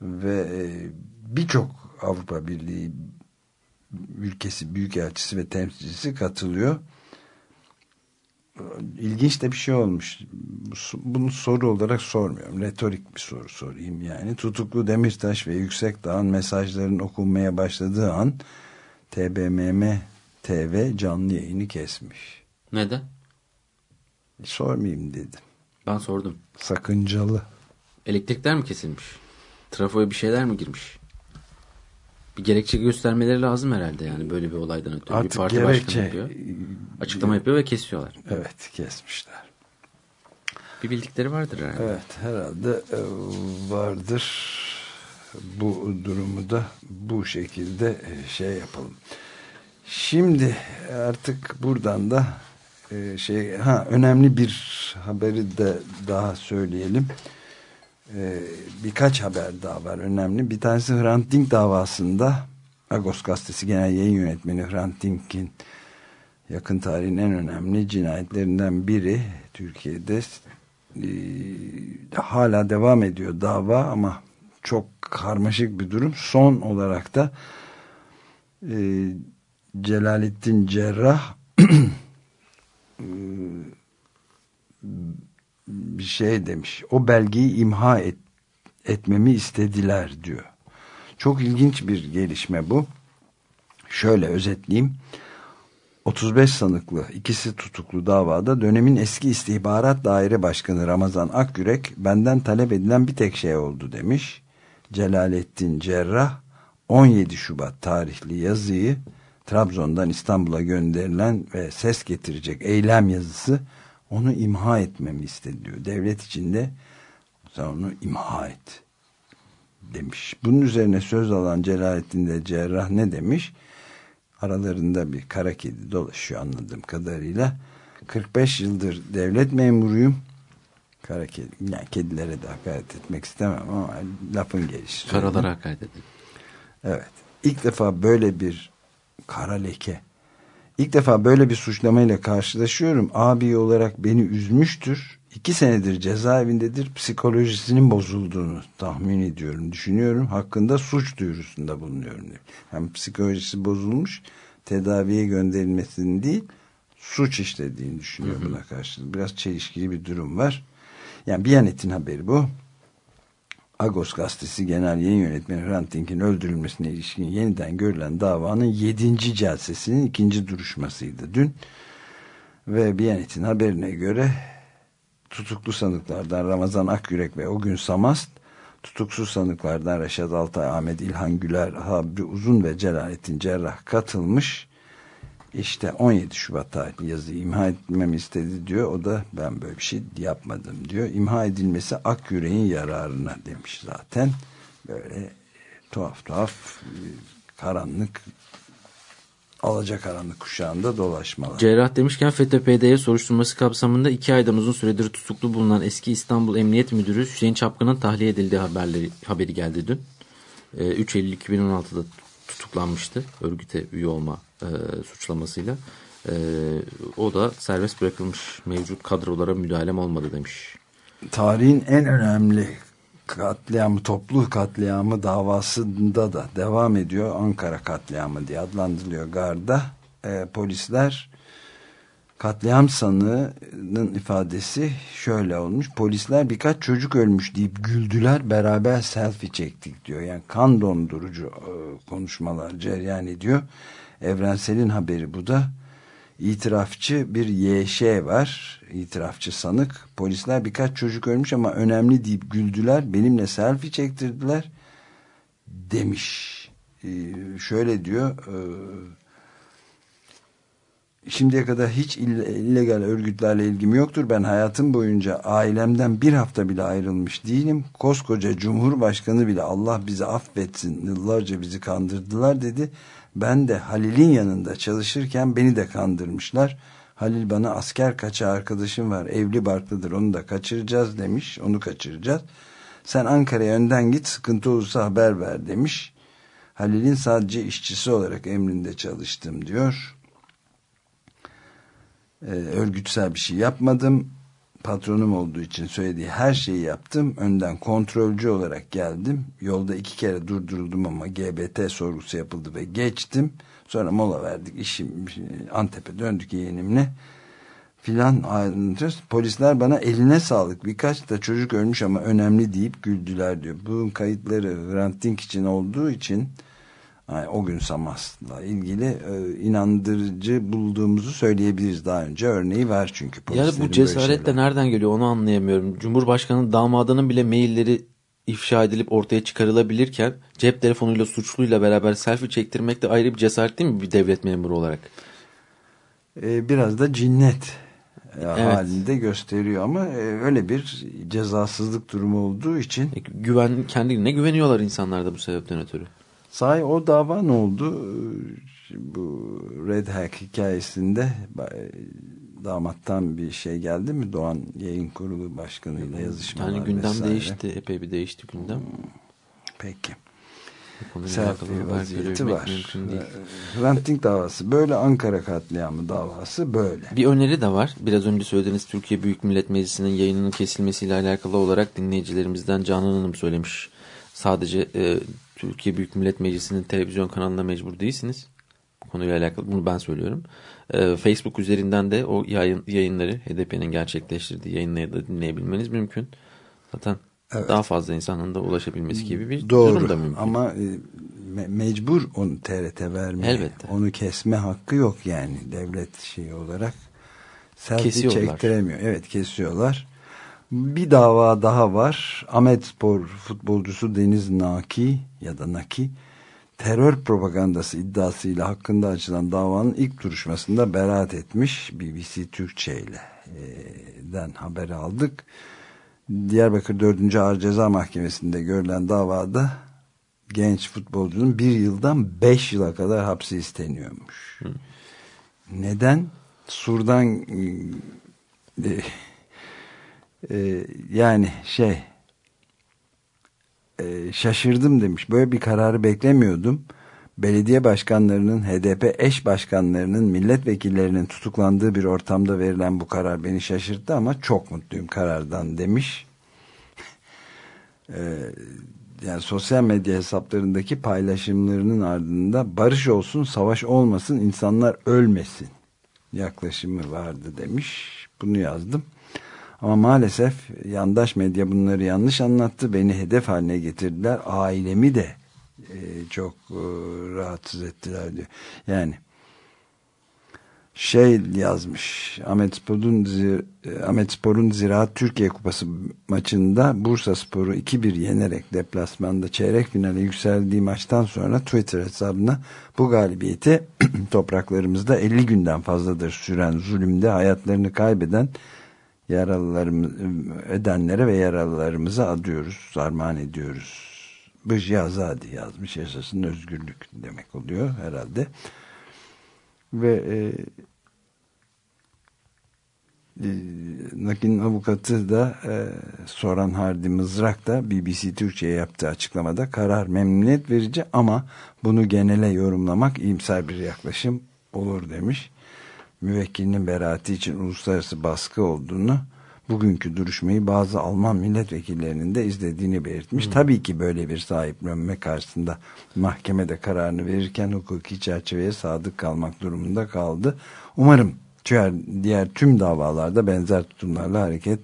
Ve e, birçok Avrupa Birliği ülkesi büyükelçisi ve temsilcisi katılıyor ilginç de bir şey olmuş. Bunu soru olarak sormuyorum. Retorik bir soru sorayım yani. Tutuklu Demirtaş ve Yüksekdağ'ın mesajların okunmaya başladığı an TBMM TV canlı yayını kesmiş. Neden? Sormayayım dedim. Ben sordum. Sakıncalı. Elektrikler mi kesilmiş? Trafoya bir şeyler mi girmiş? Bir gerekçe göstermeleri lazım herhalde yani böyle bir olaydan ötürü. Artık bir parti gerekçe- yapıyor. Açıklama yapıyor ve kesiyorlar. Evet kesmişler. Bir bildikleri vardır herhalde. Evet herhalde e, vardır. Bu durumu da bu şekilde e, şey yapalım. Şimdi artık buradan da e, şey ha önemli bir haberi de daha söyleyelim. E, birkaç haber daha var önemli. Bir tanesi Hrant Dink davasında Agos Gazetesi Genel Yayın Yönetmeni Hrant Dink'in yakın tarihin en önemli cinayetlerinden biri Türkiye'de e, hala devam ediyor dava ama çok karmaşık bir durum. Son olarak da e, Celalettin Cerrah e, bir şey demiş. O belgeyi imha et, etmemi istediler diyor. Çok ilginç bir gelişme bu. Şöyle özetleyeyim. 35 sanıklı ikisi tutuklu davada dönemin eski istihbarat daire başkanı Ramazan Akgürek benden talep edilen bir tek şey oldu demiş. Celalettin Cerrah 17 Şubat tarihli yazıyı Trabzon'dan İstanbul'a gönderilen ve ses getirecek eylem yazısı onu imha etmemi istedi diyor. Devlet içinde sen onu imha et demiş. Bunun üzerine söz alan Celalettin de Cerrah ne demiş? Aralarında bir kara kedi dolaşıyor anladığım kadarıyla. 45 yıldır devlet memuruyum. Kara kedi, yani kedilere de hakaret etmek istemem ama lafın gelişi. Karalara hakaret edin. Evet. İlk defa böyle bir kara leke. İlk defa böyle bir suçlamayla karşılaşıyorum. Abi olarak beni üzmüştür. İki senedir cezaevindedir. Psikolojisinin bozulduğunu tahmin ediyorum, düşünüyorum. Hakkında suç duyurusunda bulunuyorum. diyor. Hem psikolojisi bozulmuş, tedaviye gönderilmesinin değil, suç işlediğini düşünüyor buna karşılık. Biraz çelişkili bir durum var. Yani Biyanet'in haberi bu. Agos gazetesi genel yayın yönetmeni Hrant Dink'in öldürülmesine ilişkin yeniden görülen davanın 7. celsesinin ikinci duruşmasıydı dün. Ve Biyanet'in haberine göre tutuklu sanıklardan Ramazan Akyürek ve o gün Samast, tutuksuz sanıklardan Reşat Altay, Ahmet İlhan Güler, Habri Uzun ve Celalettin Cerrah katılmış. İşte 17 Şubat tarihli yazıyı imha etmemi istedi diyor. O da ben böyle bir şey yapmadım diyor. İmha edilmesi Akyürek'in yararına demiş zaten. Böyle tuhaf tuhaf e, karanlık alacakaranlık kuşağında dolaşmalar. Cerrah demişken FETÖ-PD'ye soruşturması kapsamında iki aydan uzun süredir tutuklu bulunan eski İstanbul Emniyet Müdürü Hüseyin Çapkın'ın tahliye edildiği haberleri, haberi geldi dün. Ee, 3 Eylül 2016'da tutuklanmıştı örgüte üye olma e, suçlamasıyla. E, o da serbest bırakılmış mevcut kadrolara müdahalem olmadı demiş. tarihin en önemli katliamı, toplu katliamı davasında da devam ediyor. Ankara katliamı diye adlandırılıyor garda. Ee, polisler katliam sanığının ifadesi şöyle olmuş. Polisler birkaç çocuk ölmüş deyip güldüler beraber selfie çektik diyor. Yani kan dondurucu e, konuşmalar cereyan ediyor. Evrensel'in haberi bu da. İtirafçı bir YŞ var. İtirafçı sanık. Polisler birkaç çocuk ölmüş ama önemli deyip güldüler. Benimle selfie çektirdiler. Demiş. Ee, şöyle diyor. E, şimdiye kadar hiç ille- illegal örgütlerle ilgim yoktur. Ben hayatım boyunca ailemden bir hafta bile ayrılmış değilim. Koskoca Cumhurbaşkanı bile Allah bizi affetsin yıllarca bizi kandırdılar dedi. Ben de Halil'in yanında çalışırken beni de kandırmışlar. Halil bana asker kaçağı arkadaşım var evli barklıdır onu da kaçıracağız demiş onu kaçıracağız. Sen Ankara'ya önden git sıkıntı olursa haber ver demiş. Halil'in sadece işçisi olarak emrinde çalıştım diyor. Ee, örgütsel bir şey yapmadım. Patronum olduğu için söylediği her şeyi yaptım. Önden kontrolcü olarak geldim. Yolda iki kere durduruldum ama GBT sorgusu yapıldı ve geçtim. Sonra mola verdik. İşim Antep'e döndük yeğenimle. Filan ayrıntı. Polisler bana eline sağlık. Birkaç da çocuk ölmüş ama önemli deyip güldüler diyor. Bunun kayıtları Hrant Dink için olduğu için o gün Samas'la ilgili e, inandırıcı bulduğumuzu söyleyebiliriz daha önce. Örneği var çünkü. Yani polislerin bu böyle cesaret de nereden geliyor onu anlayamıyorum. Cumhurbaşkanı damadının bile mailleri ifşa edilip ortaya çıkarılabilirken cep telefonuyla suçluyla beraber selfie çektirmek de ayrı bir cesaret değil mi bir devlet memuru olarak? E, biraz da cinnet e, halinde gösteriyor ama e, öyle bir cezasızlık durumu olduğu için güven kendilerine güveniyorlar insanlar da bu sebepten ötürü. Sahi o dava ne oldu? E, Bu Red Hack hikayesinde e, damattan bir şey geldi mi? Doğan Yayın Kurulu Başkanı'yla yazışmalar Yani gündem vesaire. değişti. Epey bir değişti gündem. Peki. Selfie alakalı haber vaziyeti var. E, Hrant Dink davası böyle Ankara katliamı davası böyle. Bir öneri de var. Biraz önce söylediğiniz Türkiye Büyük Millet Meclisi'nin yayınının kesilmesiyle alakalı olarak dinleyicilerimizden Canan Hanım söylemiş. Sadece e, Türkiye Büyük Millet Meclisi'nin televizyon kanalına mecbur değilsiniz. Bu konuyla alakalı bunu ben söylüyorum. E, Facebook üzerinden de o yayın, yayınları HDP'nin gerçekleştirdiği yayınları da dinleyebilmeniz mümkün. Zaten daha fazla insanın da ulaşabilmesi gibi bir durum da Doğru mümkün. ama e, me- mecbur onu TRT vermeye. Elbette. Onu kesme hakkı yok yani devlet şeyi olarak. Selfie Kesiyorlar. çektiremiyor. Evet kesiyorlar. Bir dava daha var. Ahmet Spor futbolcusu Deniz Naki ya da Naki terör propagandası iddiasıyla hakkında açılan davanın ilk duruşmasında beraat etmiş BBC Türkçe ile e, den haberi aldık. Diyarbakır 4. Ağır Ceza Mahkemesi'nde görülen davada genç futbolcunun bir yıldan 5 yıla kadar hapsi isteniyormuş. Neden? Sur'dan e, e, yani şey e, şaşırdım demiş. Böyle bir kararı beklemiyordum. Belediye başkanlarının, HDP eş başkanlarının, milletvekillerinin tutuklandığı bir ortamda verilen bu karar beni şaşırttı ama çok mutluyum karardan demiş. E, yani sosyal medya hesaplarındaki paylaşımlarının ardında barış olsun, savaş olmasın, insanlar ölmesin yaklaşımı vardı demiş. Bunu yazdım. Ama maalesef yandaş medya bunları yanlış anlattı. Beni hedef haline getirdiler. Ailemi de e, çok e, rahatsız ettiler diyor. Yani şey yazmış Ahmet Spor'un e, Ahmet Spor'un Ziraat Türkiye Kupası maçında Bursa Spor'u 2-1 yenerek deplasmanda çeyrek finale yükseldiği maçtan sonra Twitter hesabına bu galibiyeti topraklarımızda 50 günden fazladır süren zulümde hayatlarını kaybeden yaralılarımız edenlere ve yaralılarımıza adıyoruz, armağan ediyoruz. Bıcı Azadi yazmış yaşasın özgürlük demek oluyor herhalde. Ve e, e, Nakin avukatı da e, Soran Hardi Mızrak da BBC Türkçe'ye yaptığı açıklamada karar memnuniyet verici ama bunu genele yorumlamak iyimser bir yaklaşım olur demiş. Müvekkilinin beraati için uluslararası baskı olduğunu bugünkü duruşmayı bazı Alman milletvekillerinin de izlediğini belirtmiş. Tabii ki böyle bir sahiplenme karşısında mahkemede kararını verirken hukuki çerçeveye sadık kalmak durumunda kaldı. Umarım diğer, diğer tüm davalarda benzer tutumlarla hareket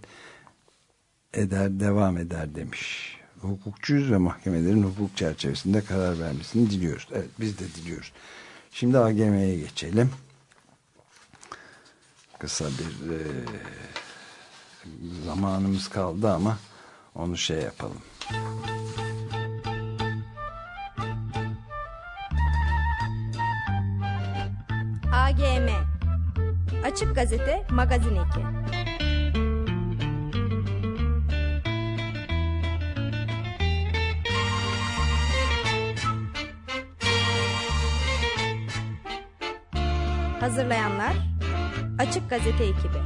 eder, devam eder demiş. Hukukçuyuz ve mahkemelerin hukuk çerçevesinde karar vermesini diliyoruz. Evet biz de diliyoruz. Şimdi AGM'ye geçelim. Kısa bir e, zamanımız kaldı ama onu şey yapalım. AGM Açık Gazete Magazin Eki Hazırlayanlar Açık Gazete ekibi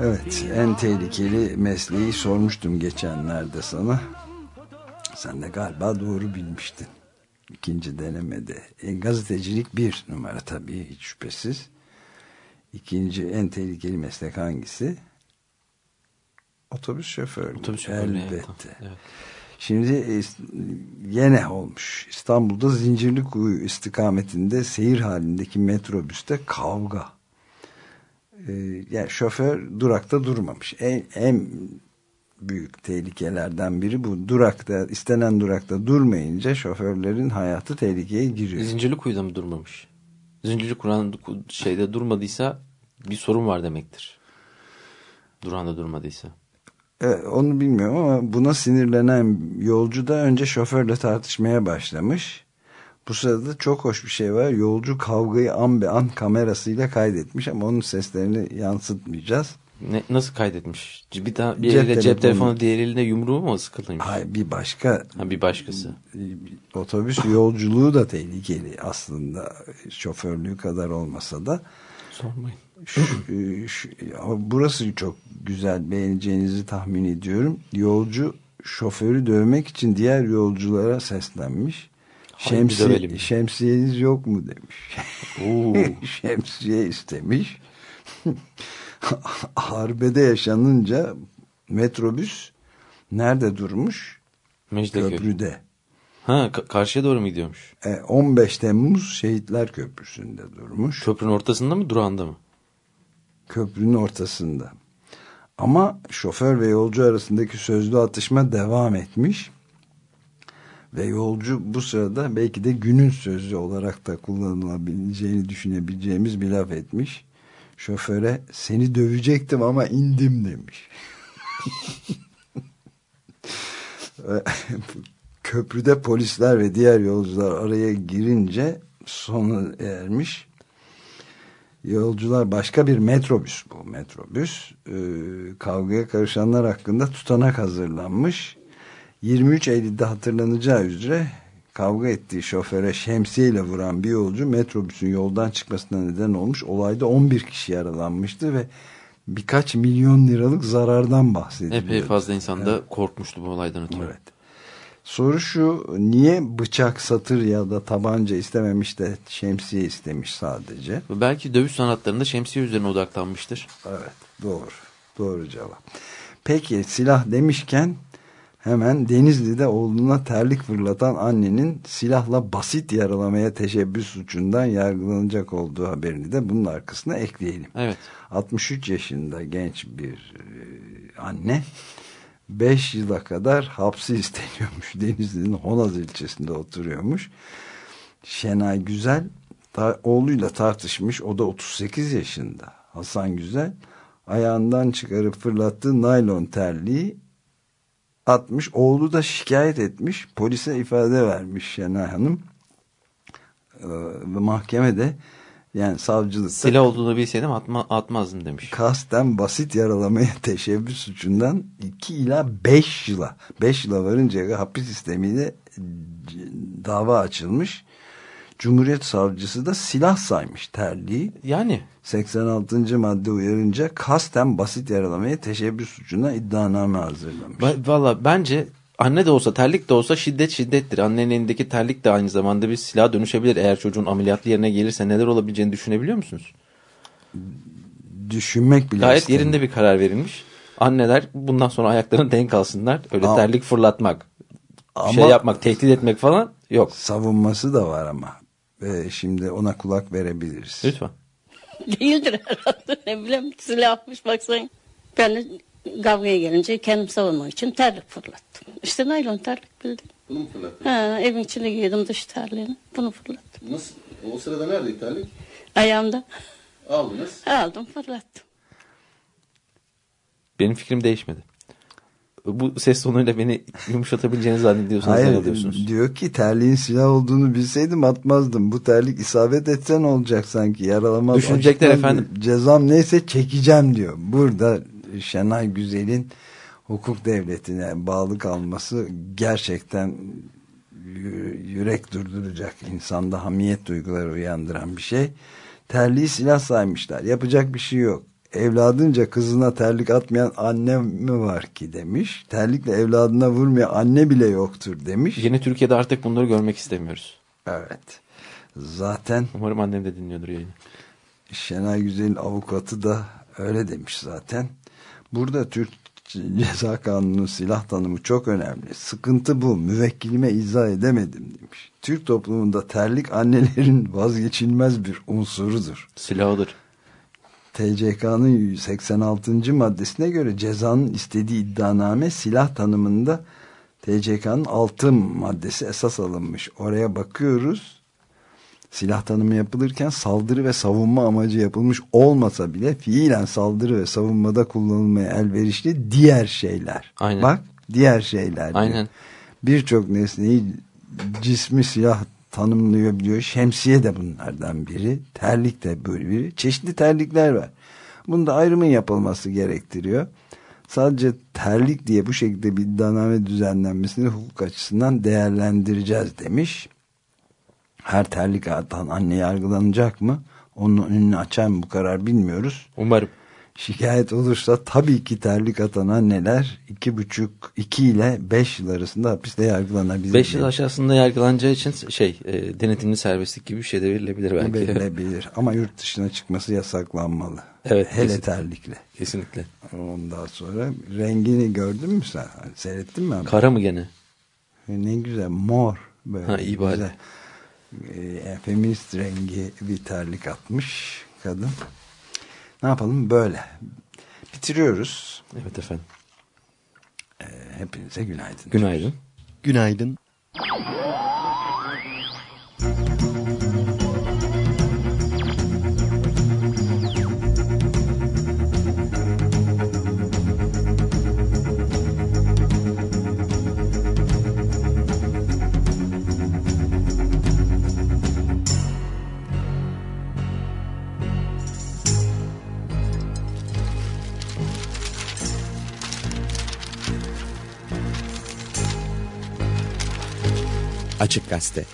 Evet en tehlikeli mesleği sormuştum geçenlerde sana. Sen de galiba doğru bilmiştin. İkinci denemede. E, gazetecilik bir numara tabii hiç şüphesiz. İkinci en tehlikeli meslek hangisi? Otobüs şoförü. Otobüs şoförü, evet, Elbette. evet. Şimdi e, yine olmuş. İstanbul'da Zincirlikuyu istikametinde seyir halindeki metrobüste kavga. Ee, yani şoför durakta durmamış. En, en büyük tehlikelerden biri bu. Durakta, istenen durakta durmayınca şoförlerin hayatı tehlikeye giriyor. Zincirli kuyuda mı durmamış? Zincirli kuran şeyde durmadıysa bir sorun var demektir. Duranda durmadıysa. Evet, onu bilmiyorum ama buna sinirlenen yolcu da önce şoförle tartışmaya başlamış. Bu sırada çok hoş bir şey var. Yolcu kavgayı an be an kamerasıyla kaydetmiş ama onun seslerini yansıtmayacağız. Ne, nasıl kaydetmiş? Bir, daha, bir Cep eliyle cep telefonu. telefonu diğer elinde yumruğu mu sıkılıymış? Hayır bir başka Ha, bir başkası. otobüs yolculuğu da tehlikeli aslında şoförlüğü kadar olmasa da. Sormayın. Şu, şu- ama burası çok güzel beğeneceğinizi tahmin ediyorum. Yolcu şoförü dövmek için diğer yolculara seslenmiş. Dövelim. şemsiyeniz yok mu demiş. Şemsiye istemiş. Harbede yaşanınca metrobüs nerede durmuş? Mecidiyeköy. Köprüde. Ha ka- karşıya doğru mu gidiyormuş? E, 15 Temmuz Şehitler Köprüsü'nde durmuş. Köprünün ortasında mı durağında mı? Köprünün ortasında. Ama şoför ve yolcu arasındaki sözlü atışma devam etmiş. Ve yolcu bu sırada belki de günün sözü olarak da kullanılabileceğini düşünebileceğimiz bir laf etmiş. Şoföre seni dövecektim ama indim demiş. Köprüde polisler ve diğer yolcular araya girince sona ermiş. Yolcular başka bir metrobüs bu metrobüs. Ee, kavgaya karışanlar hakkında tutanak hazırlanmış. 23 Eylül'de hatırlanacağı üzere kavga ettiği şoföre şemsiyeyle vuran bir yolcu metrobüsün yoldan çıkmasına neden olmuş. Olayda 11 kişi yaralanmıştı ve birkaç milyon liralık zarardan bahsediliyor. Epey fazla insan da korkmuştu bu olaydan ötürü. Evet. Soru şu niye bıçak, satır ya da tabanca istememiş de şemsiye istemiş sadece? Belki dövüş sanatlarında şemsiye üzerine odaklanmıştır. Evet doğru. Doğru cevap. Peki silah demişken hemen Denizli'de oğluna terlik fırlatan annenin silahla basit yaralamaya teşebbüs suçundan yargılanacak olduğu haberini de bunun arkasına ekleyelim. Evet. 63 yaşında genç bir e, anne 5 yıla kadar hapsi isteniyormuş. Denizli'nin Honaz ilçesinde oturuyormuş. Şenay Güzel ta, oğluyla tartışmış. O da 38 yaşında. Hasan Güzel ayağından çıkarıp fırlattığı naylon terliği atmış. Oğlu da şikayet etmiş. Polise ifade vermiş Şenay Hanım. Ee, mahkemede yani savcılıkta Silah olduğunu bilseydim atma, atmazdım demiş. kasten basit yaralamaya teşebbüs suçundan 2 ila 5 yıla 5 yıla varıncaya kadar hapis sistemiyle c- dava açılmış. Cumhuriyet savcısı da silah saymış terliği. Yani 86. madde uyarınca kasten basit yaralamaya teşebbüs suçundan iddianame hazırlamış. va- valla bence anne de olsa terlik de olsa şiddet şiddettir. Annenin elindeki terlik de aynı zamanda bir silah dönüşebilir. Eğer çocuğun ameliyatlı yerine gelirse neler olabileceğini düşünebiliyor musunuz? Düşünmek bile Gayet istemiyorum. yerinde bir karar verilmiş. Anneler bundan sonra ayaklarını denk alsınlar. Öyle Ama- terlik fırlatmak, bir Ama- şey yapmak, tehdit etmek falan yok. Savunması da var ama. Ve şimdi ona kulak verebiliriz. Lütfen. Değildir herhalde. Ne bileyim silahmış baksana. Ben de kavgaya gelince kendim savunmak için terlik fırlattım. İşte naylon terlik bildim. Bunu mu fırlattın? Ha, evin içinde giydim dış terliğini. Bunu fırlattım. Nasıl? O sırada nerede terlik? Ayağımda Aldınız. aldım fırlattım. Benim fikrim değişmedi. Bu ses tonuyla beni yumuşatabileceğini zannediyorsanız Hayır yanılıyorsunuz. diyor ki terliğin silah olduğunu bilseydim atmazdım. Bu terlik isabet etsen olacak sanki yaralamaz. Düşünecekler efendim. Cezam neyse çekeceğim diyor. Burada Şenay Güzel'in hukuk devletine bağlı kalması gerçekten yü- yürek durduracak insanda hamiyet duyguları uyandıran bir şey. Terliği silah saymışlar. Yapacak bir şey yok. Evladınca kızına terlik atmayan anne mi var ki demiş. Terlikle evladına vurmayan anne bile yoktur demiş. Yeni Türkiye'de artık bunları görmek istemiyoruz. Evet. Zaten Umarım annem de dinliyordur yayını. Şenay Güzel'in avukatı da öyle demiş zaten. Burada Türk Ceza Kanunu'nun silah tanımı çok önemli. Sıkıntı bu. Müvekkilime izah edemedim demiş. Türk toplumunda terlik annelerin vazgeçilmez bir unsurudur. Silahıdır. TCK'nın 86. maddesine göre cezanın istediği iddianame silah tanımında TCK'nın 6 maddesi esas alınmış. Oraya bakıyoruz. Silah tanımı yapılırken saldırı ve savunma amacı yapılmış olmasa bile fiilen saldırı ve savunmada kullanılmaya elverişli diğer şeyler. Aynen. Bak diğer şeyler. Aynen. Birçok nesneyi cismi silah tanımlayabiliyor. Şemsiye de bunlardan biri. Terlik de böyle biri. Çeşitli terlikler var. Bunda ayrımın yapılması gerektiriyor. Sadece terlik diye bu şekilde bir iddianame düzenlenmesini hukuk açısından değerlendireceğiz demiş. Her terlik atan anne yargılanacak mı? Onun önünü açar mı bu karar bilmiyoruz. Umarım. Şikayet olursa tabii ki terlik atan anneler iki buçuk, iki ile beş yıl arasında hapiste yargılanabilir. 5 yıl aşağısında yargılanacağı için şey e, denetimli serbestlik gibi bir şey de verilebilir belki. verilebilir. Ama yurt dışına çıkması yasaklanmalı. Evet, Hele kesin. terlikle. Kesinlikle. Ondan sonra rengini gördün mü sen? Seyrettin mi? abi? Kara mı gene? Ne güzel mor. Böyle Ha, iyi bari. Güzel. Ee, feminist rengi bir terlik atmış kadın. Ne yapalım? Böyle. Bitiriyoruz. Evet efendim. Ee, hepinize günaydın. Günaydın. Günaydın. Açık Gazete.